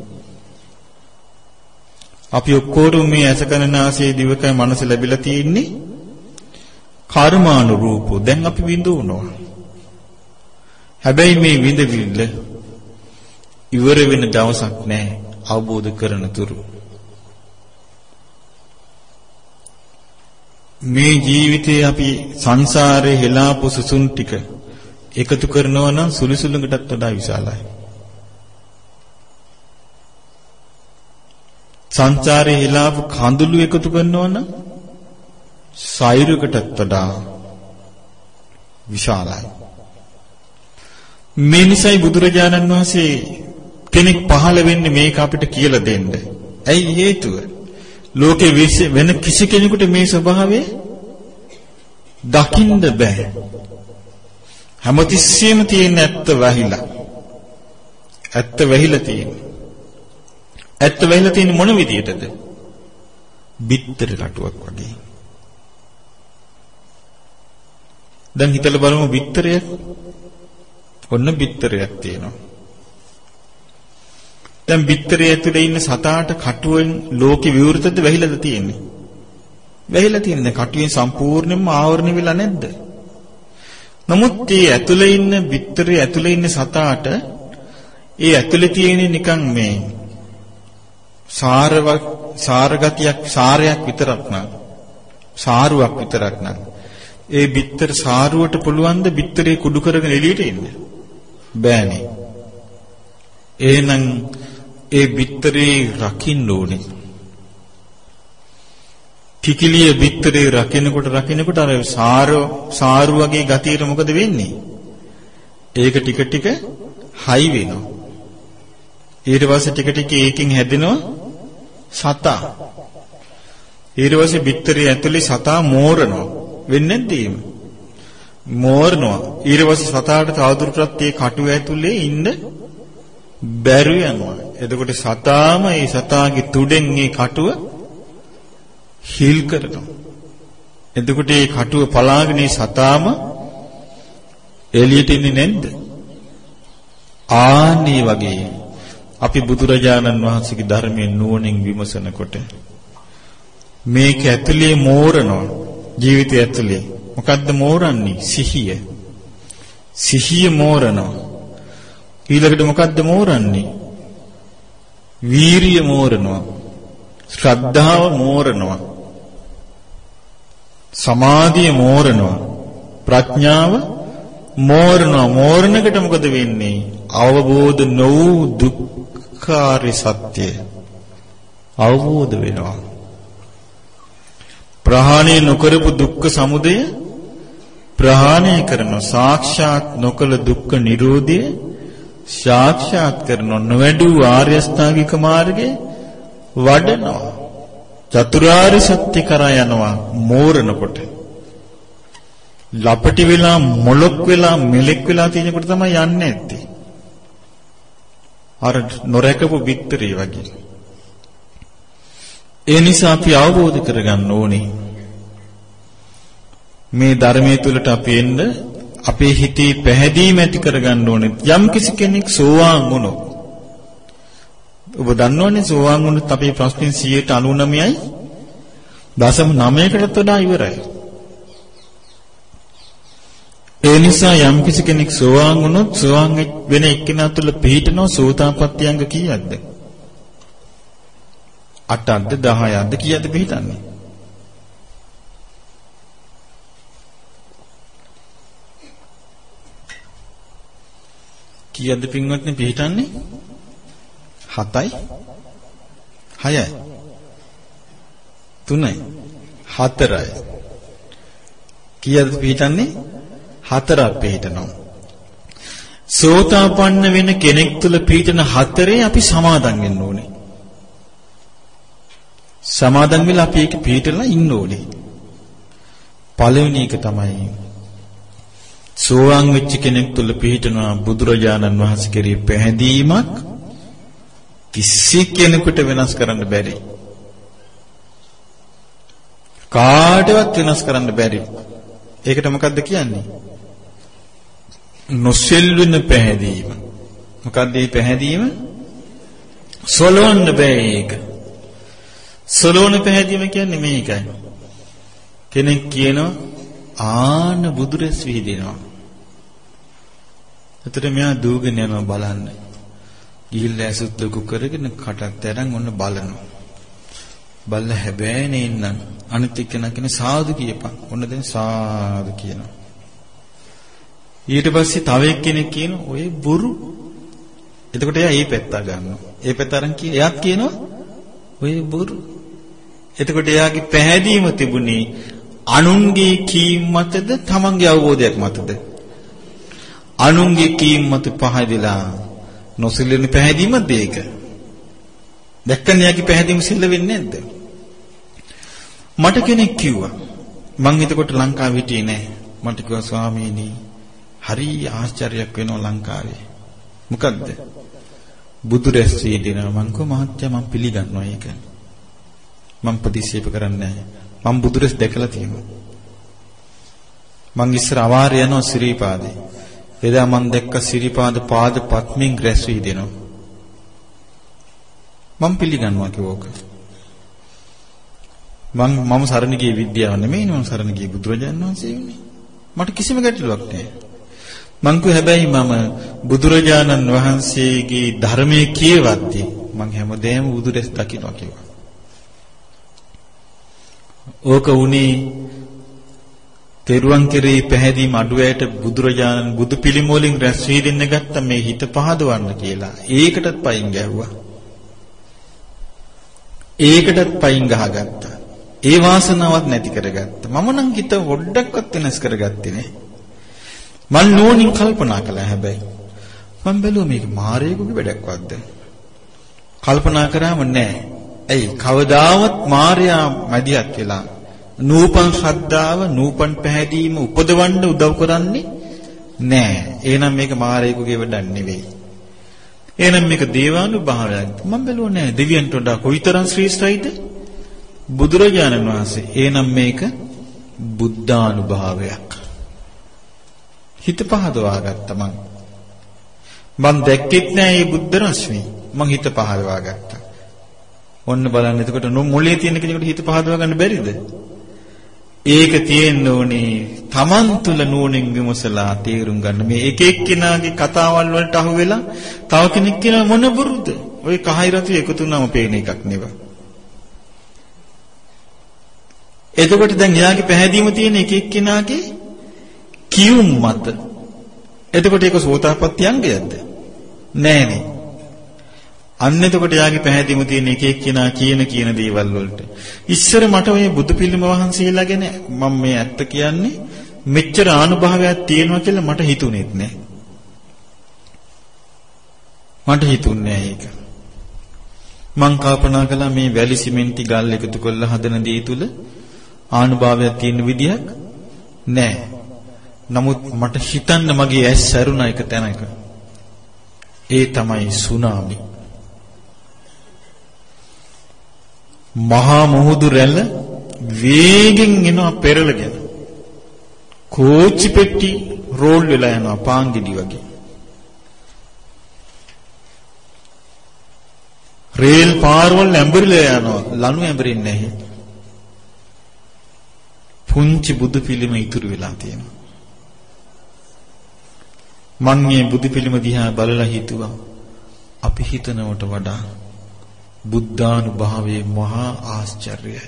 [SPEAKER 1] අපි ඔක්කොටම මේ ඇස කන නාසය දිවකය මනස ලැබිලා තියෙන්නේ කර්මානු රූපෝ. දැන් අපි විඳවනවා. හැබැයි මේ විඳවිල්ල ඉවර වෙන දවසක් නැහැ අවබෝධ කරන තුරු. මේ ජීවිතේ අපි සංසාරේ හෙලාපු සුසුන් ටික එකතු කරනවා නම් සුලිසුලඟටත් වඩා විශාලයි. සංසාරේ හෙලාපු කඳුළු එකතු කරනවා නම් සෛරකටත් වඩා විශාලයි. මේ නිසයි බුදුරජාණන් වහන්සේ කෙනෙක් පහළ වෙන්නේ මේක අපිට කියලා දෙන්න. ඇයි හේතුව? ලෝකේ වෙන කිසි කෙනෙකුට මේ ස්වභාවය දකින්න බෑ. හැමතිස්සෙම තියෙන ඇත්ත වැහිලා. ඇත්ත වැහිලා තියෙන්නේ. ඇත්ත වැහිලා තියෙන්නේ මොන විදියටද? බිත්තර කටුවක් වගේ. දැන් හිතලා බලමු බිත්තරයක්. ඔන්න බිත්තරයක් තියෙනවා. දැන් බිත්තරය ඇතුලේ ඉන්න සතාට කටුවෙන් ලෝකෙ විවෘතද වැහිලාද තියෙන්නේ? වැහිලා තියෙන්නේ. කටුවෙන් සම්පූර්ණයෙන්ම ආවරණය වෙලා නැද්ද? නමුත් මේ ඇතුලේ ඉන්න බිත්තරේ ඇතුලේ ඉන්න සතාට ඒ ඇතුලේ තියෙන නිකන් මේ සාරවක් සාරගතියක් සාරයක් විතරක් නං සාරුවක් විතරක් නං ඒ බිත්තර සාරුවට පුළුවන් ද බිත්තරේ කුඩු කරගෙන එළියට එන්න බෑනේ එහෙනම් ඒ බිත්තරේ රකින්න ඕනේ. කිකිලිය බිත්තරේ රකින්නකොට රකින්නකොට අර සාර සාරු වගේ ගතියට මොකද වෙන්නේ? ඒක ටික ටික හයි වෙනවා. ඊට පස්සේ ටික ටික ඒකෙන් හැදෙනවා සතා. ඊට පස්සේ බිත්තරේ ඇතුලේ සතා මෝරනවා. වෙන්නේ නැද්ද මෝරනවා. ඊට පස්සේ සතාට තවදුරටත් ඒ කටුව ඇතුලේ ඉන්න බැරි යනවා. එතකොට සතාම ඒ සතාගේ තුඩෙන් මේ කටුව හිල් කරනවා. එතකොට මේ කටුව පලාගෙන සතාම එළියට එන්නේ නැද්ද? ආන්නේ වගේ. අපි බුදුරජාණන් වහන්සේගේ ධර්මයෙන් නුවණින් විමසනකොට මේක ඇතුලේ මෝරනවා. ජීවිතය ඇතුලේ. මොකද්ද මෝරන්නේ? සිහිය. සිහිය මෝරනවා. ඊළඟට මොකද්ද මෝරන්නේ? වීරිය මෝරනවා. ශ්‍රද්ධාව මෝරනවා. සමාධිය මෝරනවා. ප්‍රඥාව මෝරනවා. මෝරණකට මොකද වෙන්නේ? අවබෝධ නොවූ දුක්ඛාරි සත්‍යය අවබෝධ වෙනවා. ප්‍රහාණය නොකරපු දුක්ඛ සමුදය ප්‍රහාණය කරන සාක්ෂාත් නොකල දුක්ඛ නිරෝධය සාක්ෂාත් කරන නොවැඩූ ආර්ය අෂ්ටාංගික මාර්ගේ වඩනවා. චතුරාර්ය සත්‍ය කරා යනවා මෝරණකොට. ලපටි වෙලා මොලොක් වෙලා මෙලෙක් වෙලා තියෙනකොට තමයි යන්නේ නැත්තේ. අර නොරැකපු වික්ටරි වගේ. ඒ නිසා අපි අවබෝධ කරගන්න ඕනේ මේ ධර්මයේ තුලට අපි එන්න අපේ හිතේ පැහැදීම ඇති කරගන්න ඕනේ. යම් කිසි කෙනෙක් සෝවාන් වුණොත් ඔබ දන්නවනේ සෝවාන් වුණොත් අපේ ප්‍රශ්නෙන් 99යි දශම 9කටත් වඩා ඉවරයි. ඒ නිසා යම් කිසි කෙනෙක් සෝවාන් වුණොත් සෝවාන් වෙන එක්කෙනා තුළ පිහිටනවා සෝතාපට්ඨියංග කීයක්ද? 8ක්ද 10ක්ද කීයක්ද පිහිටන්නේ? කීයද පින්වත්නි පිළිටන්නේ? 7යි 6යි 3යි 4යි කීයද පිළිටන්නේ? 4ක් පිළිටනවා. සෝතාපන්න වෙන කෙනෙක් තුල පිළිටන හතරේ අපි සමාදන් වෙන්න ඕනේ. සමාදන් වෙලා අපි ඒක පිළිටලා ඉන්න ඕනේ. පළවෙනි එක තමයි සෝවාන් වෙච්ච කෙනෙක් තුල පිළිටනවා බුදුරජාණන් වහන්සේ කෙරෙහි පැහැදීමක් කිසි කෙනෙකුට වෙනස් කරන්න බැරි. කාටවත් වෙනස් කරන්න බැරි. ඒකට මොකද්ද කියන්නේ? නොසෙල්වෙන පැහැදීම. මොකද්ද මේ පැහැදීම? සොලවන්න බෑ ඒක. සොලවන පැහැදීම කියන්නේ මේකයි. කෙනෙක් කියනවා ආන බුදුරස් විහිදෙනවා. එතකොට මෙයා දූගෙන යනවා බලන්න. ගිහිල්ලා ඇසුත් ලොකු කරගෙන කටත් ඇරන් ඔන්න බලනවා. බල්ල හැබැයි නේන්නම් අනිත් එක්කෙනා කියන සාදු කියපන්. ඔන්න දැන් සාදු කියනවා. ඊට පස්සේ තව එක්කෙනෙක් කියන ඔය බොරු. එතකොට එයා ඒ පැත්ත ගන්නවා. ඒ පැත්ත අරන් කිය එයාත් කියනවා ඔය බොරු. එතකොට එයාගේ පැහැදීම තිබුණේ අනුන්ගේ කීම් මතද තමන්ගේ අවබෝධයක් මතද? අනුන්ගේ කීම් මත පහදලා නොසිල්ලෙන පැහැදීමද ඒක? දැක්කනේ යාගේ පැහැදීම සිල්ල වෙන්නේ නැද්ද? මට කෙනෙක් කිව්වා මං එතකොට ලංකාවේ හිටියේ නෑ. මට කිව්වා ස්වාමීනි හරි ආශ්චර්යයක් වෙනවා ලංකාවේ. මොකද්ද? බුදු රැස් වීදිනවා මං කෝ මහත්තයා මං පිළිගන්නවා ඒක. මං ප්‍රතික්ෂේප කරන්නේ නැහැ. මං බුදු රැස් දැකලා තියෙනවා. මං ඉස්සර අවාරය යනවා සිරිපාදේ. එදා මං දැක්ක සිරිපාද පාද පත්මින් රැස් වීදිනවා. මං පිළිගන්නවා කිව්වෝක. මං මම සරණ ගියේ විද්‍යාව නෙමෙයි මම සරණ ගියේ බුදුරජාණන් වහන්සේ වෙන්නේ. මට කිසිම ගැටලුවක් නැහැ. මං කිව්ව හැබැයි මම බුදුරජාණන් වහන්සේගේ ධර්මයේ කියවද්දී මං හැමදේම බුදුරැස් දකින්නවා කිව්වා. ඕක උනේ තෙරුවන් කෙරෙහි පැහැදීම අඩුවැයට බුදුරජාණන් බුදු පිළිමෝලින් රැස් වී දෙන්න ගත්ත මේ හිත පහදවන්න කියලා. ඒකටත් පයින් ගැහුවා. ඒකටත් පයින් ගහගත්තා. ඒ වාසනාවක් නැති කරගත්තා. මම නම් හිත වොඩක්වත් වෙනස් කරගත්තේ නෑ. මං නෝනින් කල්පනා කළා හැබැයි. මම බැලුවා මේක මාරේකුගේ වැඩක්වත්ද? කල්පනා කරාම නෑ. ඇයි කවදාවත් මාරයා මැදිහත් වෙලා නූපන් ශ්‍රද්ධාව නූපන් පැහැදීම උපදවන්න උදව් කරන්නේ නෑ. එහෙනම් මේක මාරේකුගේ වැඩක් නෙවෙයි. එහෙනම් මේක දේවානුභාවයක්. මම බැලුවා නෑ දෙවියන්ට වඩා කොයිතරම් ශ්‍රේෂ්ඨයිද? බුදුරජාණන් වහන්සේ. එහෙනම් මේක බුද්ධානුභාවයක්. හිත පහදවා ගත්තා මං. මං දැක්කෙත් නෑ මේ බුද්ධ රශ්මිය. මං හිත පහදවා ගත්තා. ඔන්න බලන්න එතකොට මොලේ තියෙන කෙනෙකුට හිත පහදවා ගන්න බැරිද? ඒක තියෙන්න ඕනේ Taman තුල නුවණින් විමසලා තේරුම් ගන්න. මේ එක එක්කෙනාගේ කතාවල් වලට අහු වෙලා තව කෙනෙක් කියන මොන බොරුද? ඔය කහයි රතු එකතු වුණාම පේන එකක් නෙවෙයි. එතකොට දැන් එයාගේ පැහැදීම තියෙන එක එක්කෙනාගේ කියුම් මත. එතකොට ඒක සෝතාපට්ටි අංගයක්ද? නෑනේ. අන්න එතකොට යාගේ පැහැදිලිම තියෙන එක එක්කිනා කියන කියන දේවල් වලට. ඉස්සර මට ඔය බුදු පිළිම වහන්සේලා ගැන මම මේ ඇත්ත කියන්නේ මෙච්චර ආනුභාවයක් තියෙනවා කියලා මට හිතුනේත් නෑ. මට හිතුන්නේ නෑ ඒක. මං කල්පනා කළා මේ වැලි සිමෙන්ති ගල් එකතු කරලා හදන දේ තුල ආනුභාවයක් තියෙන විදියක් නෑ. නමුත් මට හිතන්න මගේ ඇස් සැරුණා එක තැනක. ඒ තමයි සුනාමි. මහා මුහුදු රැළ වේගෙන් එනවා පෙරලගෙන. කෝච්චි පෙට්ටි රෝල් වෙලා යනවා පාංගිඩි වගේ. රේල් පාරවල් ඇඹරිලා යනවා ලනු ඇඹරෙන්නේ නැහැ. පුංචි බුදු පිළිම ඉතුරු වෙලා තියෙනවා. මං මේ බුදු පිළිම දිහා බලලා හිතුවා අපි හිතනවට වඩා බුද්ධානුභාවයේ මහා ආශ්චර්යයි.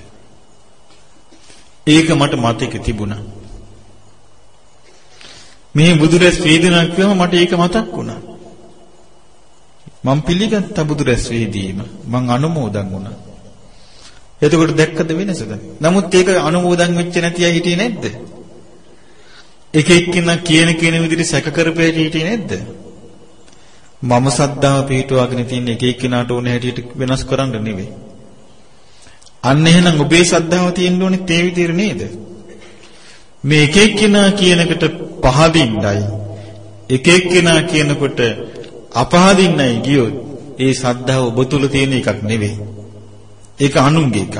[SPEAKER 1] ඒක මට මතක තිබුණා. මේ බුදුරැස් වේදනාවක් කියවම මට ඒක මතක් වුණා. මම පිළිගත්ත බුදු රැස් වේදීම මං අනුමෝදන් වුණා. එතකොට දැක්කද වෙනසද? නමුත් ඒක අනුමෝදන් වෙච්ච නැති අය හිටියේ නැද්ද? එක එක්කිනා කියන කියන විදිහට සැක කරපේ හිටියේ නැද්ද? මම සද්ධාව පිටුවාගෙන තියෙන එක එක්කිනාට ඕන හැටියට වෙනස් කරන්න නෙවෙයි. අන්න එහෙනම් ඔබේ සද්ධාව තියෙන්න ඕනේ තේ විදිහට නේද? මේ එක එක්කිනා කියනකට පහදින්නයි එක එක්කිනා කියනකොට අපහදින්නයි ගියොත් ඒ සද්ධාව ඔබ තුල තියෙන එකක් නෙවෙයි. ඒක අනුන්ගේ එකක්.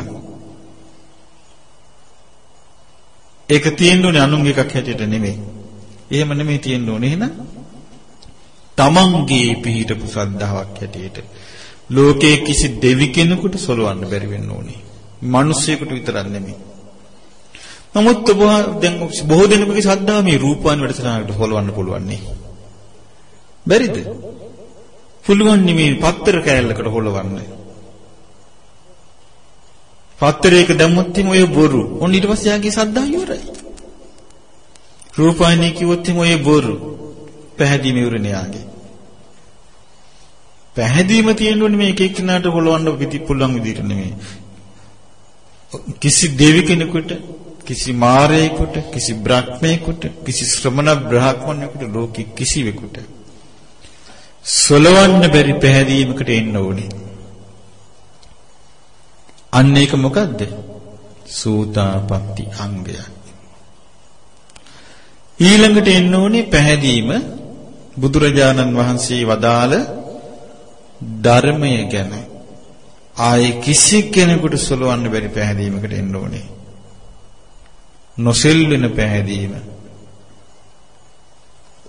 [SPEAKER 1] ඒක තියෙන්න ඕනේ අනුන්ගේ එකක් හැටියට නෙමෙයි. එහෙම නෙමෙයි තියෙන්න ඕනේ එහෙනම් තමන්ගේ පිහිටපු ශ්‍රද්ධාවක් හැටියට ලෝකයේ කිසි දෙවි කෙනෙකුට සලවන්න බැරි වෙන්න ඕනේ. මිනිස්සෙකුට විතරක් නෙමෙයි. නමුත් ඔබ දැන් බොහෝ දෙනෙකුගේ ශ්‍රද්ධාව මේ රූපවාන් වැඩසටහනකට හොලවන්න පුළුවන් නේ. බැරිද? පුළුවන් නෙමේ පත්තර කෑල්ලකට හොලවන්න. පත්තරයක දැම්මොත් ඔය බොරු. ඔන්න ඊට පස්සේ යාගේ ශ්‍රද්ධාව ඉවරයි. රූපවාහිනිය කිව්වොත් ඔය බොරු. පැහැදීම ඉවරනේ යාගේ. පැහැදීම තියෙන්න ඕනේ මේ එක එක්කිනාට හොලවන්න පිටි පුළුවන් විදිහට නෙමෙයි. කිසි දෙවි කෙනෙකුට කිසි මාරයෙකුට කිසි බ්‍රහ්මයෙකුට කිසි ශ්‍රමණ බ්‍රාහ්මණයෙකුට ලෝකෙ කිසිවෙකුට සොලවන්න බැරි පැහැදීමකට එන්න ඕනේ. අන්න ඒක මොකද්ද? සූතාපට්ටි අංගය. ඊළඟට එන්න ඕනේ පැහැදීම බුදුරජාණන් වහන්සේ වදාළ ධර්මය ගැන ආයේ කිසි කෙනෙකුට සලවන්න බැරි පැහැදීමකට එන්න ඕනේ. නොසෙල්වෙන පැහැදීම.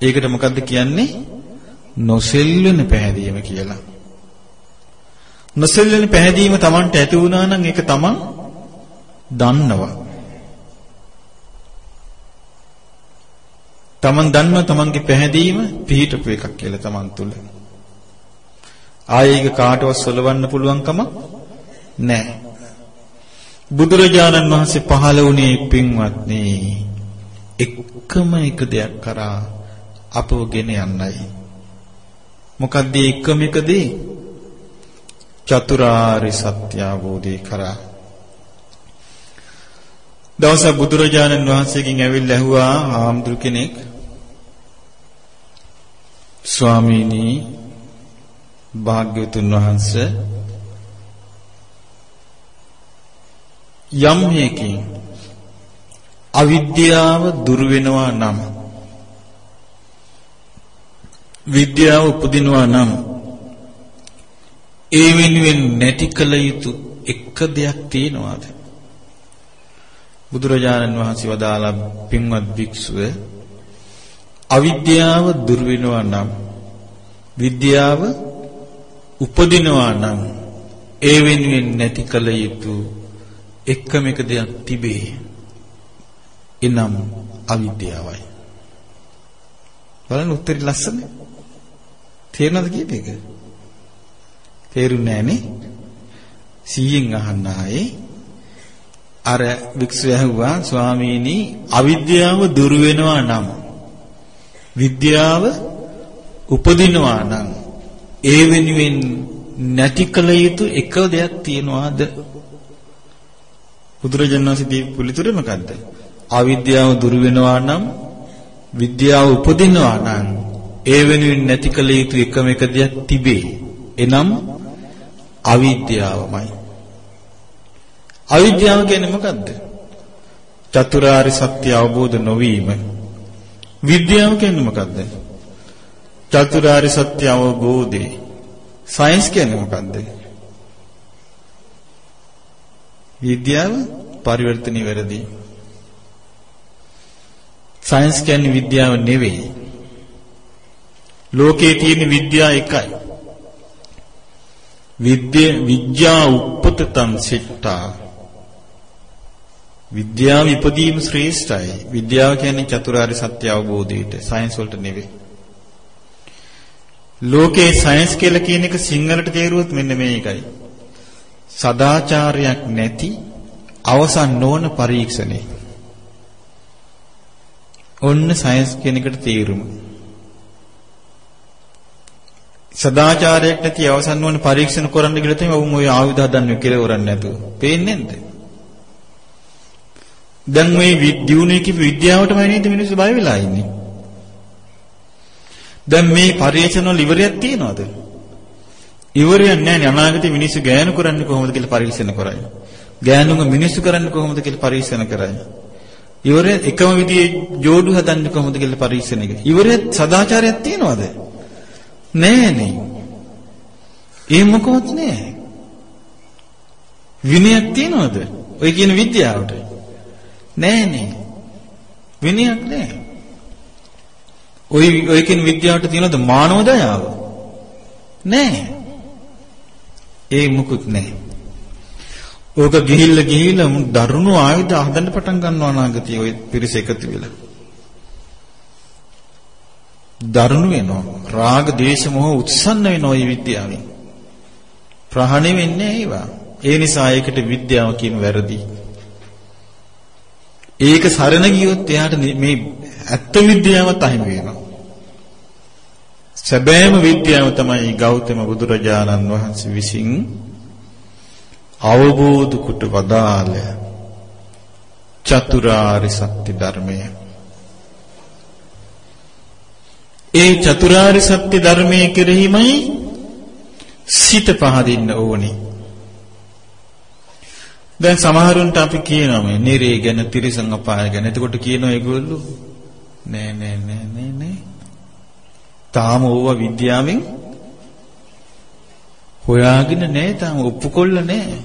[SPEAKER 1] ඒකට මොකද්ද කියන්නේ? නොසෙල්වෙන පැහැදීම කියලා. නොසෙල්වෙන පැහැදීම Tamanට ඇති වුණා නම් ඒක Taman දන්නවා. Taman දන්නවා Tamanගේ පැහැදීම පිහිටපු එකක් කියලා Taman තුල. ආයේ ඒක කාටවත් සොලවන්න පුළුවන් කමක් නැහැ. බුදුරජාණන් වහන්සේ පහළ වුණේ පින්වත්නි එකම එක දෙයක් කරා අපව ගෙන යන්නයි. මොකද්ද එකම එක දේ? චතුරාර්ය සත්‍ය අවබෝධය කරා. දවසක් බුදුරජාණන් වහන්සේගෙන් ඇවිල්ලා ඇහුවා ආම්දුර කෙනෙක් ස්වාමීනි භාග්‍යවතුන් වහන්සේ යම් හේකින් අවිද්‍යාව දුර වෙනවා නම් විද්‍යාව උපදිනවා නම් ඒ වෙනුවෙන් නැති කළ යුතු එක දෙයක් තියෙනවාද? බුදුරජාණන් වහන්සේ වදාලා පින්වත් භික්ෂුව අවිද්‍යාව දුර වෙනවා නම් විද්‍යාව උපදිනවා නම් ඒ වෙනුවෙන් නැති කළ යුතු එකම එක දෙයක් තිබේ. එනම් අවිද්‍යාවයි. බලන්න උත්තරي ලස්සන. තේරෙනවද කියපේ එක? තේරුන්නේ නැහනේ. සීයෙන් අහන්න ආයේ අර වික්ෂු ඇහුවා ස්වාමීනි අවිද්‍යාව දුරු වෙනවා නම් විද්‍යාව උපදිනවා නම් ඒ වෙනුවෙන් නැති කළ යුතු එක දෙයක් තියනවාද බුදුරජාණන් වහන්සේ දීපු පිළිතුර මොකද්ද? අවිද්‍යාව දුරු වෙනවා නම් විද්‍යාව උපදිනවා නම් ඒ වෙනුවෙන් නැති කළ යුතු එකම එක දෙයක් තිබේ. එනම් අවිද්‍යාවමයි. අවිද්‍යාව කියන්නේ මොකද්ද? චතුරාර්ය සත්‍ය අවබෝධ නොවීම. විද්‍යාව කියන්නේ මොකද්ද? චතුරාර්ය සත්‍ය අවබෝධය. සයන්ස් කියන්නේ මොකද්ද? විද්‍යාව පරිවර්තනීය වැරදි. සයන්ස් කියන්නේ විද්‍යාව නෙවෙයි. ලෝකේ තියෙන විද්‍යාව එකයි. විද්‍ය විද්‍යා උප්පතං සිට්ඨා විද්‍යාව ඉපදීම ශ්‍රේෂ්ඨයි. විද්‍යාව කියන්නේ චතුරාර්ය සත්‍ය අවබෝධයට සයන්ස් වලට නෙවෙයි. ලෝකේ සයන්ස් කියලා කියන එක සිංහලට තේරුවොත් මෙන්න මේකයි. සදාචාරයක් නැති අවසන් නොවන පරීක්ෂණය. ඔන්න සයන්ස් කියන එකට තේරුම. සදාචාරයක් නැති අවසන් වන පරීක්ෂණ කරන්න කියලා තමයි වුන් ওই ආයුධ හදන්නේ කියලා කරන්නේ නැතුව. පේන්නේ නැද්ද? දැන් මේ දියුණුවේ කිප විද්‍යාවටමයි නේද මිනිස්සු බය වෙලා ඉන්නේ. දැන් මේ පරීක්ෂණ වල ඉවරයක් තියනවද? ඉවරයක් නැහැ අනාගතේ මිනිස්සු ගෑනු කරන්නේ කොහොමද කියලා පරීක්ෂණ කරයි. ගෑනුන්ව මිනිස්සු කරන්නේ කොහොමද කියලා පරීක්ෂණ කරයි. ඉවරේ එකම විදිහේ جوړු හදන්නේ කොහොමද කියලා පරීක්ෂණ එක. ඉවරේ සදාචාරයක් තියනවද? නෑනේ. ඒ මොකවත් නෑ. විනයක් තියනවද? ඔය කියන විද්‍යාවට? නෑනේ. විනයක් නෑ. ඔය ඔය කියන විද්‍යාවට තියනවද මානව දයාව? නෑ. ඒ මුකුත් නෑ. ඕක ගිහිල්ලා ගිහිල්ලා දරුණු ආයුධ හදන්න පටන් ගන්නවා අනාගතයේ ඔය පිරිස එකතු වෙලා. දරුණු වෙනවා. රාග, දේශ, මොහ උත්සන්න වෙනවා මේ විද්‍යාවෙන්. ප්‍රහාණය වෙන්නේ ඒවා. ඒ නිසා ඒකට විද්‍යාව කියන වැරදි. ඒක සරණ ගියොත් එයාට මේ ඇත්ත විද්‍යාවත් අහිමි වෙනවා. සැබෑම විද්‍යාව තමයි ගෞතම බුදුරජාණන් වහන්සේ විසින් අවබෝධ කොට වදාළ චතුරාර්ය සත්‍ය ධර්මය. ඒ චතුරාර්ය සත්‍ය ධර්මයේ කෙරෙහිමයි සිත පහදින්න ඕනේ. දැන් සමහරුන්ට අපි කියනවා මේ නිරේ ගැන තිරිසන් අපාය ගැන. එතකොට කියනවා ඒගොල්ලෝ නෑ නෑ නෑ නෑ නෑ. තාම ඕවා විද්‍යාවෙන් හොයාගෙන නෑ තාම ඔප්පු කොල්ල නෑ.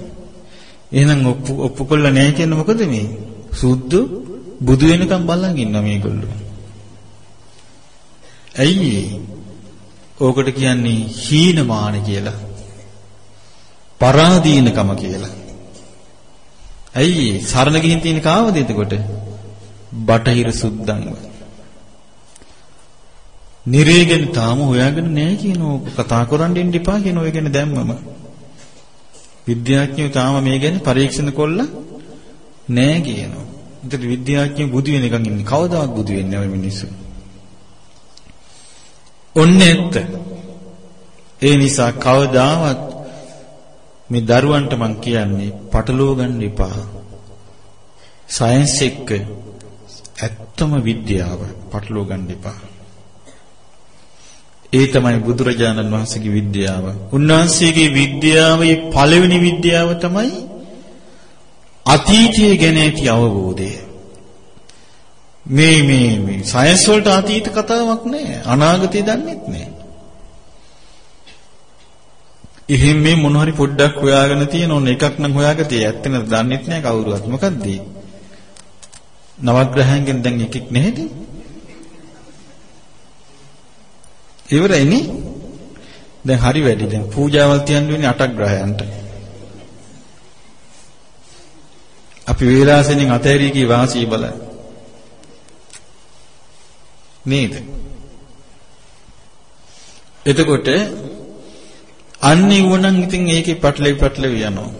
[SPEAKER 1] එහෙනම් ඔප්පු ඔප්පු කොල්ල නෑ කියන්නේ මොකද මේ? සුද්ධ බුදු වෙනකම් බලන් ඉන්නවා මේගොල්ලෝ. ඇයි ඕකට කියන්නේ හීනමාන කියලා. පරාදීනකම කියලා. ඇයි සරණ ගිහින් තියෙන කාවද එතකොට? බටහිර සුද්ධංග. නිරේගෙන තාම හොයාගෙන නැහැ කියන ඕක කතා කරන්න ඉන්න එපා කියන ඔය ගැන දැම්මම. විද්‍යාඥයෝ තාම මේ ගැන පරීක්ෂණ කළා නැහැ කියනවා. ඒතර විද්‍යාඥයෝ බුදු වෙන එකන් ඉන්නේ. කවදාවත් බුදු වෙන්නේ නැහැ මිනිස්සු. ඔන්න ඇත්ත. ඒ නිසා කවදාවත් මේ දරුවන්ට මං කියන්නේ පටලව ගන්න එපා. සයන්ස් එක්ක ඇත්තම විද්‍යාව පටලව ගන්න එපා. ඒ තමයි බුදුරජාණන් වහන්සේගේ විද්‍යාව. උන්වහන්සේගේ විද්‍යාවේ පළවෙනි විද්‍යාව තමයි අතීතය ගැන ඇති අවබෝධය. මේ මේ මේ සයන්ස් වලට අතීත කතාවක් නැහැ. අනාගතය දන්නෙත් නැහැ. ඉතින් මේ මොන හරි පොඩ්ඩක් හොයාගෙන තියෙන ඕන එකක් නම් හොයාගත්තේ ඇත්තම දන්නෙත් නැහැ කවුරුවත්. මොකද්ද? නවග්‍රහයන්ගෙන් දැන් එකෙක් නැහැද? ඉවරයිනේ. දැන් හරි වැඩි. දැන් පූජාවල් තියන්න වෙන්නේ අටක් ග්‍රහයන්ට. අපි වේලාසෙනින් අතහැරී කී වාසී බලන්න. නේද? එතකොට අන්නේ වුණනම් ඉතින් ඒකේ පටලෙවි පටලෙවි යනවා.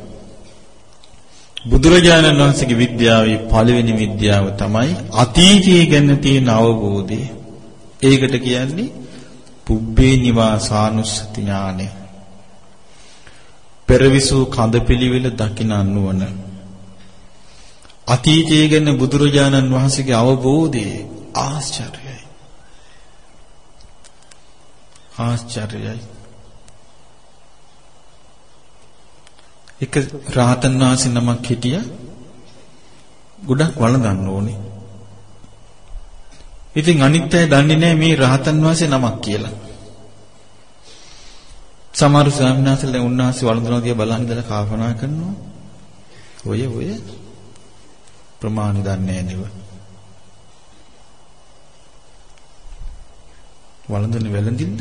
[SPEAKER 1] බුදුරජාණන් වහන්සේගේ විද්‍යාවේ පළවෙනි විද්‍යාව තමයි අතීතය ගැන තියෙන අවබෝධය. ඒකට කියන්නේ පුබ්බේ නිවාසානුස්සති ඥානය. පෙරවිසූ කඳපිලිවෙල දකින අනුවන. අතීතය ගැන බුදුරජාණන් වහන්සේගේ අවබෝධය ආශ්චර්යයි. ආශ්චර්යයි. එක රාතන් වහන්සේ නමක් හිටියා. ගොඩක් වළඳන්න ඕනේ. ඉතින් අනිත් අය දන්නේ නැහැ මේ රහතන් වහන්සේ නමක් කියලා. සමහර ස්වාමීන් වහන්සේලා උන්වහන්සේ වළඳනවා දිහා බලන් ඉඳලා කල්පනා කරනවා. ඔය ඔය ප්‍රමාණ දන්නේ නැව. වළඳන වෙලඳින්ද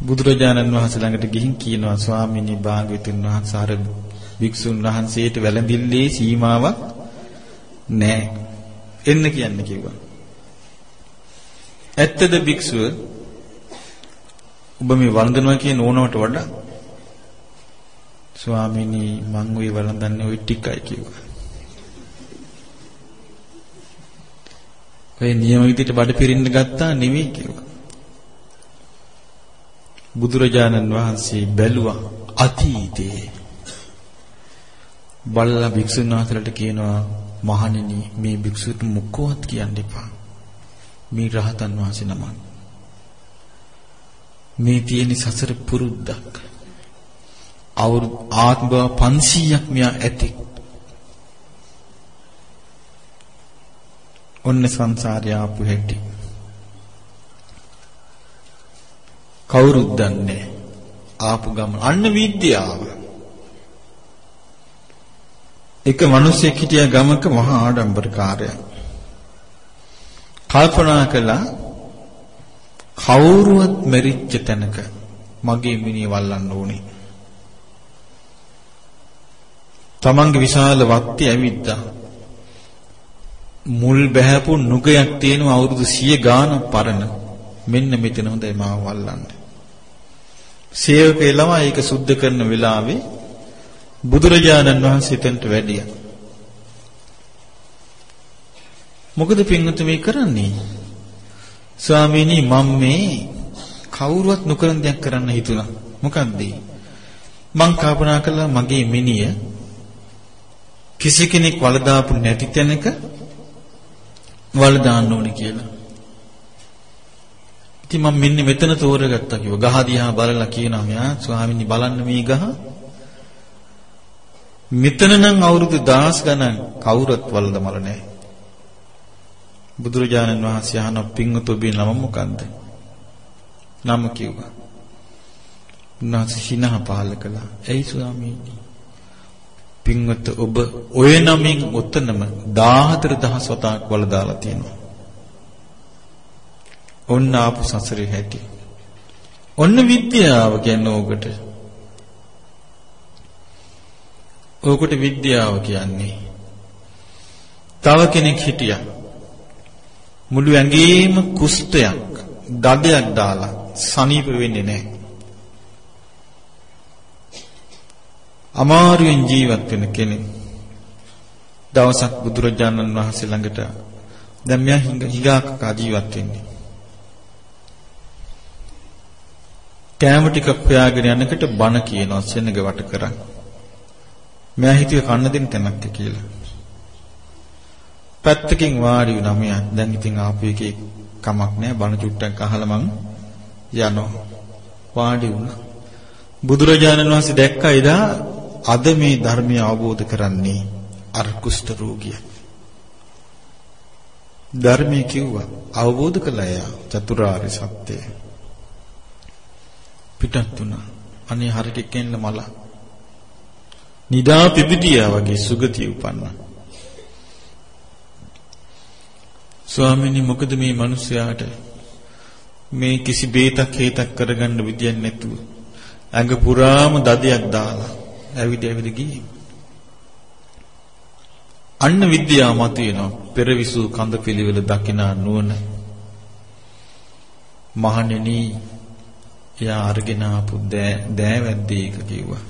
[SPEAKER 1] බුදුරජාණන් වහන්සේ ළඟට ගිහින් කියනවා ස්වාමීනි භාග්‍යවතුන් වහන්සේ අර වික්ෂුන් වහන්සේට වැළඳිල්ලේ සීමාවක් නැහැ. එන්න කියන්න කිව්වා. ඇත්තද භික්ෂුව ඔබ මේ වළඳනවා කියන ඕනවට වඩා ස්වාමීනි මං ওই වළඳන්නේ ওই ටිකයි කිව්වා. ඔය නියම විදිහට බඩ පිරින්න ගත්තා නෙමෙයි කිව්වා. බුදුරජාණන් වහන්සේ බැලුවා අතීතේ බලලා භික්ෂුන් වහන්සේලාට කියනවා මහණෙනි මේ භික්ෂුවට මුක්කවත් කියන්න එපා. මේ රහතන් වහන්සේ නමක්. මේ තියෙන සසර පුරුද්දක්. අවුරුදු ආත්ම 500ක් මෙයා ඇති. ඔන්න සංසාරය ආපු හැටි. කවුරුත් දන්නේ ආපු ගමන. අන්න විද්‍යාව. එක මිනිසෙක් හිටියා ගමක මහා ආඩම්බරකාරයා. කල්පනා කළා කවුරුවත් මෙරිච්ච තැනක මගේ මිනිහ වල්ලන්න ඕනේ. තමන්ගේ විශාල වත්තේ ඇවිද්දා. මුල් බහැපු නුගයක් තියෙනවා අවුරුදු 100 ගාණක් පරණ. මෙන්න මෙතන හොඳයි මාව වල්ලන්න. සේවකේ ළමයි ඒක සුද්ධ කරන වෙලාවේ බුදුරජාණන් වහන්සේ තෙන්ට වැඩියා. මොකද පින්වතුනි මේ කරන්නේ? ස්වාමීනි මම මේ කවුරුවත් නොකරන දෙයක් කරන්න හිතුණා. මොකද්ද? මං කල්පනා කළා මගේ මිනිය කිසි කෙනෙක් වලදාපු නැති තැනක වල දාන්න ඕනේ කියලා. ඉතින් මම මෙන්න මෙතන තෝරගත්තා කිව්වා. ගහ දිහා බලලා කියනවා මෙයා ස්වාමීනි බලන්න මේ ගහ. මෙතන නම් අවුරුදු 10 ගණන් කවුරුත් වලදමල නැහැ. බුදුරජාණන් වහන්සේ අහන පින්වත ඔබේ නම මොකන්ද? නම කිව්වා. උන්වහන්සේ සිනහ පහල කළා. "ඇයි ස්වාමීනි? පින්වත ඔබ ඔය නමින් ඔතනම 14000 වතාවක් වල දාලා තියෙනවා." ඔන්න ආපු සසරේ හැටි. ඔන්න විද්‍යාව කියන්නේ ඕකට. ඕකට විද්‍යාව කියන්නේ. තව කෙනෙක් හිටියා. මුළු ඇඟේම කුෂ්ඨයක් දඩයක් දාලා සනීප වෙන්නේ නැහැ. අමාරුවෙන් ජීවත් වෙන කෙනෙක්. දවසක් බුදුරජාණන් වහන්සේ ළඟට දැන් මෙයා හිඟාක ජීවත් වෙන්නේ. කෑම ටිකක් හොයාගෙන යනකොට බණ කියනවා සෙනඟ වට කරන්. මෙයා හිතුවේ කන්න දෙන්න තැනක් කියලා. පැත්තකින් වාඩි වුණා මෙයා. දැන් ඉතින් ආපු එකේ කමක් නැහැ. බණ චුට්ටක් අහලා මං යනවා. වාඩි වුණා. බුදුරජාණන් වහන්සේ දැක්කා එදා අද මේ ධර්මය අවබෝධ කරන්නේ අර කුෂ්ඨ රෝගිය. ධර්මයේ කිව්වා අවබෝධ කළා යා චතුරාර්ය සත්‍යය. පිටත් වුණා. අනේ හරියට එන්න මල. නිදා පිපිටියා වගේ සුගතිය උපන්නා. ස්වාමීනි මොකද මේ මිනිස්යාට මේ කිසි බේතක් හේතක් කරගන්න විදියක් නැතුව ඇඟ පුරාම දදයක් දාලා ඇවිද ඇවිද ගියේ. අන්න විද්‍යාව මත වෙනවා පෙරවිසු කඳ පිළිවෙල දකිනා නුවණ මහණෙනි එයා අරගෙන ආපු දෑවැද්දේක කිව්වා.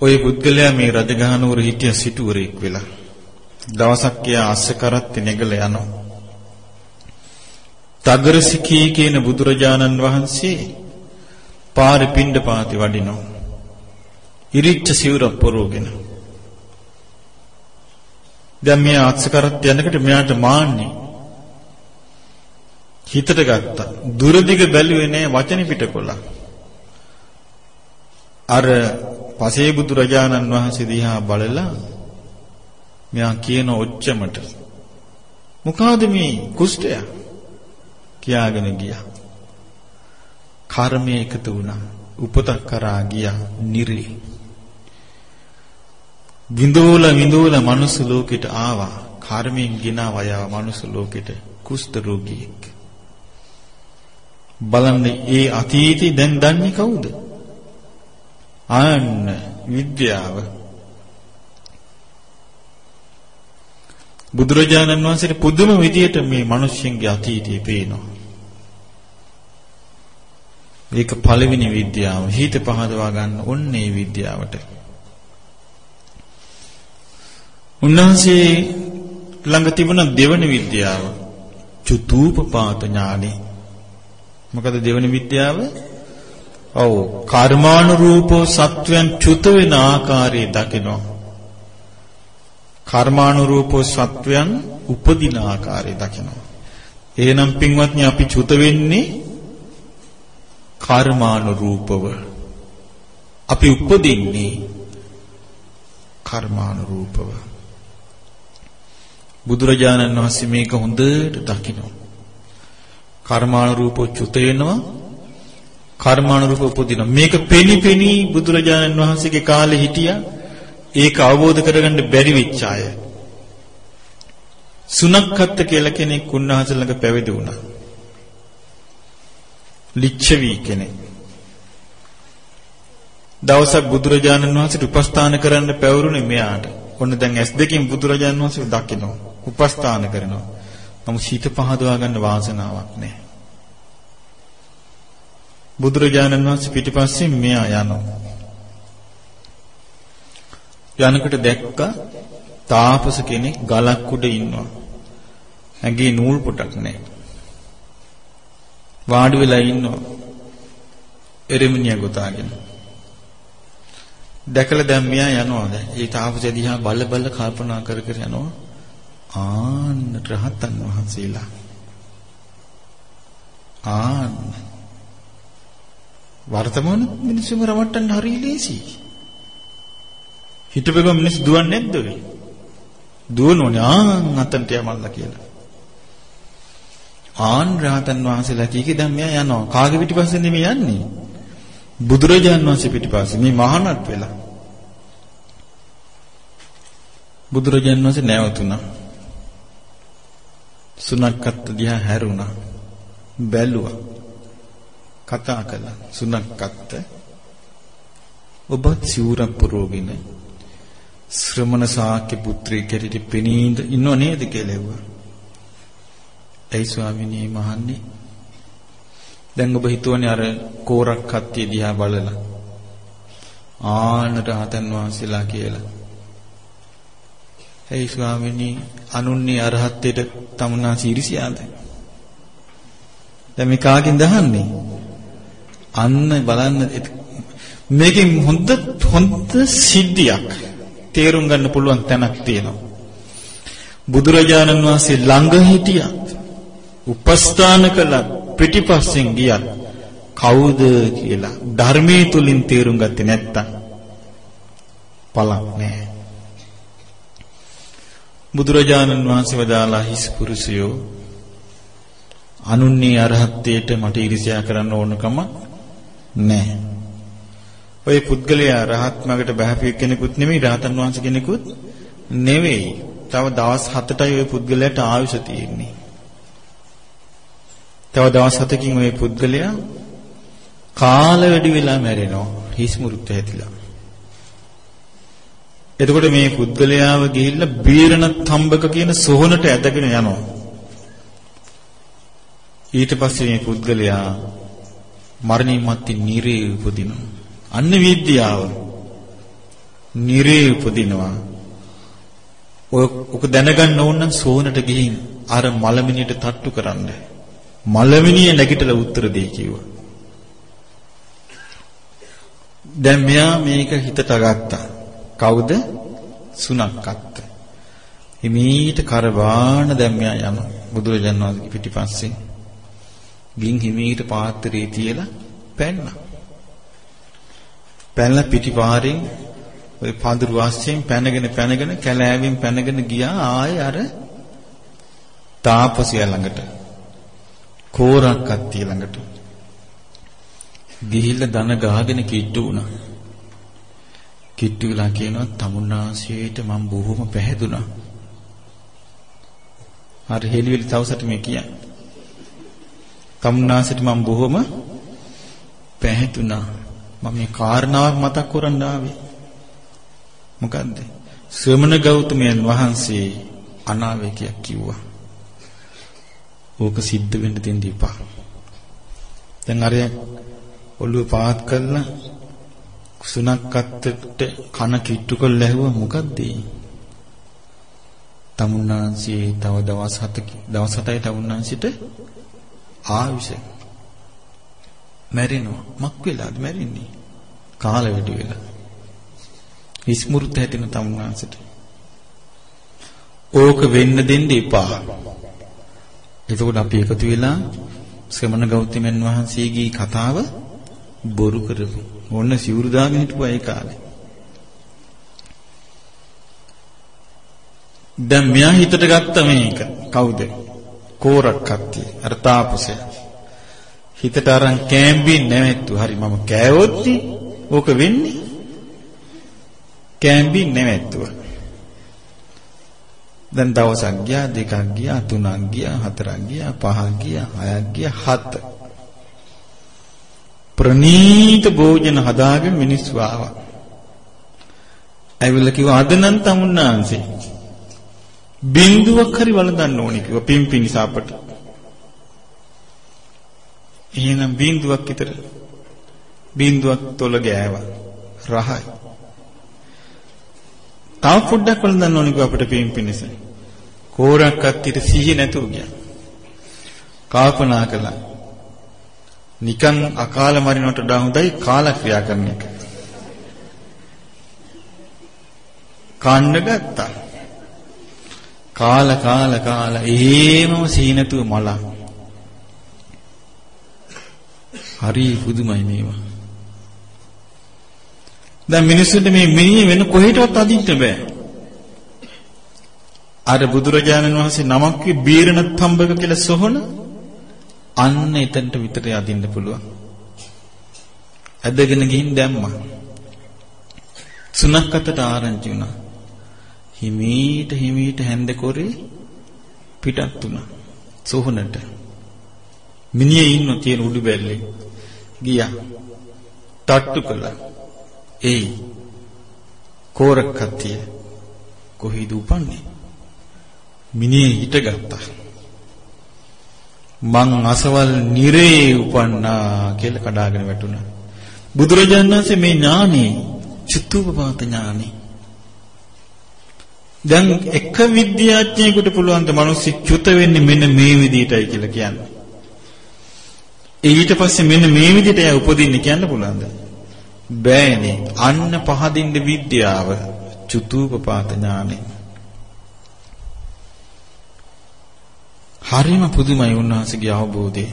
[SPEAKER 1] ඔය පුද්ගලයා මේ රජගහනුවර හිටිය සිටුවරෙක් වෙලා දවසක් එයා අස්ස කරත්තේ නැගල යනවා. තගරසිකී කියන බුදුරජාණන් වහන්සේ පාරේ පිණ්ඩපාති වඩිනවා. ඉරිච්ච සිවුර පොරෝගෙන. දැන් මෙයා අස්ස කරත් යනකොට මෙයාට මාන්නේ හිතට ගත්තා. දුරදිග බැලුවේ නෑ වචන පිටකොලා. අර පසේ බුදුරජාණන් වහන්සේ දිහා බලලා මෙයා කියන ඔච්චමට මොකಾದ මේ කුෂ්ඨය කියාගෙන ගියා. කර්මයේ එකතු වුණා. උපතක් කරා ගියා නිරේ. විඳෝල විඳෝල මනුස්ස ලෝකෙට ආවා. කර්මයෙන් ගිනා වයව මනුස්ස ලෝකෙට කුෂ්ඨ රෝගියෙක්. බලන්න ඒ අතීතේ දැන් දන්නේ කවුද? ආන්න විද්‍යාව බුදුරජාණන් වහන්සේට පුදුම විදියට මේ මිනිස්සුන්ගේ අතීතය පේනවා. මේක පළවෙනි විද්‍යාව. හිත පහදවා ගන්න ඕනේ විද්‍යාවට. උන්වහන්සේ ළඟ තිබුණ දෙවන විද්‍යාව චුතූපපාත ඥානෙ. මොකද දෙවෙනි විද්‍යාව? ඔව් කර්මානුරූපව සත්වයන් චුත වෙන ආකාරය දකිනවා. කර්මානුරූපව සත්වයන් උපදින ආකාරය දකිනවා. එහෙනම් පින්වත්නි අපි චුත වෙන්නේ කර්මානුරූපව. අපි උපදින්නේ කර්මානුරූපව. බුදුරජාණන් වහන්සේ මේක හොඳට දකිනවා. කර්මානුරූපව චුත වෙනවා කර්මානුරූපව උපදිනවා. මේක පෙනිපෙනී බුදුරජාණන් වහන්සේගේ කාලේ හිටියා. ඒක අවබෝධ කරගන්න බැරි වෙච්ච අය. සුනක්කත්ත කියලා කෙනෙක් උන්වහන්සේ ළඟ පැවිදි වුණා. ලිච්ඡවි කෙනෙක්. දවසක් බුදුරජාණන් වහන්සේට උපස්ථාන කරන්න පැවරුනේ මෙයාට. ඔන්න දැන් ඇස් දෙකෙන් බුදුරජාණන් වහන්සේ දකිනවා. උපස්ථාන කරනවා. නමුත් සීත පහදවා ගන්න වාසනාවක් නැහැ. බුදුරජාණන් වහන්සේ පිටිපස්සෙන් මෙයා යනවා. යනකොට දැක්කා තාපස කෙනෙක් ගලක් උඩ ඉන්නවා. ඇඟේ නූල් පොටක් නැහැ. වාඩි වෙලා ඉන්නවා. එරෙමිනිය ගොතාගෙන. දැකලා දැන් මෙයා යනවා දැන්. ඒ තාපසයා දිහා බල බල කල්පනා කර කර යනවා. ආන්න රහතන් වහන්සේලා. ආන්න වර්තමාන මිනිස්සුම රවට්ටන්න හරි ලේසියි. හිතපෙගම මිනිස්සු දුවන්නේ නැද්ද ඔය? දුවනෝනේ ආන් අතන්ට යමල්ලා කියලා. ආන් රහතන් වහන්සේලා කීකේ දැන් මෙයා යනවා. කාගේ පිටිපස්සෙන්ද මේ යන්නේ? බුදුරජාන් වහන්සේ පිටිපස්සේ මේ මහානත් වෙලා. බුදුරජාන් වහන්සේ නැවතුණා. සුනක්කත් දිහා හැරුණා. බැලුවා. කතා කළා. සුනක්කත් ඔබ සිවුරක් පුරෝගෙන ශ්‍රමණ ශාක්‍ය පුත්‍රයෙක් හැටියට පෙනීඳ ඉන්නව නේද කියලා ඇහුවා. ඇයි ස්වාමිනේ මහන්නේ? දැන් ඔබ හිතුවනේ අර කෝරක් කත්තිය දිහා බලලා ආනට හතන් වහන්සේලා කියලා. ඇයි ස්වාමිනේ අනුන්නේ අරහත්ත්වයට තමුනා සිරිසියාද? දැන් මේ කාගෙන්ද අහන්නේ? අන්න බලන්න මේකෙන් හොඳ හොඳ සිද්ධියක් තේරුම් ගන්න පුළුවන් තැනක් තියෙනවා. බුදුරජාණන් වහන්සේ ළඟ හිටියා. උපස්ථාන කළා පිටිපස්සෙන් ගියා. කවුද කියලා ධර්මයේ තුලින් තේරුම් ගත්තේ නැත්තම් පළක් නැහැ. බුදුරජාණන් වහන්සේ වදාලා හිස් පුරුෂයෝ අනුන්නේ අරහත්ත්වයට මට ඉරිසියා කරන්න ඕනකම නැහැ. ඔය පුද්ගලයා රහත් මගට බහැපිය කෙනෙකුත් නෙමෙයි රහතන් වහන්සේ කෙනෙකුත් නෙවෙයි. තව දවස් 7ටයි ওই පුද්ගලයාට ආයුෂ තියෙන්නේ. තව දවස් 7කින් ওই පුද්ගලයා කාල වැඩි වෙලා මැරෙනවා. හිස් මුරුත් ඇතිලා. එතකොට මේ පුද්ගලයාව ගිහිල්ලා බීරණ තම්බක කියන සොහනට ඇදගෙන යනවා. ඊට පස්සේ මේ පුද්ගලයා මරණින් මත්තේ නිරේ උපදිනවා. අන්න විද්‍යාව. නිරේ උපදිනවා. ඔක දැනගන්න ඕන නම් සෝනට ගිහින් අර මලමිනියට තට්ටු කරන්න. මලමිනිය නැගිටලා උත්තර දෙයි කිව්වා. දැන් මෙයා මේක හිතට ගත්තා. කවුද? සුනක්කත්. හිමීට කරවාන දැන් මෙයා යනවා. බුදුරජාණන් වහන්සේ පිටිපස්සේ ගින් හිමීට පාත්‍රයේ තියලා පැන්නා. පැනලා පිටිපාරෙන් ওই පඳුරු වාස්යෙන් පැනගෙන පැනගෙන කැලෑවෙන් පැනගෙන ගියා ආයේ අර තාපසයා ළඟට. කෝරක් කත්තිය ළඟට. ගිහිල්ලා දන ගහගෙන කිට්ටු වුණා. කිට්ටු වෙලා කියනවා තමුන්නාසියට මම බොහොම පැහැදුනා. හරි හෙලිවිලි තවසට මේ කියන්නේ. තමුන්නාසිට මම බොහොම පැහැදුනා. මම මේ කාරණාවක් මතක් කරන්න ආවේ. මොකද්ද? ශ්‍රමණ ගෞතමයන් වහන්සේ අනාවේකයක් කිව්වා. ඕක සිද්ධ වෙන්න දෙන්න එපා. දැන් අර ඔළුව පාත් කරලා සුනක් අත්තට කන කිට්ටු කරලා ඇහුවා මොකද්ද තමුන්නාන්සේ තව දවස් 7 දවස් 7යි තමුන්නාන්සිට ආවිෂ මැරෙනවා. මක් වෙලාද මැරෙන්නේ? කාල වැඩි වෙලා. විස්මෘත හැදෙන තමුන්වන්සට. ඕක වෙන්න දෙන්න එපා. එතකොට අපි එකතු වෙලා ශ්‍රමණ ගෞතමයන් වහන්සේගේ කතාව බොරු කරමු. ඕන්න සිවුරු දාගෙන හිටපුවා ඒ කාලේ. දැන් මෙයා හිතට ගත්ත මේක කවුද? කෝරක් කත්තිය. අර තාපසය. හිතට අරන් කෑම්බි නැවැත්තු. හරි මම කෑවොත් ඕක වෙන්නේ. කෑම්බි නැවැත්තුවා. දැන් දවසක් ගියා දෙකක් ගියා තුනක් ගියා හතරක් ගියා පහක් ගියා හයක් ගියා හත ප්‍රනීත භෝජන හදාගෙන මිනිස්සු ආවා. ඇවිල්ලා කිව්වා අද නම් තමුන්නාන්සේ බින්දුවක් හරි වළඳන්න ඕනේ කිව්වා පිම්පිනි සාපට. එහෙනම් බින්දුවක් විතර බින්දුවක් තොල ගෑවා. රහයි. තව පොඩ්ඩක් වළඳන්න ඕනේ කිව්වා අපිට පිම්පිනිස. කෝරක් අත්තිට සිහිය නැතුව ගියා. කල්පනා කළා. නිකන් අකාල මරිනවට වඩා හොඳයි කාලක්‍රියා කරන එක. කන්න ගත්තා. කාල කාල කාල එහෙමම සීනතුව මල. හරි පුදුමයි මේවා. දැන් මිනිස්සුන්ට මේ මිනිහ වෙන කොහෙටවත් අදින්න බෑ. අර බුදුරජාණන් වහන්සේ නමක් බීරණ තම්බක කියලා සොහන අන්න එතනට විතරේ අදින්න පුළුවන්. ඇදගෙන ගිහින් දැම්මා. සුනක් අතට ආරංචි වුණා. හිමීට හිමීට හැන්ද කොරේ පිටත් වුණා. සොහනට. මිනිහේ ඉන්න තියෙන උඩු බැල්ලේ ගියා. තට්ටු කළා. එයි කෝරක් කත්තිය කොහේද උපන්නේ? මිනිහේ හිටගත්තා. මං අසවල් නිරේ උපන්නා කියලා කඩාගෙන වැටුණා. බුදුරජාණන් වහන්සේ මේ ඥානෙ චුතුපපාත ඥානෙ දැන් එක විද්‍යාඥයෙකුට පුළුවන් ද මිනිස්සු චුත වෙන්නේ මෙන්න මේ විදිහටයි කියලා කියන්නේ. ඊට පස්සේ මෙන්න මේ විදිහට එයා උපදින්න කියන්න පුළුවන්ද? බෑනේ. අන්න පහදින්න විද්‍යාව චුතුපපාත ඥානෙ. හරිම පුදුමයි උන්වහන්සේගේ අවබෝධය.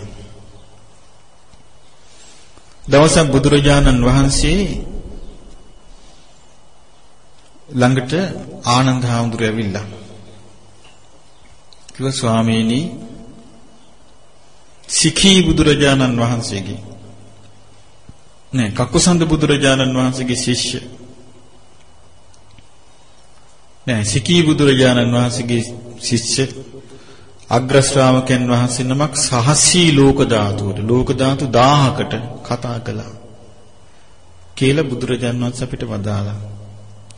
[SPEAKER 1] දවසක් බුදුරජාණන් වහන්සේ ළඟට ආනන්ද හාමුදුරුවෝ ඇවිල්ලා කිව්වා ස්වාමීනි සිඛී බුදුරජාණන් වහන්සේගේ නෑ කකුසන්ද බුදුරජාණන් වහන්සේගේ ශිෂ්‍ය නෑ සිඛී බුදුරජාණන් වහන්සේගේ ශිෂ්‍ය අග්‍ර ශ්‍රාවකයන් වහන්සේ නමක් සහසී ලෝක ධාතුවට ලෝක ධාතු 1000කට කතා කළා කියලා බුදුරජාණන් වහන්සේ අපිට වදාලා.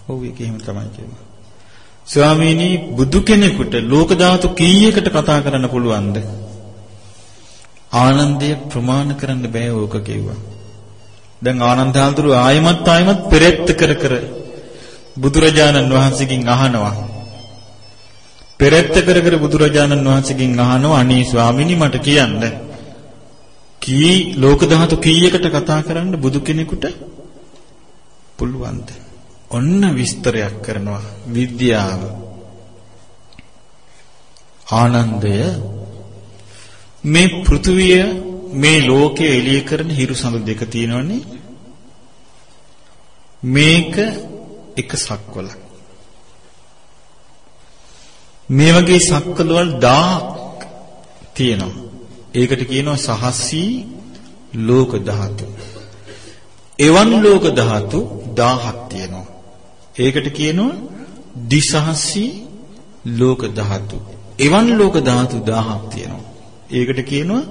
[SPEAKER 1] ඔව් ඒක එහෙම තමයි කියනවා. ස්වාමීනි බුදු කෙනෙකුට ලෝක ධාතු කීයකට කතා කරන්න පුළුවන්ද? ආනන්දය ප්‍රමාණ කරන්න බෑ ඕක කිව්වා. දැන් ආනන්ද හඳුරු ආයමත් ආයමත් පෙරෙත් කර කර බුදුරජාණන් වහන්සේගෙන් අහනවා පෙරෙත්ත කර කර බුදුරජාණන් වහන්සේගෙන් අහනවා අනේ ස්වාමීනි මට කියන්න. කී ලෝක ධාතු කීයකට කතා කරන්න බුදු කෙනෙකුට පුළුවන්ද? ඔන්න විස්තරයක් කරනවා. විද්‍යාව. ආනන්දය මේ පෘථුවිය මේ ලෝකයේ එළිය කරන හිරු සඳු දෙක තියෙනවනේ. මේක එක සක්වලක්. මේ වගේ සක්වල වල 1000ක් තියෙනවා. ඒකට කියනවා සහස්සී ලෝක ධාතු. එවන් ලෝක ධාතු 1000ක් තියෙනවා. ඒකට කියනවා දිසහස්සී ලෝක ධාතු. එවන් ලෝක ධාතු 1000ක් තියෙනවා. ඒකට කියනවා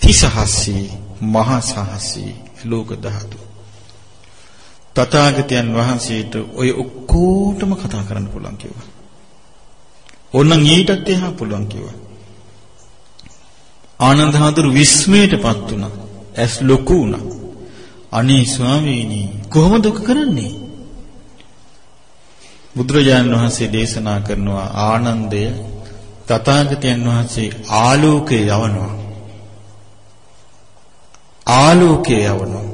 [SPEAKER 1] තිසහස්සී මහා සහස්සී ලෝක ධාතු. තථාගතයන් වහන්සේට ඔය ඔක්කොටම කතා කරන්න පුළුවන් කිව්වා. ඕනනම් ඊටත් එහා පුළුවන් කිව්වා. ආනන්ද හඳුරු විස්මයටපත් වුණා. ඇස් ලොකු වුණා. අනේ ස්වාමීනි කොහොමද ඔක කරන්නේ? බුදුරජාණන් වහන්සේ දේශනා කරනවා ආනන්දය තථාගතයන් වහන්සේ ආලෝකේ යවනවා. ආලෝකය යවනවා.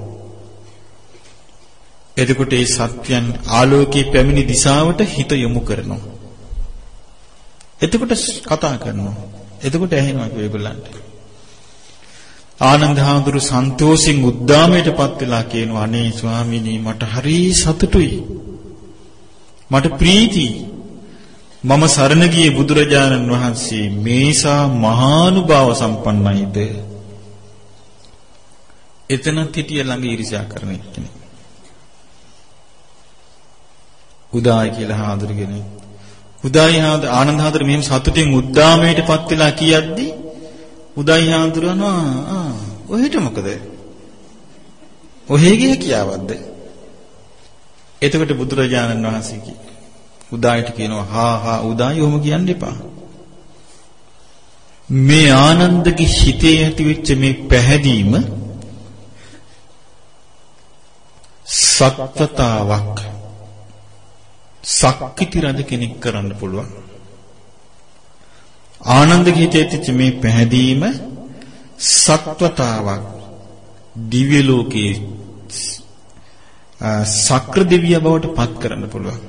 [SPEAKER 1] එතකොට ඒ සත්‍යයන් ආලෝකයේ පැමිණි දිශාවට හිත යොමු කරනවා. එතකොට කතා කරනවා. එතකොට ඇහෙනවා ඒගොල්ලන්ට. ආනන්ද හාමුදුරු සන්තෝෂෙන් උද්දාමයටපත් වෙලා කියනවා අනේ ස්වාමීනි මට හරි සතුටුයි. මට ප්‍රීතියි. මම සරණ ගියේ බුදුරජාණන් වහන්සේ මේසා මහානුභාව සම්පන්නයිද එතනත් හිටිය ළඟ ඊර්ෂ්‍යා කරන කෙනෙක් උදායි කියලා හාඳුරගෙන උදායි හාඳ ආනන්ද හාඳුර මෙහෙම සතුටින් උද්දාමයටපත් වෙලා කියද්දි උදායි හාඳුරනවා ආ ඔහෙට මොකද? ඔහෙ ගිය කියාවද්ද එතකොට බුදුරජාණන් වහන්සේ කි උදායිට කියනවා හා හා උදායි ඔහොම කියන්න එපා. මේ ආනන්දගේ හිතේ ඇතිවෙච්ච මේ පැහැදීම සත්‍යතාවක්. සක්විති රජ කෙනෙක් කරන්න පුළුවන්. ආනන්දගේ හිතේ තිච්ච මේ පැහැදීම සත්වතාවක් දිව්‍ය ලෝකයේ සක්‍ර දෙවිය බවට පත් කරන්න පුළුවන්.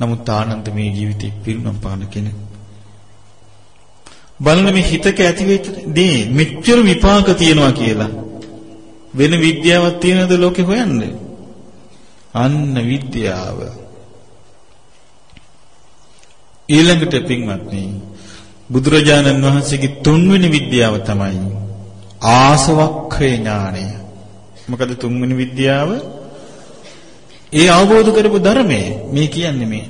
[SPEAKER 1] නමුත් ආනන්ද මේ ජීවිතේ පිරුණම් පාන කෙනෙක්. බලන්න මේ හිතක ඇතිවෙච්ච දේ මෙච්චර විපාක තියනවා කියලා වෙන විද්‍යාවක් තියෙනවද ලෝකේ හොයන්නේ? අන්න විද්‍යාව. ඊළඟට පින්වත්නි බුදුරජාණන් වහන්සේගේ තුන්වෙනි විද්‍යාව තමයි ආසවක්ඛේ ඥානය. මොකද තුන්වෙනි විද්‍යාව? ඒ අවබෝධ කරපු ධර්මය මේ කියන්නේ මේ.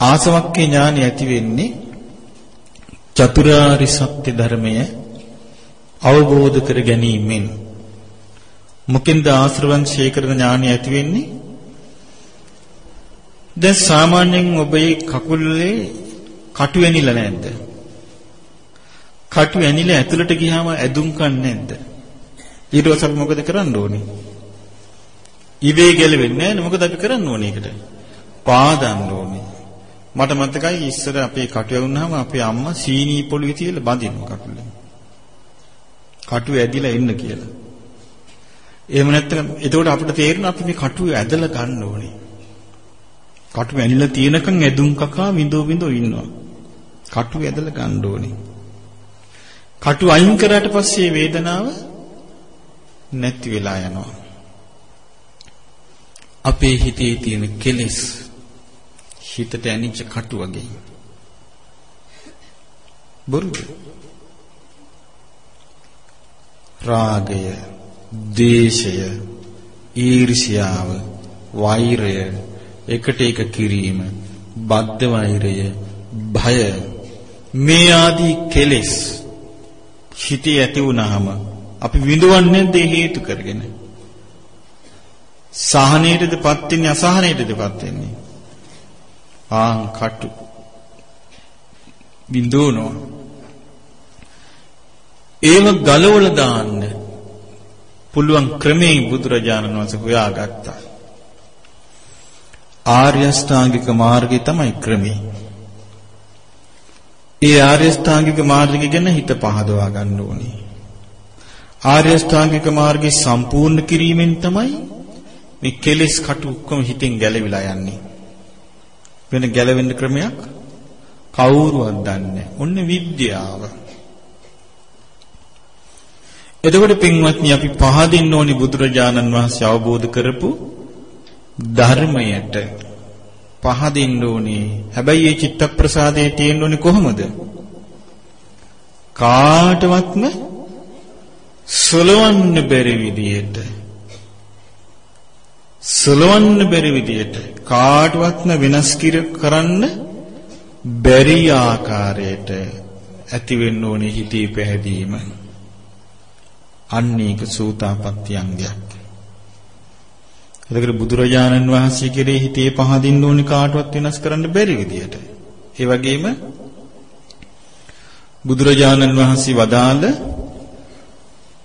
[SPEAKER 1] ආසවක්ඛේ ඥානය ඇති වෙන්නේ චතුරාරි සත්‍ය ධර්මය අවබෝධ කර ගැනීමෙන් මොකෙන්ද ආශ්‍රවන් ශේකරණ ඥානය ඇති වෙන්නේ? දැන් සාමාන්‍යයෙන් ඔබේ කකුලේ කටු ඇනිලා නැද්ද? කටු ඇනිලා ඇතුළට ගියාම ඇදුම් කන්නේ නැද්ද? ඊට පස්සේ අපි මොකද කරන්න ඕනේ? ඉවේ ගැලවෙන්නේ නැහැ මොකද අපි කරන්න ඕනේ ඒකට? පාදන්න ඕනේ. මට මතකයි ඉස්සර අපේ කටු ඇවුනහම අපේ අම්මා සීනී පොළුවේ තියලා බඳිනවා කකුලේ. කටු ඇදිලා එන්න කියලා. එහෙම නැත්නම් එතකොට අපිට තේරෙනවා අපි මේ කටුව ඇදලා ගන්න ඕනේ. කටුව ඇනිලා තියෙනකන් ඇදුම් කකා විඳෝ විඳෝ ඉන්නවා. කටුව ඇදලා ගන්න ඕනේ. කටුව අයින් කරාට පස්සේ වේදනාව නැති වෙලා යනවා. අපේ හිතේ තියෙන කෙලෙස් හිතට ඇනිච්ච කටු වගේ. බොරුද? රාගය දේශය, ඊර්ෂ්‍යාව, වෛරය, එකට එක කිරීම, බද්ධ වෛරය, භය මේ ආදී කෙලෙස් හිතේ ඇති වුනහම අපි විඳවන්නේ දේ හේතු කරගෙන. සහනයටදපත් වෙන්නේ අසහනයටදපත් වෙන්නේ. ආන් කටු බින්දුනෝ ඒව ගලවලා දාන්න පුළුවන් ක්‍රමේ බුදුරජාණන් වහන්සේ හොයාගත්තා. ආර්ය අෂ්ටාංගික මාර්ගය තමයි ක්‍රමේ. ඒ ආර්ය අෂ්ටාංගික මාර්ගය ගැන හිත පහදවා ගන්න ඕනේ. ආර්ය අෂ්ටාංගික මාර්ගය සම්පූර්ණ කිරීමෙන් තමයි මේ කෙලෙස් කටු ඔක්කොම හිතෙන් ගැලවිලා යන්නේ. වෙන ගැලවෙන්න ක්‍රමයක් කවුරුවත් දන්නේ නැහැ. ඔන්න විද්‍යාව. එතකොට පින්වත්නි අපි පහදින්න ඕනි බුදුරජාණන් වහන්සේ අවබෝධ කරපු ධර්මයට පහදින්න ඕනේ. හැබැයි මේ චිත්ත ප්‍රසාදයේ තියෙන්න ඕනේ කොහොමද? කාටවත්ම සලවන්න බැරි විදියට සලවන්න බැරි විදියට කාටවත්ම වෙනස් කරන්න බැරි ආකාරයට ඇති වෙන්න ඕනේ හිතේ පැහැදීම. අන්න ඒක සූතාපට්ටි අංගයක්. එතකොට බුදුරජාණන් වහන්සේ කෙරේ හිතේ පහදින්න ඕනි කාටවත් වෙනස් කරන්න බැරි විදියට. ඒ වගේම බුදුරජාණන් වහන්සේ වදාළ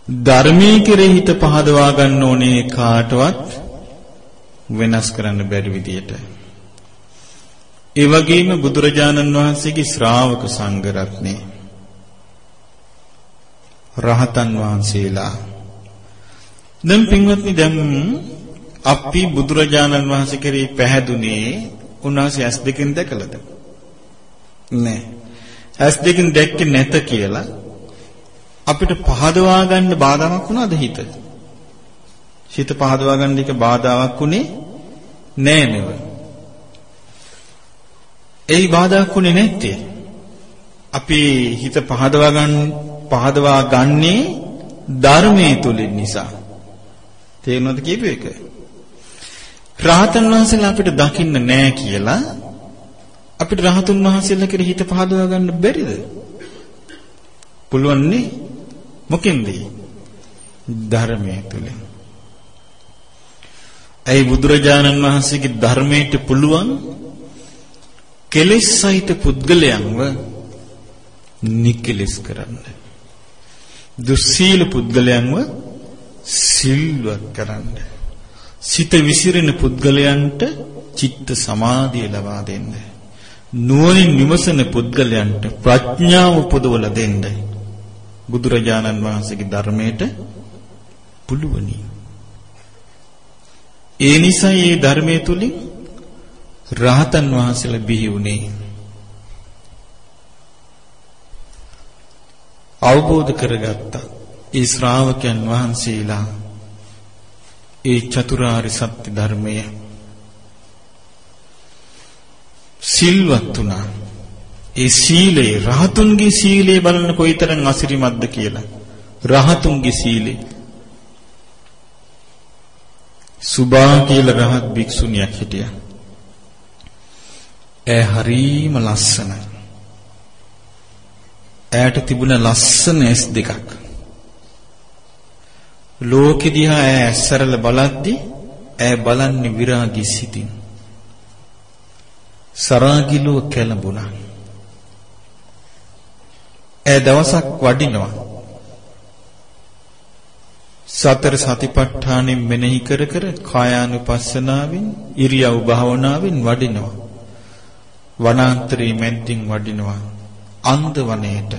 [SPEAKER 1] ධර්මයේ කෙරේ හිත පහදවා ගන්න ඕනේ කාටවත් වෙනස් කරන්න බැරි විදියට. ඒ වගේම බුදුරජාණන් වහන්සේගේ ශ්‍රාවක සංඝ රත්නේ රහතන් වහන්සේලා. දැන් පින්වත්නි දැන් අපි බුදුරජාණන් වහන්සේ කෙරෙහි පැහැදුනේ උන්වහන්සේ ඇස් දෙකෙන් දැකලාද? නෑ. ඇස් දෙකෙන් දැක්කේ නැත කියලා අපිට පහදවා ගන්න බාධාවක් වුණාද හිත? හිත පහදවා ගන්න එක බාධාවක් උනේ නෑ නේද? ඒ බාධාක් උනේ නැත්තේ? අපි හිත පහදවා ගන්න පහදවා ගන්නේ ධර්මයේ තුලින් නිසා. තේරෙනවද කියපු එක? රහතන් වහන්සේලා අපිට දකින්න නෑ කියලා අපිට රහතුන් වහන්සේලා කෙරෙහි හිත පහදවා ගන්න බැරිද? පුළුවන් නේ. මොකෙන්ද? ධර්මයේ තුලින්. ඒ බුදුරජාණන් වහන්සේගේ ධර්මයට පුළුවන් කෙලෙස් සහිත පුද්ගලයන්ව නිකලස් කරන්න. දුස්සීල පුද්ගලයන්ව සිල්වත් කරන්න. සිත විසිරෙන පුද්ගලයන්ට චිත්ත සමාධිය ලබා දෙන්න. නුවණින් විමසන පුද්ගලයන්ට ප්‍රඥාව උපදවලා දෙන්න. බුදුරජාණන් වහන්සේගේ ධර්මයට පුළුවනි. ඒ නිසා මේ ධර්මයේ තුලින් රහතන් වහන්සේලා බිහි වුණේ අවබෝධ කරගත්තා. ඒ ශ්‍රාවකයන් වහන්සේලා ඒ චතුරාර්ය සත්‍ය ධර්මය සිල්වත් වුණා. ඒ සීලය රහතුන්ගේ සීලය බලන්න කොයිතරම් අසිරිමත්ද කියලා. රහතුන්ගේ සීලය සුභා කියලා රහත් භික්ෂුණියක් හිටියා. ඈ හරීම ලස්සනයි. ඈට තිබුණ ලස්සන ඇස් දෙකක්. ලෝකෙ දිහා ඈ ඇස්සරල බලද්දි ඈ බලන්නේ විරාගී සිතින්. සරාගිලුව කැළඹුණා. ඈ දවසක් වඩිනවා. සතර සතිපට්ඨානෙන් මෙනෙහි කර කර කායානුපස්සනාවෙන් ඉරියව් භාවනාවෙන් වඩිනවා. වනාන්තරයේ මැද්දින් වඩිනවා. අන්ද වනයේට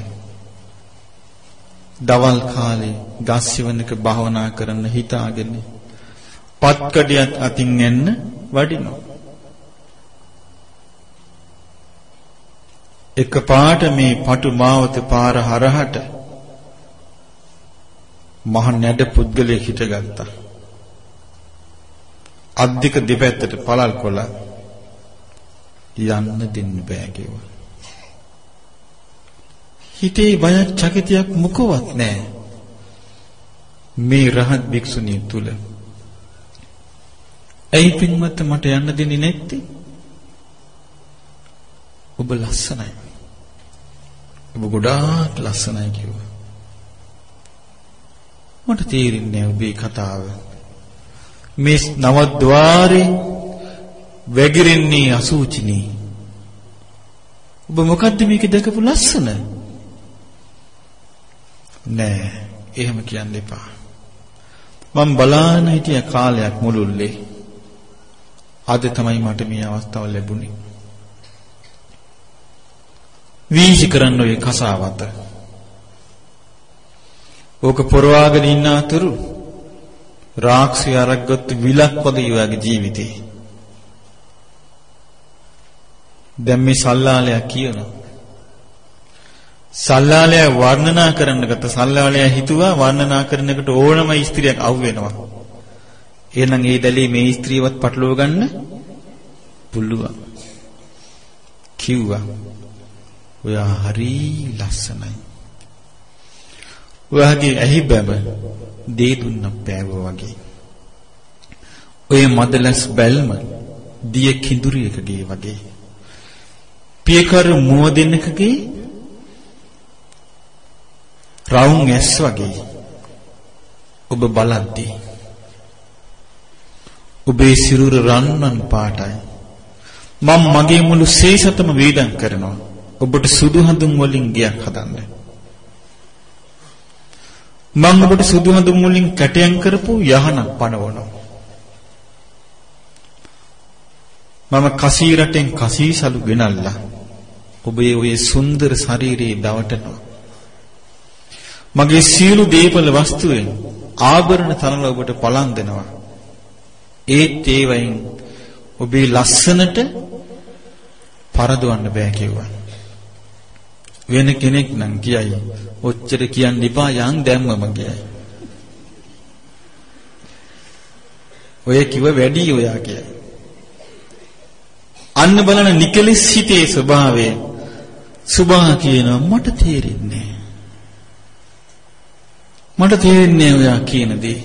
[SPEAKER 1] දවල් කාලේ ගස් සිවණක භාවනා කරන්න හිතාගෙන පත්කඩියත් අතින් එන්න වඩිනවා. එකපාරට මේ පටු මාවත පාර හරහට මහ නැඩ පුද්ගලයෙක් හිටගත්තා. අද්දික දෙපැත්තට පළල් කොලා යන්න දෙන්න බෑ කිව්වා. හිතේ බයක් චකිතයක් මුකවත් නැහැ. මේ රහත් භික්ෂුණිය තුල. ඇයි පින්වත් මට යන්න දෙන්නේ නැත්තේ? ඔබ ලස්සනයි. ඔබ ගොඩාක් ලස්සනයි කිව්වා. මට තේරෙන්නේ ඔබේ කතාව. මේ නවද්වාරේ වැగిරෙන්නේ අසූචිනේ. ඔබ මොකද්ද මේක දැකපු ලස්සන? නෑ එහෙම කියන්න එපා. මම බලාන හිටිය කාලයක් මුළුල්ලේ. අද තමයි මට මේ අවස්ථාව ලැබුණේ. වීසි කරන්න ඔය කසාවත. ඕක පොරවාගෙන ඉන්න අතුරු රාක්ෂි අරගත්තු විලක් වගේ වගේ ජීවිතේ. දැන් මේ සල්ලාලයා කියනවා සල්ලාලය වර්ණනා කරන්න ගත්ත සල්ලාලය හිතුවා වර්ණනා කරනකට ඕනම ස්ත්‍රියක් අවු වෙනවා. එහෙනම් ඒ දැලේ මේ ස්ත්‍රියවත් පටලව ගන්න පුළුවන්. කිව්වා. ඔයා හරි ලස්සනයි. ඔයාගේ ඇහි බැම දේ දුන්න පෑවෝ වගේ. ඔය මදලස් බැල්ම දිය කිඳුරියකගේ වගේ. පියකර මුව දෙන්නකගේ රවුම් ඇස් වගේ. ඔබ බලද්දී. ඔබේ සිරුර රන්වන් පාටයි. මම මගේ මුළු ශේෂතම වේදම් කරනවා. ඔබට සුදු හඳුන් වලින් ගියක් හදන්න. මම ඔබට සුදු හඳුන් වලින් කැටයන් කරපු යහනක් පනවනවා. මම කසී රටෙන් කසී සලු ගෙනල්ලා ඔබේ ඔය සුන්දර ශරීරයේ දවටනවා. මගේ සියලු දීපල වස්තුවෙන් ආභරණ තනල ඔබට පලන් දෙනවා. ඒත් ඒ වයින් ඔබේ ලස්සනට පරදවන්න බෑ කිව්වා. වෙන කෙනෙක් නම් කියයි ඔච්චර කියන්න එපා යන් දැම්මම කියයි. ඔය කිව වැඩි ඔයා කියයි. අන්න බලන නිකලස් හිතේ ස්වභාවය සුභා කියනවා මට තේරෙන්නේ මට තේරෙන්නේ ඔයා කියන දේ.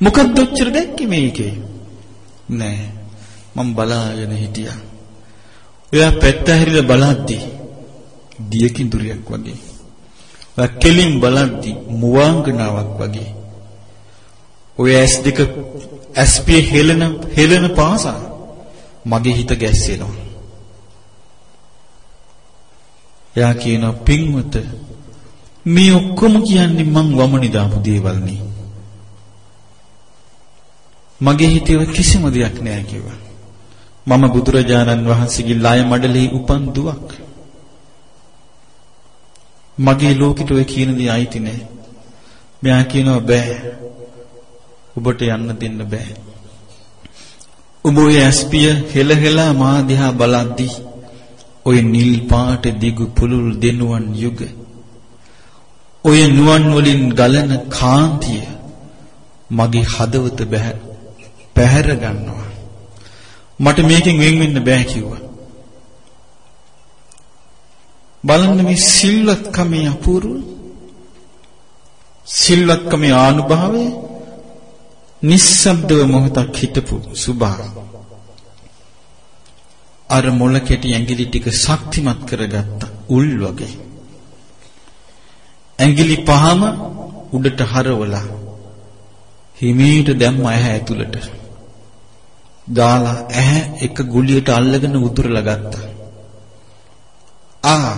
[SPEAKER 1] මොකක්ද ඔච්චර දැක්කේ මේකේ? නෑ. මම බලාගෙන හිටියා. ඔයා පැත්ත හැරිලා බලද්දී දිය කිඳුරියක් වගේ. ඔයා කෙලින් බලද්දී මුවාංගනාවක් වගේ. ඔය ඇස් දෙක ඇස් පිය හෙලන හෙලන පාසා මගේ හිත ගැස්සෙනවා. එයා කියනවා පින්වත මේ ඔක්කොම කියන්නේ මං වමනි දාපු දේවල් නේ. මගේ හිතේ කිසිම දෙයක් නෑ කිව්වා. මම බුදුරජාණන් වහන්සේගේ ලාය මඩලේ උපන් දුවක්. මගේ ලෝකෙට ඔය කියන දේ අයිති නෑ. මෙයා කියනවා බෑ. ඔබට යන්න දෙන්න බෑ. ඔබ ඔය ඇස්පිය හෙල හෙලා මා දිහා බලද්දී ඔය නිල් පාට දිගු පුලුල් දෙනුවන් යුග ඔය නුවන් වලින් ගලන කාන්තිය මගේ හදවත බැහැ පැහැර ගන්නවා. මට මේකෙන් වෙන් වෙන්න බෑ කිව්වා. බලන්න මේ සිල්වත්කමේ අපූර්ව සිල්වත්කමේ ආනුභාවය නිස්සබ්දව මොහොතක් හිටපු සුභා. අර මොළ කෙටි ඇඟිලි ටික ශක්තිමත් කරගත්ත උල් වගේ. ඇඟිලි පහම උඩට හරවලා හිමීට දැම්ම ඇහැ ඇතුළට. දාලා ඇහැ එක ගුලියට අල්ලගෙන උතුරලා ගත්තා. ආ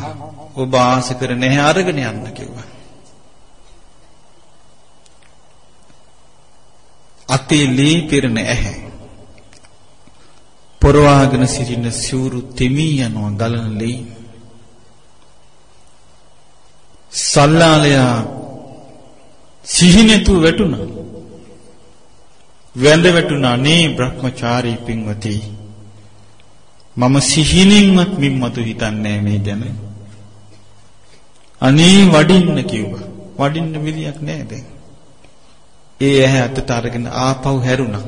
[SPEAKER 1] ඔබ ආස කර නැහැ අරගෙන යන්න කිව්වා. අතේ ලී පිරෙන ඇහැ පොරවාගෙන සිටින සිවුරු තෙමී යනවා ගලන ලී. සල්ලාලයා සිහිනෙතු වැටුණා වැඳ වැටුණා නේ බ්‍රහ්මචාරී පින්වතී මම සිහිනින්වත් මිම්මතු හිතන්නේ මේ ගැන අනේ වඩින්න කිව්වා වඩින්න විදියක් නෑ දැන් ඒ ඇහැ අතට අරගෙන ආපහු හැරුණා.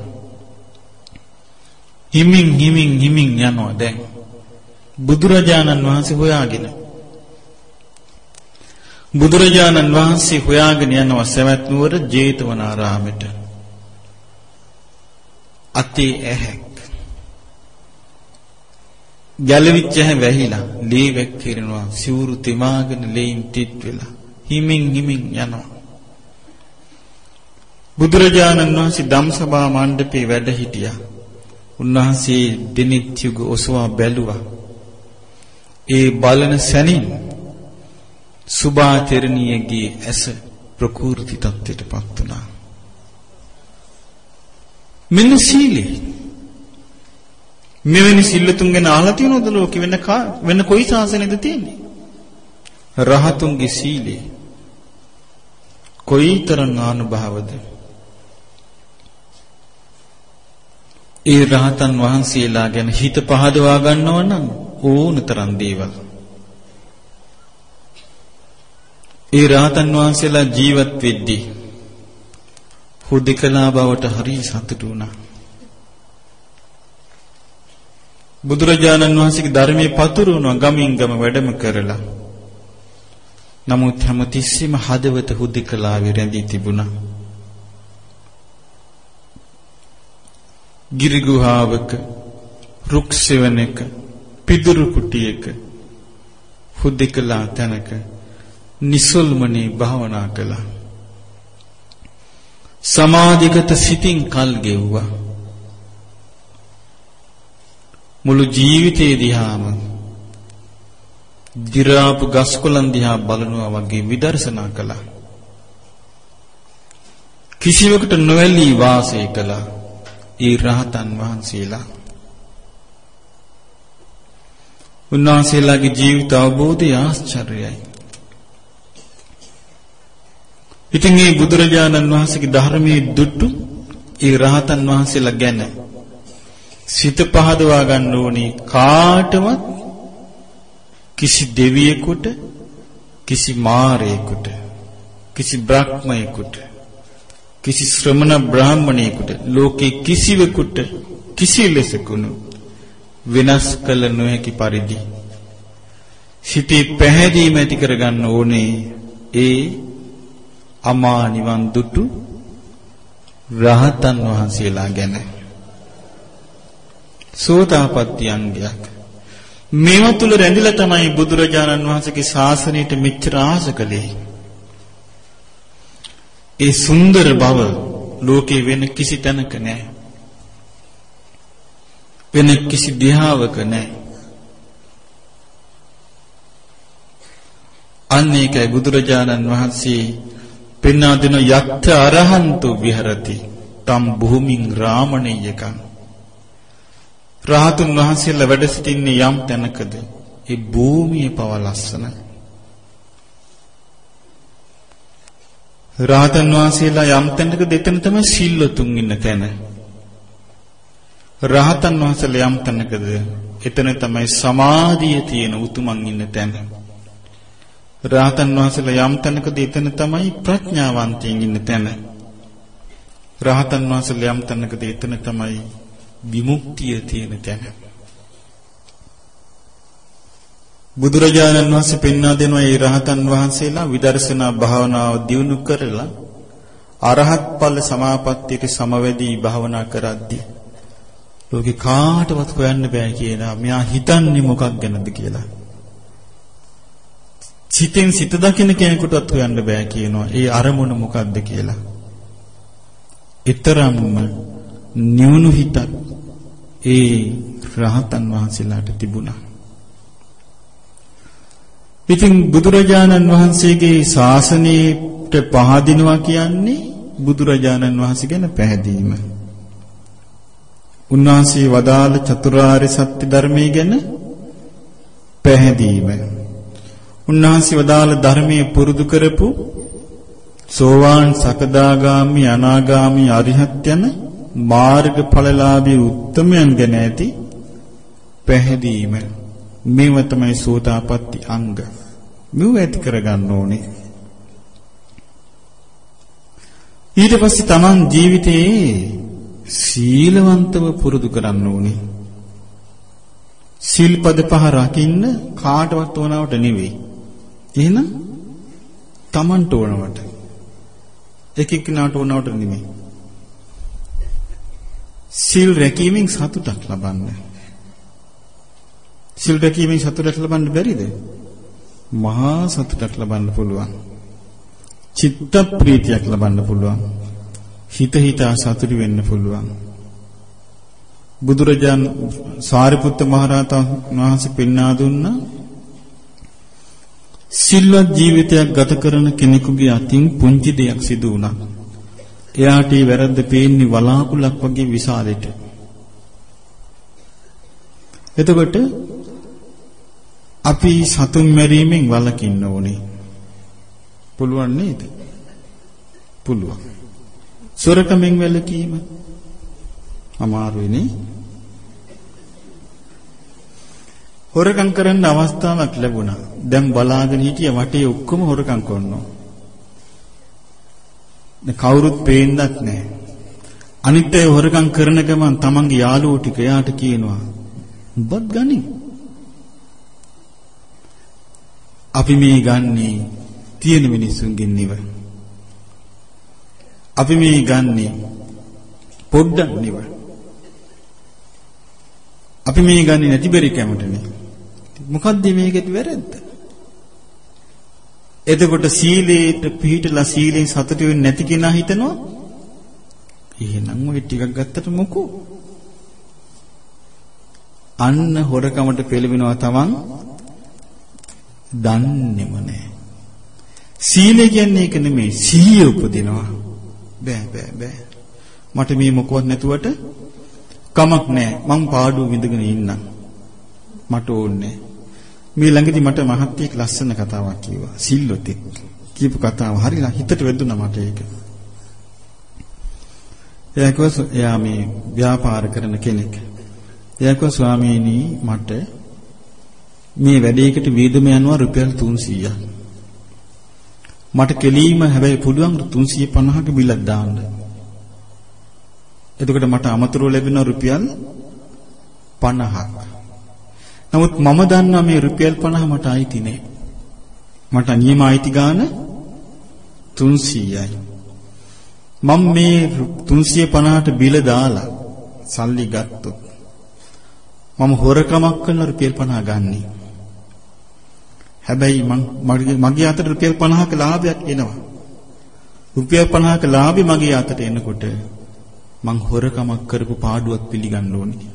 [SPEAKER 1] හිමින් හිමින් හිමින් යනවා දැන්. බුදුරජාණන් වහන්සේ හොයාගෙන. බුදුරජාණන් වහන්සේ හොයාගෙන යනවා සවැත් නුවර ජේතවනාරාමෙට. අතේ ඇහැක්. ගැලවිච්ච ඇහැ වැහිලා, ලේ වැක්කිරෙනවා, සිවුරු තෙමාගෙන ලේන් තිත් වෙලා. හිමින් හිමින් යනවා. බුදුරජාණන් වහන්සේ ධම්සභා මණ්ඩපේ වැඩ හිටියා. උන්වහන්සේ දිනිත් යුග ඔසවා බැලුවා. ඒ බලන සැනින් සුභා තෙරණියගේ ඇස ප්‍රකෘති තත්ත්වයටපත් වුණා. මෙන්න සීලය. මෙවැනි සිල්ලතුන් ගැන අහලා තියෙනවද ලෝකෙ වෙන වෙන කොයි ශාසනයද තියෙන්නේ? රහතුන්ගේ සීලය. කොයිතරම් ආනුභාවද? ඒ රහතන් වහන්සේලා ගැන හිත පහදවා ගන්නව නම් ඕන තරම් දේවල්. ඒ රහතන් වහන්සේලා ජීවත් වෙද්දී හුදකලා බවට හරි සතුටු වුණා. බුදුරජාණන් වහන්සේගේ ධර්මයේ පතුරවන ගමින් ගම වැඩම කරලා නමුත් හැමතිස්සෙම හදවත හුදකලා වෙරඳී තිබුණා. ගිරි ගුහාවක රුක් සෙවණක පිදුරු කුටියක හුදෙකලා තැනක නිසල්මනේ භාවනා කළා. සමාධිගත සිතින් කල් ගෙව්වා. මුළු ජීවිතේ දිහාම දි รา පු ගස්කොලන් දිහා බලනවා වගේ විදර්ශනා කළා. කිසිවකට නොඇලී වාසය කළා ඒ රහතන් වහන්සේලා. උන්වහන්සේලාගේ ජීවිත අවබෝධය ආශ්චර්යයි. ඉතින් මේ බුදුරජාණන් වහන්සේගේ ධර්මයේ දුට්ටු ඒ රහතන් වහන්සේලා ගැන සිත පහදවා ගන්න ඕනේ කාටවත් කිසි දෙවියෙකුට කිසි මාරයෙකුට කිසි බ්‍රහ්මයෙකුට කිසි ශ්‍රමණ බ්‍රාහමණයෙකුට ලෝකේ කිසිවෙකුට කිසි ලෙසකුණු වෙනස් කළ නොහැකි පරිදි සිතේ පැහැදීම ඇති කරගන්න ඕනේ ඒ අමා නිවන් දුටු රහතන් වහන්සේලා ගැන සෝතාපට්ටි අංගයක් මේව තුල රැඳිලා තමයි බුදුරජාණන් වහන්සේගේ ශාසනයට මෙච්චර ආස කළේ. ඒ සුන්දර බව ලෝකේ වෙන කිසි තැනක නැහැ වෙන කිසි දිහාවක නැහැ අන්න ඒකයි බුදුරජාණන් වහන්සේ පෙන්වා දෙන යත්ත අරහන්තු විහරති. තම් භූමින් රාමණීයකං. රාහතුන් වහන්සේලා වැඩ සිටින්නේ යම් තැනකද? ඒ භූමිය පව ලස්සනයි රාහතන් වහන්සේලා යම් තැනකද? එතන තමයි සිල්වතුන් ඉන්න තැන. රහතන් වහන්සේලා යම් තැනකද? එතන තමයි සමාධිය තියෙන උතුමන් ඉන්න තැන. රාතන් වහන්සේලා යම් තැනකදී එතන තමයි ප්‍රඥාවන්තයින් ඉන්න තැන. රාතන් වහන්සේලා යම් තැනකදී එතන තමයි විමුක්තිය තියෙන තැන. බුදුරජාණන් වහන්සේ පෙන්වා දෙනවා මේ රහතන් වහන්සේලා විදර්ශනා භාවනාව දියුණු කරලා අරහත් ඵල සමාපත්තියට සමවැදී භාවනා කරද්දී ලෝකේ කාටවත් හොයන්න බෑ කියනවා. මෙයා හිතන්නේ මොකක් ගැනද කියලා. සිතෙන් සිත දකින්න කෙනෙකුටත් හොයන්න බෑ කියනවා. ඒ අරමුණ මොකක්ද කියලා. ඊතරම්ම නිවුණු හිතක් ඒ රහතන් වහන්සේලාට තිබුණා. ඉතින් බුදුරජාණන් වහන්සේගේ ශාසනයට පහදිනවා කියන්නේ බුදුරජාණන් වහන්සේ ගැන පැහැදීම. උන්වහන්සේ වදාළ චතුරාර්ය සත්‍ය ධර්මයේ ගැන පැහැදීම. උන්වහන්සේ වදාළ ධර්මයේ පුරුදු කරපු සෝවාන් සකදාගාමි අනාගාමි අරිහත් යන මාර්ගඵලලාභී උත්තමයන් ගැන ඇති පැහැදීම මේව තමයි සෝතාපට්ටි අංග. මෙව ඇති කරගන්න ඕනේ. ඊට පස්සේ Taman ජීවිතයේ සීලවන්තව පුරුදු කරන්න ඕනේ. සිල්පද පහ රකින්න කාටවත් ඕනවට නෙවෙයි. එහෙනම් Tamanට ඕනවට එක එක්කිනාට ඕනවට නෙමෙයි. සිල් රැකීමෙන් සතුටක් ලබන්න. සිල් රැකීමෙන් සතුටක් ලබන්න බැරිද? මහා සතුටක් ලබන්න පුළුවන්. චිත්ත ප්‍රීතියක් ලබන්න පුළුවන්. හිත හිතා සතුටු වෙන්න පුළුවන්. බුදුරජාන් සාරිපුත්ත මහරහතන් වහන්සේ පෙන්වා දුන්නා සිල්වත් ජීවිතයක් ගත කරන කෙනෙකුගේ අතින් පුංචි දෙයක් සිදු වුණා. එයාට ඒ වැරද්ද පේන්නේ වලාකුළක් වගේ විශාලෙට. එතකොට අපි සතුන් මැරීමෙන් වළකින්න ඕනේ. පුළුවන් නේද? පුළුවන්. සොරකමෙන් වැළකීම අමාරුයි නේ? හොරකම් කරන්න අවස්ථාවක් ලැබුණා. දැන් බලාගෙන හිටිය වටේ ඔක්කොම හොරකම් කරනවා. දැන් කවුරුත් පේන්නත් නැහැ. අනිත් අය හොරකම් කරන ගමන් තමන්ගේ යාළුවෝ ටික එයාට කියනවා උඹත් ගනි. අපි මේ ගන්නේ තියෙන මිනිස්සුන්ගෙන් නෙව. අපි මේ ගන්නේ පොඩ්ඩක් නෙව. අපි මේ ගන්නේ නැති බැරි කැමටනේ. මොකද්ද මේකේ වැරද්ද? එතකොට සීලේට පිළිහිටලා සීලෙන් සතුට වෙන්නේ නැති කෙනා හිතනවා එහෙනම් ඔය ටිකක් ගත්තට මොකෝ? අන්න හොරකමට පෙළවෙනවා තමන් දන්නේම නැහැ. සීලය කියන්නේ ඒක නෙමෙයි සිහිය උපදිනවා. බෑ බෑ බෑ. මට මේ මොකවත් නැතුවට කමක් නැහැ. මං පාඩුව විඳගෙන ඉන්නම්. මට ඕනේ මේ ළඟදි මට මහත්යෙක් ලස්සන කතාවක් කිව්වා. සිල්වතෙක්. කියපු කතාව හරිලා හිතට වැදුනා මට ඒක. එයා කිව්වා එයා මේ ව්‍යාපාර කරන කෙනෙක්. එයා කිව්වා ස්වාමීනි මට මේ වැඩේකට වීදම යනවා රුපියල් 300ක්. මට කෙලීම හැබැයි පුළුවන් 350ක බිලක් දාන්න. එතකොට මට අමතරව ලැබෙන රුපියල් 50ක්. නමුත් මම දන්නවා මේ රුපියල් 50 මට අයිති නෑ. මට නියම අයිති ගාන 300යි. මම මේ 350ට බිල දාලා සල්ලි ගත්තොත් මම හොරකමක් කරන රුපියල් 50 ගන්නෙ. හැබැයි මං මගේ අතට රුපියල් 50ක ලාභයක් එනවා. රුපියල් 50ක ලාභي මගේ අතට එනකොට මං හොරකමක් කරපු පාඩුවක් පිළිගන්න ඕනේ.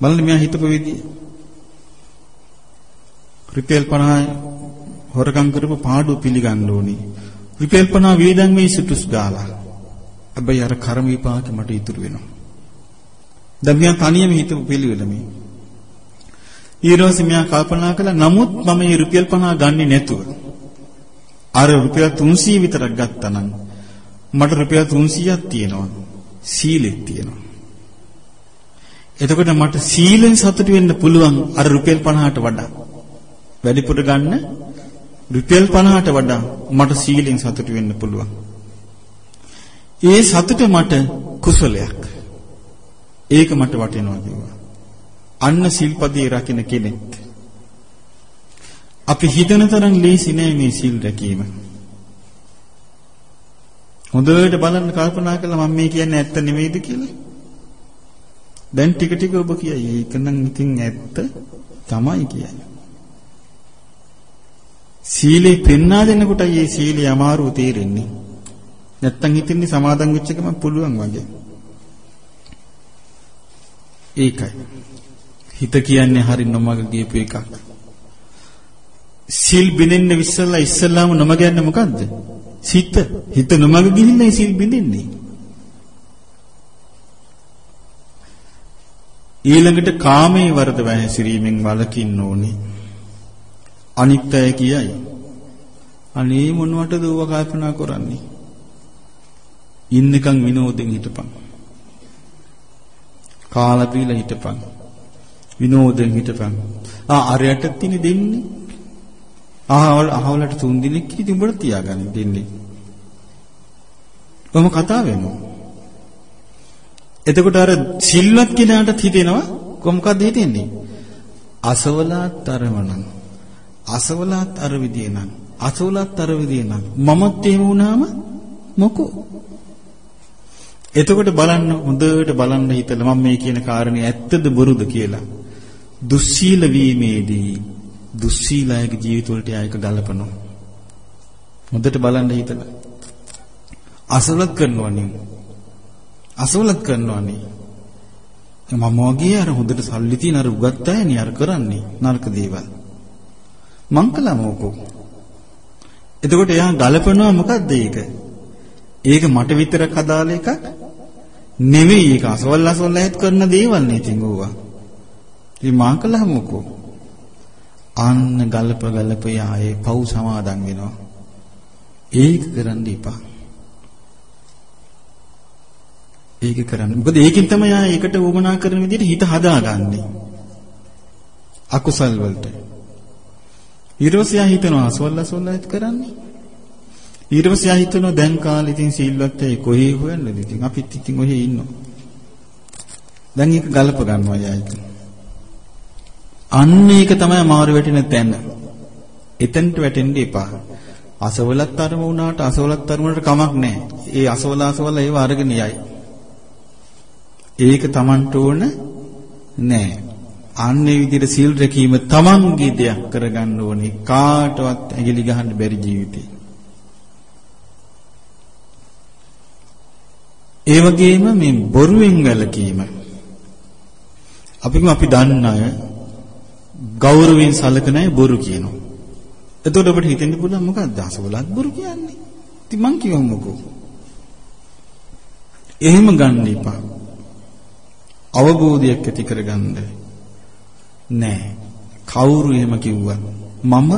[SPEAKER 1] බලන්න මෙයා හිතපු විදිය. රුපියල් 50 හොරකම් කරපු පාඩුව පිළිගන්න ඕනේ. රුපියල් 50 වේදන් මේ සිටුස් ගාලා. හැබැයි අර කර්ම විපාක මට ඉතුරු වෙනවා. දැන් මෙයා තනියම හිතපු පිළිවෙල මේ. ඊළඟට මෙයා කල්පනා කළා නමුත් මම මේ රුපියල් 50 ගන්නෙ නැතුව අර රුපියල් 300 විතරක් ගත්තා නම් මට රුපියල් 300ක් තියෙනවා. සීලෙත් තියෙනවා. එතකොට මට සීලෙන් සතුට වෙන්න පුළුවන් අර රුපියල් 50ට වඩා. වැඩිපුර ගන්න රුපියල් 50ට වඩා මට සීලෙන් සතුට වෙන්න පුළුවන්. ඒ සතුට මට කුසලයක්. ඒක මට වටිනවා කිව්වා. අන්න සිල්පදේ රකින්න කෙනෙක්. අපි හිතන තරම් ලේසි නෑ මේ සිල් රැකීම. හොඳට බලන්න කල්පනා කළා මම මේ කියන්නේ ඇත්ත නෙමෙයිද කියලා. දැන් ටික ටික ඔබ කියයි ඒක නම් ඉතින් ඇත්ත තමයි කියන්නේ. සීලේ පෙන්වා දෙනකොට මේ සීලේ අමාරුව තේරෙන්නේ. නැත්තම් හිතන්නේ සමාදන් වෙච්ච එකම පුළුවන් වගේ. ඒකයි. හිත කියන්නේ හරි නොමග ගියපු එකක්. සිල් බිඳින්න විශ්සලා ඉස්සල්ලාම නොමග යන්නේ මොකද්ද? සිත. හිත නොමග ගිහිල්ලා සිල් බිඳින්නේ. ඊළඟට කාමයේ වරද වැහැසිරීමෙන් වළකින්න ඕනේ. අනිත් අය කියයි. අනේ මොනවටද ඌව කල්පනා කරන්නේ? ඉන්නකම් විනෝදෙන් හිටපන්. කාලා පීලා හිටපන්. විනෝදෙන් හිටපන්. ආ අරයට තිනේ දෙන්නේ. අහවල අහවලට තුන් දිනක් ඉතින් උඹට තියාගන්න දෙන්නේ. කොහොම කතා වෙනවා. එතකොට අර සිල්වත් කෙනාට හිතෙනවා කොහොමකද හිතෙන්නේ? අසවලාත් අරමනම් අසවලාත් අර විදිය නම් අසවලාත් අර විදිය නම් මමත් එහෙම වුණාම මොකෝ එතකොට බලන්න හොඳට බලන්න හිතලා මම මේ කියන කාරණේ ඇත්තද බොරුද කියලා දුස්සීල වීමේදී දුස්සීලයක ජීවිත වලට ආයක ගලපනවා. හොඳට බලන්න හිතලා. අසවලත් කරනවා නේ. අසවලත් කරනවා නේ. මම වගේ අර හොඳට සල්ලි තියෙන අර උගත් අය නේ අර කරන්නේ නරක දේවල්. මං කළා මොකෝ. එතකොට එයා ගලපනවා මොකද්ද ඒක? ඒක මට විතරක් අදාළ එකක් නෙවෙයි ඒක අසවල් අසවල් ඇහෙත් කරන දේවල් නේ ඉතින් ඕවා. ඉතින් මා කළාමකෝ අන්න ගල්ප ගල්ප යායේ පව් සමාදන් වෙනවා. ඒක කරන්න එපා. ඒක කරන්න. මොකද ඒකෙන් තමයි ආ ඒකට වමනා කරන විදිහට හිත හදාගන්නේ. අකුසල් වලට. ඊර්වසියා හිතනවා අසවල් අසවල්ලත් කරන්නේ. ඊර්වසියා හිතනවා දැන් කාලේ ඉතින් සීල්වත් ඇයි කොහේ හොයන්නද ඉතින් අපිත් ඉතින් ඔහේ ඉන්නවා. දැන් ඒක ගලප ගන්නවා යායිත්. අන්න ඒක තමයි මාරු වැටෙන තැන. එතනට වැටෙන්න එපා. අසවලත් අරම වුණාට අසවලත් අරමුණට කමක් නැහැ. ඒ අසවල අසවල ඒව අරගෙන යයි. ඒක Tamanට ඕන නෑ. අන්නේ විදිහට සීල් රැකීම Tamanගේ දෙයක් කරගන්න ඕනේ. කාටවත් ඇඟිලි ගහන්න බැරි ජීවිතේ. ඒ වගේම මේ බොරුවෙන් වැළකීම. අපිම අපි දන්න අය ගෞරවයෙන් සලකන අය බොරු කියනවා. එතකොට අපිට හිතෙන්න පුළුවන් මොකක්ද අසවලත් බොරු කියන්නේ. ඉතින් මං කියවමුකෝ. එහෙම ගන්න එපා. අවබෝධයක් ඇති කරගන්න නෑ. කවුරු එහෙම කිව්වත් මම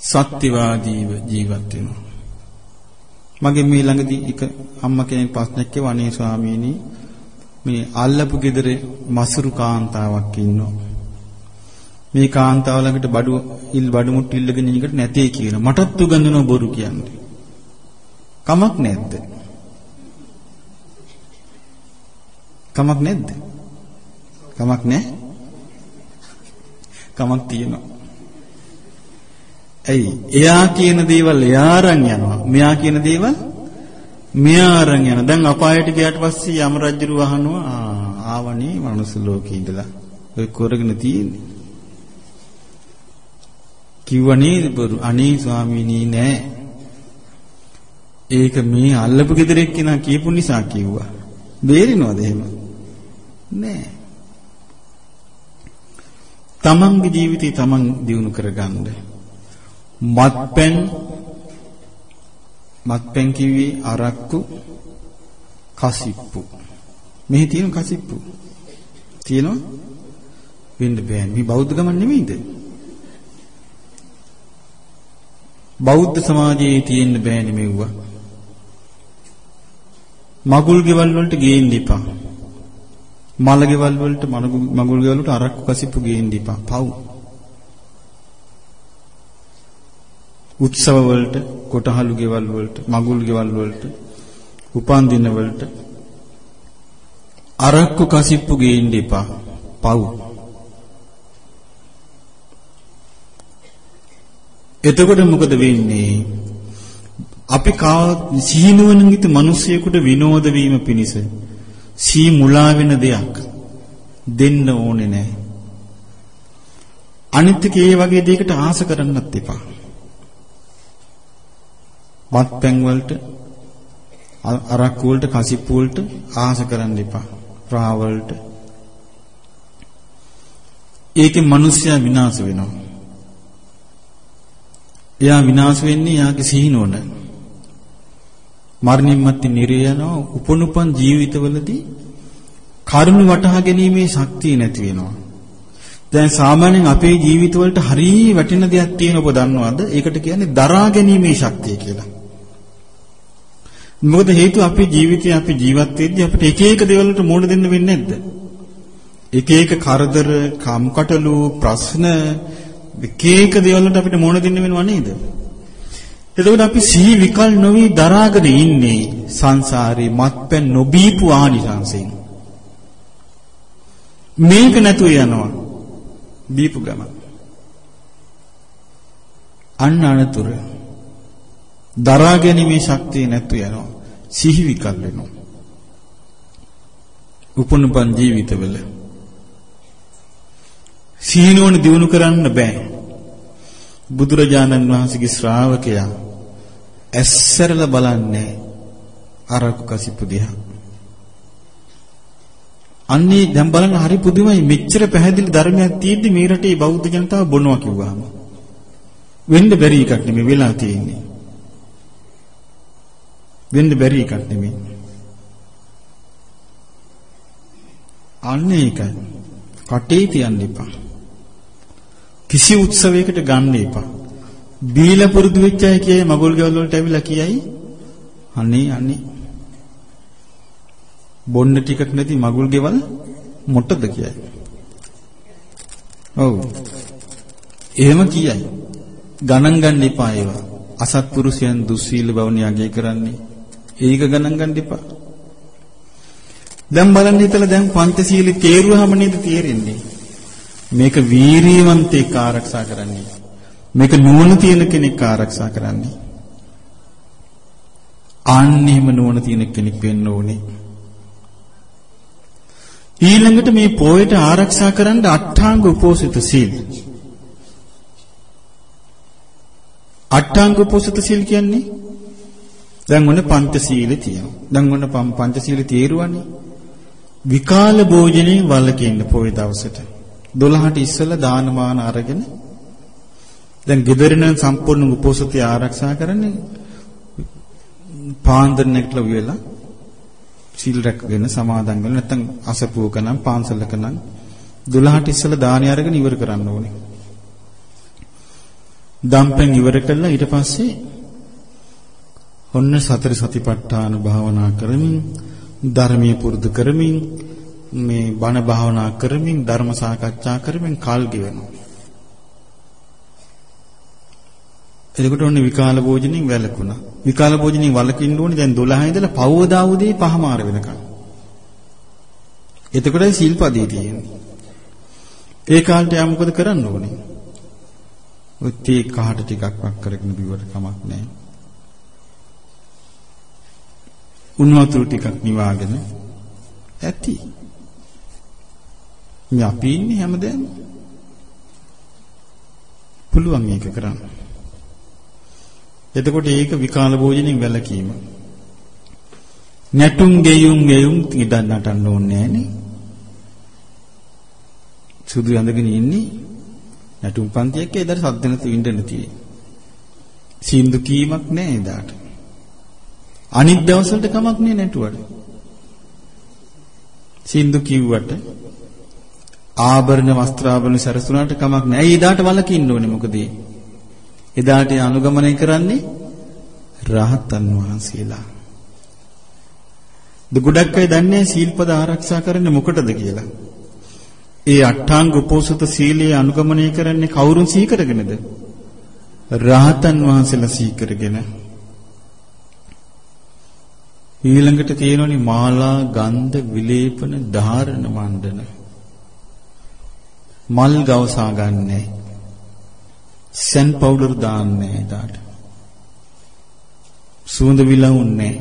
[SPEAKER 1] සත්‍යවාදීව ජීවත් වෙනවා. මගේ මේ ළඟදී එක අම්මා කෙනෙක් ප්‍රශ්නයක් කිව්වා අනේ ස්වාමීනි මේ අල්ලපු ගෙදර මසුරු කාන්තාවක් ඉන්නවා. මේ කාන්තාව ළඟට බඩු ඉල් බඩු මුට්ටු ඉල්ලගෙන ඉන්නකට නැtei කියන මටත් උගන්වන බොරු කියන්නේ. කමක් නැද්ද? කමක් නැද්ද? කමක් නැහැ. කමක් තියෙනවා. ඇයි? එයා කියන දේවල් එයා අරන් යනවා. මෙයා කියන දේවල් මෙයා අරන් යනවා. දැන් අපායට ගියාට පස්සේ යම රජුරු වහනවා ආවනේ මනුස්ස ලෝකේ ඉඳලා. ඔය කරගෙන තියෙන්නේ. කිව්වනේ බරු අනේ ස්වාමීනි නෑ. ඒක මේ අල්ලපු ගෙදරෙක් කෙනා කියපු නිසා කිව්වා. බේරිනවද එහෙම? නෑ. තමන්ගේ ජීවිතේ තමන් දියුණු කරගන්න. මත්පැන් මත්පැන් කිව්වේ අරක්කු කසිප්පු. මෙහි තියෙන කසිප්පු. තියෙනවා? වෙන්න බෑනේ. මේ බෞද්ධ ගමන් නෙමෙයිද? බෞද්ධ සමාජයේ තියෙන්න බෑනේ මෙව්වා. මගුල් ගෙවල් වලට ගේන්න එපා. මල ගෙවල් වලට මගුල් ගෙවල් වලට අරක්කු කසිප්පු ගේන්න එපා. පව්. උත්සව වලට, කොටහළු ගෙවල් වලට, මගුල් ගෙවල් වලට, උපන්දින වලට අරක්කු කසිප්පු ගේන්න එපා. පව්. එතකොට මොකද වෙන්නේ? අපි කා සීනුවණිත මිනිසියෙකුට විනෝද වීම පිණිස සී මුලා වෙන දෙයක් දෙන්න ඕනේ නැහැ. අනිත් එක ඒ වගේ දෙයකට ආස කරන්නත් එපා. මත්පැන් වලට අරක්කු වලට කසිප්පු වලට ආස කරන්න එපා. රා වලට ඒකේ මිනිස්සයා විනාශ වෙනවා. එයා විනාශ වෙන්නේ එයාගේ සිහිනුවන. මරණින් මත්තේ නිරය යනවා උපනුපන් ජීවිතවලදී කරුණ වටහා ගැනීමේ ශක්තිය නැති වෙනවා. දැන් සාමාන්‍යයෙන් අපේ ජීවිතවලට හරිය වටින දෙයක් තියෙන ඔබ දන්නවද? ඒකට කියන්නේ දරා ගැනීමේ ශක්තිය කියලා. මොකද හේතුව අපේ ජීවිතේ අපි ජීවත් වෙද්දී අපිට එක එක දේවල් වලට මුහුණ දෙන්න වෙන්නේ නැද්ද? එක එක කරදර, කම්කටොළු, ප්‍රශ්න එක එක දේවල් වලට අපිට මුහුණ දෙන්න වෙනව නේද? එතකොට අපි සිහි විකල් නොවි දරාගෙන ඉන්නේ සංසාරේ මත්පැන් නොබීපු ආනිසංසයෙන්. මේක නැතුව යනවා බීපු ගම. අන්න අනතුර දරා ගැනීමේ ශක්තිය නැතු යනවා. සිහි විකල් වෙනවා. උපනුපන් ජීවිතවල සීනෝන දිනු කරන්න බෑ. බුදුරජාණන් වහන්සේගේ ශ්‍රාවකයා ඇස්සරලා බලන්නේ අරකු කසිපු දිහා. අන්නේ දැන් බලන්න හරි පුදුමයි මෙච්චර පැහැදිලි ධර්මයක් තියෙද්දි මේ රටේ බෞද්ධ ජනතාව බොනවා කිව්වහම වෙන්න බැරි එකක් නෙමෙයි වෙලා තියෙන්නේ. වෙන්න බැරි එකක් නෙමෙයි. අන්න ඒකයි. කටේ තියන්න එපා. කිසි උත්සවයකට ගන්න එපා. බීලා පුරුදු වෙච්ච අය කියයි මගුල් ගෙවල් වලට ඇවිල්ලා කියයි අනේ අනේ බොන්න ටිකක් නැති මගුල් ගෙවල් මොටද කියයි. ඔව්. එහෙම කියයි. ගණන් ගන්න එපා ඒවා. අසත්පුරුෂයන් දුස්සීල බවනේ අගය කරන්නේ. ඒක ගණන් ගන්න එපා. දැන් බලන්න හිතලා දැන් පංචශීලී තේරුවාම නේද තේරෙන්නේ. මේක වීරියවන්තෙක් ආරක්ෂා කරන්නේ. මේක නුවණ තියෙන කෙනෙක් ආරක්ෂා කරන්නේ. ආන්නේම නුවණ තියෙන කෙනෙක් වෙන්න ඕනේ. ඊළඟට මේ පොයට ආරක්ෂා කරන්න අට්ඨාංග උපෝසිත සීල්. අට්ඨාංග උපෝසිත සීල් කියන්නේ දැන් ඔන්න පංචශීලී තියෙනවා. දැන් ඔන්න පංචශීලී තේරුවනේ. විකාල භෝජනේ වලකින්න පොය දවසට. 12ට ඉස්සෙල්ලා දානමාන අරගෙන දැන් ගෙදරින සම්පූර්ණ උපෝසතය ආරක්ෂා කරන්නේ පාන්දර නැගලා උයලා සීල් රැකගෙන සමාදන් වෙලා නැත්නම් අසපුවක නම් පාන්සලක නම් 12ට ඉස්සෙල්ලා දානය අරගෙන ඉවර කරන්න ඕනේ. දම්පැන් ඉවර කළා ඊට පස්සේ ඔන්න සතර සතිපට්ඨාන භාවනා කරමින් ධර්මීය පුරුදු කරමින් මේ බණ භාවනා කරමින් ධර්ම සාකච්ඡා කරමින් කල් ගෙවනවා. එතකොට ඔන්න විකාල භෝජනින් වැළකුණා. විකාල භෝජනින් වළකින්න ඕනේ දැන් 12 ඉඳලා පවවදා උදේ පහමාර වෙනකන්. එතකොටයි සීල්පදේ තියෙන්නේ. ඒ කාලේට යා මොකද කරන්න ඕනේ? ඔය තේ කහට ටිකක් වක් කරගෙන බිව්වට කමක් නැහැ. උණු වතුර ටිකක් නිවාගෙන ඇති. මේ අපි ඉන්නේ හැමදේම පුළුවන් මේක කරන්න. එතකොට ඒක විකාල භෝජනෙන් වැළකීම. නැටුම් ගෙයුම් ගෙයුම් ඉදන් නටන්න ඕනේ නෑනේ. සුදු ඇඳගෙන ඉන්නේ නැටුම් පන්තියක එදාට සද්ද නැතු ඉන්න තියෙන්නේ. සින්දු කීමක් නෑ එදාට. අනිත් දවස්වලට කමක් නෑ නැටුවට. සින්දු කිව්වට ආභරණ වස්ත්‍රාභරණ සරසුණාට කමක් නෑ. ඇයි එදාට වලකින්න ඕනේ මොකද? එදාට අනුගමනය කරන්නේ රහතන් වහන්සේලා. ද ගොඩක් අය දන්නේ සීල්පද ආරක්ෂා කරන්නේ මොකටද කියලා. ඒ අට්ඨාංග උපෝසත සීලය අනුගමනය කරන්නේ කවුරුන් සීකරගෙනද? රහතන් වහන්සේලා සීකරගෙන. ඊළඟට තියෙනෝනි මාලා ගන්ධ විලේපන ධාරණ මණ්ඩන. මල් ගවසා ගන්නෑ. සෙන් පවුඩර් දාන්නේ ඊට. සුවඳ විලවුන්නේ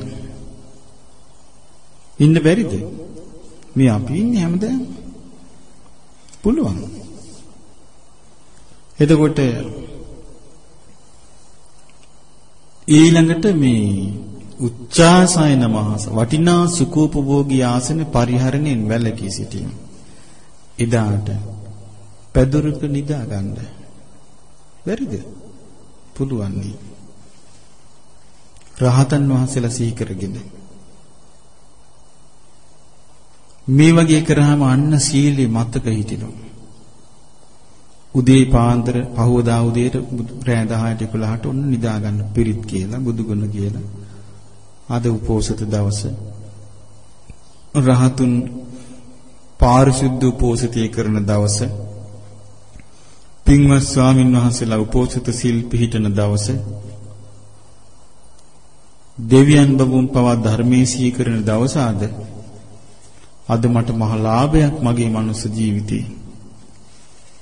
[SPEAKER 1] ඉන්න බැරිද? මේ අපි ඉන්නේ හැමදාම පුළුවන්. එතකොට ඊළඟට මේ උච්චාසයන මහස වටිනා සුඛෝපභෝගී ආසන පරිහරණයෙන් වැළකී සිටීම. එදාට පැදුරක නිදා ගන්න. බැරිද? පුළුවන් නේ. රහතන් වහන්සේලා සිහි කරගෙන මේ වගේ කරාම අන්න සීලේ මතක හිටිනවා. උදේ පාන්දර පහවදා උදේට රෑ 10ට 11ට ඔන්න නිදා ගන්න පිරිත් කියලා බුදුගුණ කියලා. අද උපෝසත දවස. රහතුන් පාරිශුද්ධ උපෝසතය කරන දවස. පින්වත් ස්වාමින් වහන්සේලා උපෝසත සිල් පිහිටන දවස. දෙවියන් බබුන් පවා ධර්මයේ සීකරන දවස ආද අද මට මහ ලාභයක් මගේ මනුස්ස ජීවිතේ.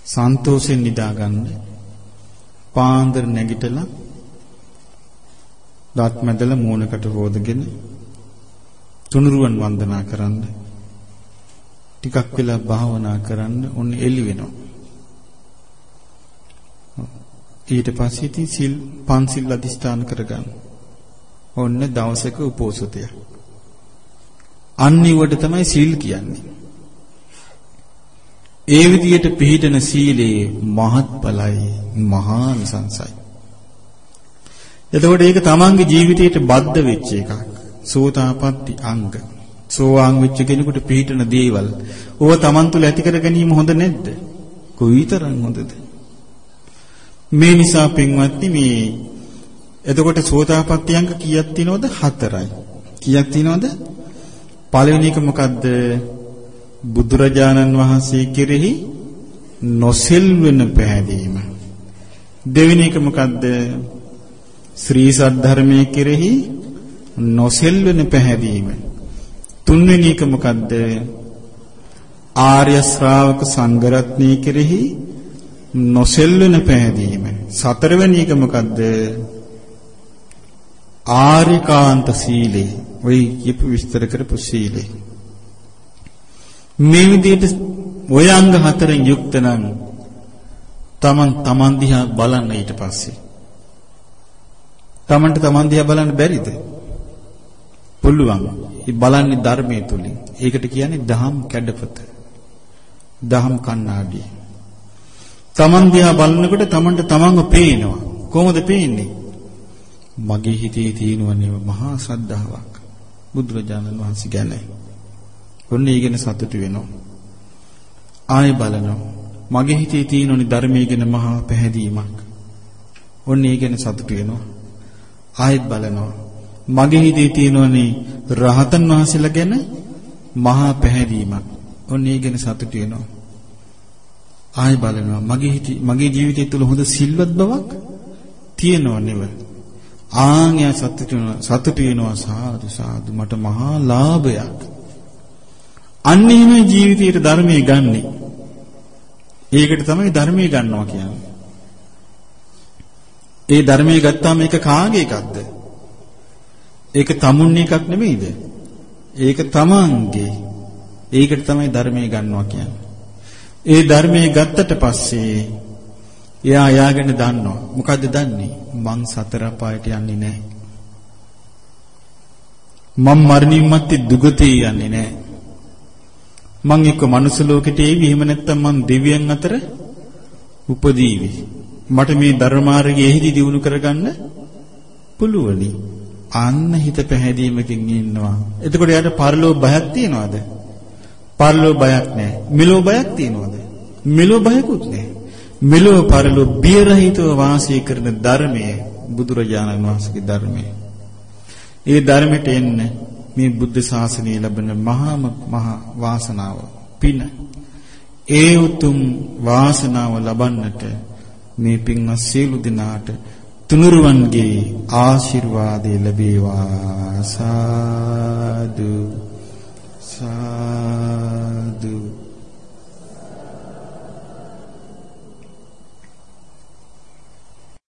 [SPEAKER 1] සන්තෝෂෙන් නිදා ගන්න. පාන්දර නැගිටලා දත් මැදලා මූණකට හොදගෙන තුනුරුවන් වන්දනා කරන්න. ටිකක් වෙලා භාවනා කරන්න ඔන්න එළි වෙනවා. ඊට පස්සේ ඉතින් සිල් පන්සිල් අදිස්ථාන කරගන්න. ඔන්න දවසක උපෝසතයක්. අන්නිවට තමයි සීල් කියන්නේ. ඒ විදියට පිළිටන සීලේ මහත්ඵලයි මහානිසංසයි. එතකොට ඒක තමන්ගේ ජීවිතයට බද්ධ වෙච්ච එකක්. සෝතාපට්ටි අංග. සෝවාන් වෙච්ච කෙනෙකුට පිළිටන දේවල්. ඕව තමන් තුළ ඇති කර ගැනීම හොඳ නැද්ද? කොයිතරම් හොඳද? මේ නිසා පින්වත්නි මේ එතකොට සෝතාපට්ටි අංග කීයක් තියෙනවද? හතරයි. කීයක් තියෙනවද? පළවෙනි එක මොකද්ද? බුදුරජාණන් වහන්සේ කෙරෙහි නොසෙල්වෙන පැහැදීම. දෙවෙනි එක මොකද්ද? ශ්‍රී සද්ධර්මයේ කෙරෙහි නොසෙල්වෙන පැහැදීම. තුන්වෙනි එක මොකද්ද? ආර්ය ශ්‍රාවක සංඝරත්නයේ කෙරෙහි නොසෙල්වෙන පැහැදීම. සතරවෙනි එක මොකද්ද? ආරිකාන්ත සීලේ ওই කියපු විස්තර කරපු සීලේ මේ විදිහට ඔය අංග හතරෙන් යුක්ත නම් තමන් තමන් දිහා බලන්න ඊට පස්සේ. තමන්ට තමන් දිහා බලන්න බැරිද? පුළුවන්. ඒ බලන්නේ ධර්මයේ තුලින්. ඒකට කියන්නේ දහම් කැඩපත. දහම් කණ්ණාඩිය. තමන් දිහා බලනකොට තමන්ට තමන්ව පේනවා කොහොමද පේන්නේ මගේ හිතේ තියෙනවනේ මහා ශ්‍රද්ධාවක් බුදුරජාණන් වහන්සේ ගැන. ඔන්න ඊගෙන සතුටු වෙනවා. ආයෙ බලනවා. මගේ හිතේ තියෙනෝනි ධර්මයේ ගැන මහා පැහැදීමක්. ඔන්න ඒ ගැන සතුටු වෙනවා. ආයෙත් බලනවා. මගේ හිතේ තියෙනවනේ රහතන් වහන්සේලා ගැන මහා පැහැදීමක්. ඔන්න ඒ ගැන සතුටු වෙනවා. ආයෙ බලනවා මගේ හිතේ මගේ ජීවිතය තුළ හොඳ සිල්වත් බවක් තියෙනව නෙව. ආන්‍ය සතුටු වෙනවා සතුටු වෙනවා සාදු සාදු මට මහා ලාභයක්. අන්න එහෙම ජීවිතයේ ධර්මයේ ගන්නෙ. ඒකට තමයි ධර්මයේ ගන්නවා කියන්නේ. ඒ ධර්මයේ ගත්තාම ඒක කාගේ එකක්ද? ඒක tamun එකක් නෙමෙයිද? ඒක තමන්ගේ. ඒකට තමයි ධර්මයේ ගන්නවා කියන්නේ. ඒ ධර්මයේ ගත්තට පස්සේ එයා යාගෙන දන්නවා. මොකද්ද දන්නේ? මං සතර පායට යන්නේ නැහැ. මං මරණින් මත්තේ දුගතේ යන්නේ නැහැ. මං එක්ක මනුස්ස ලෝකෙට එවි එහෙම නැත්නම් මං දෙවියන් අතර උපදීවි. මට මේ ධර්මාර්ගයේ එහිදී දිනු කරගන්න පුළුවනි. අන්න හිත පැහැදීමකින් ඉන්නවා. එතකොට යාට පරලෝ බයක් තියනවද? පරලෝ බයක් නැහැ. මෙලෝ බයක් තියනවද? මෙලෝ බයකුත් නැහැ. මෙලෝ පරලෝ බිය රහිතව වාසය කරන ධර්මය බුදුරජාණන් වහන්සේගේ ධර්මය. ඒ ධර්මයට එන්න මේ බුද්ධ ශාසනය ලැබෙන මහාම මහා වාසනාව පින. ඒ උතුම් වාසනාව ලබන්නට මේ පින්වත් සියලු දෙනාට තුනුරුවන්ගේ ආශිර්වාදය ලැබේවා සාදු සාදු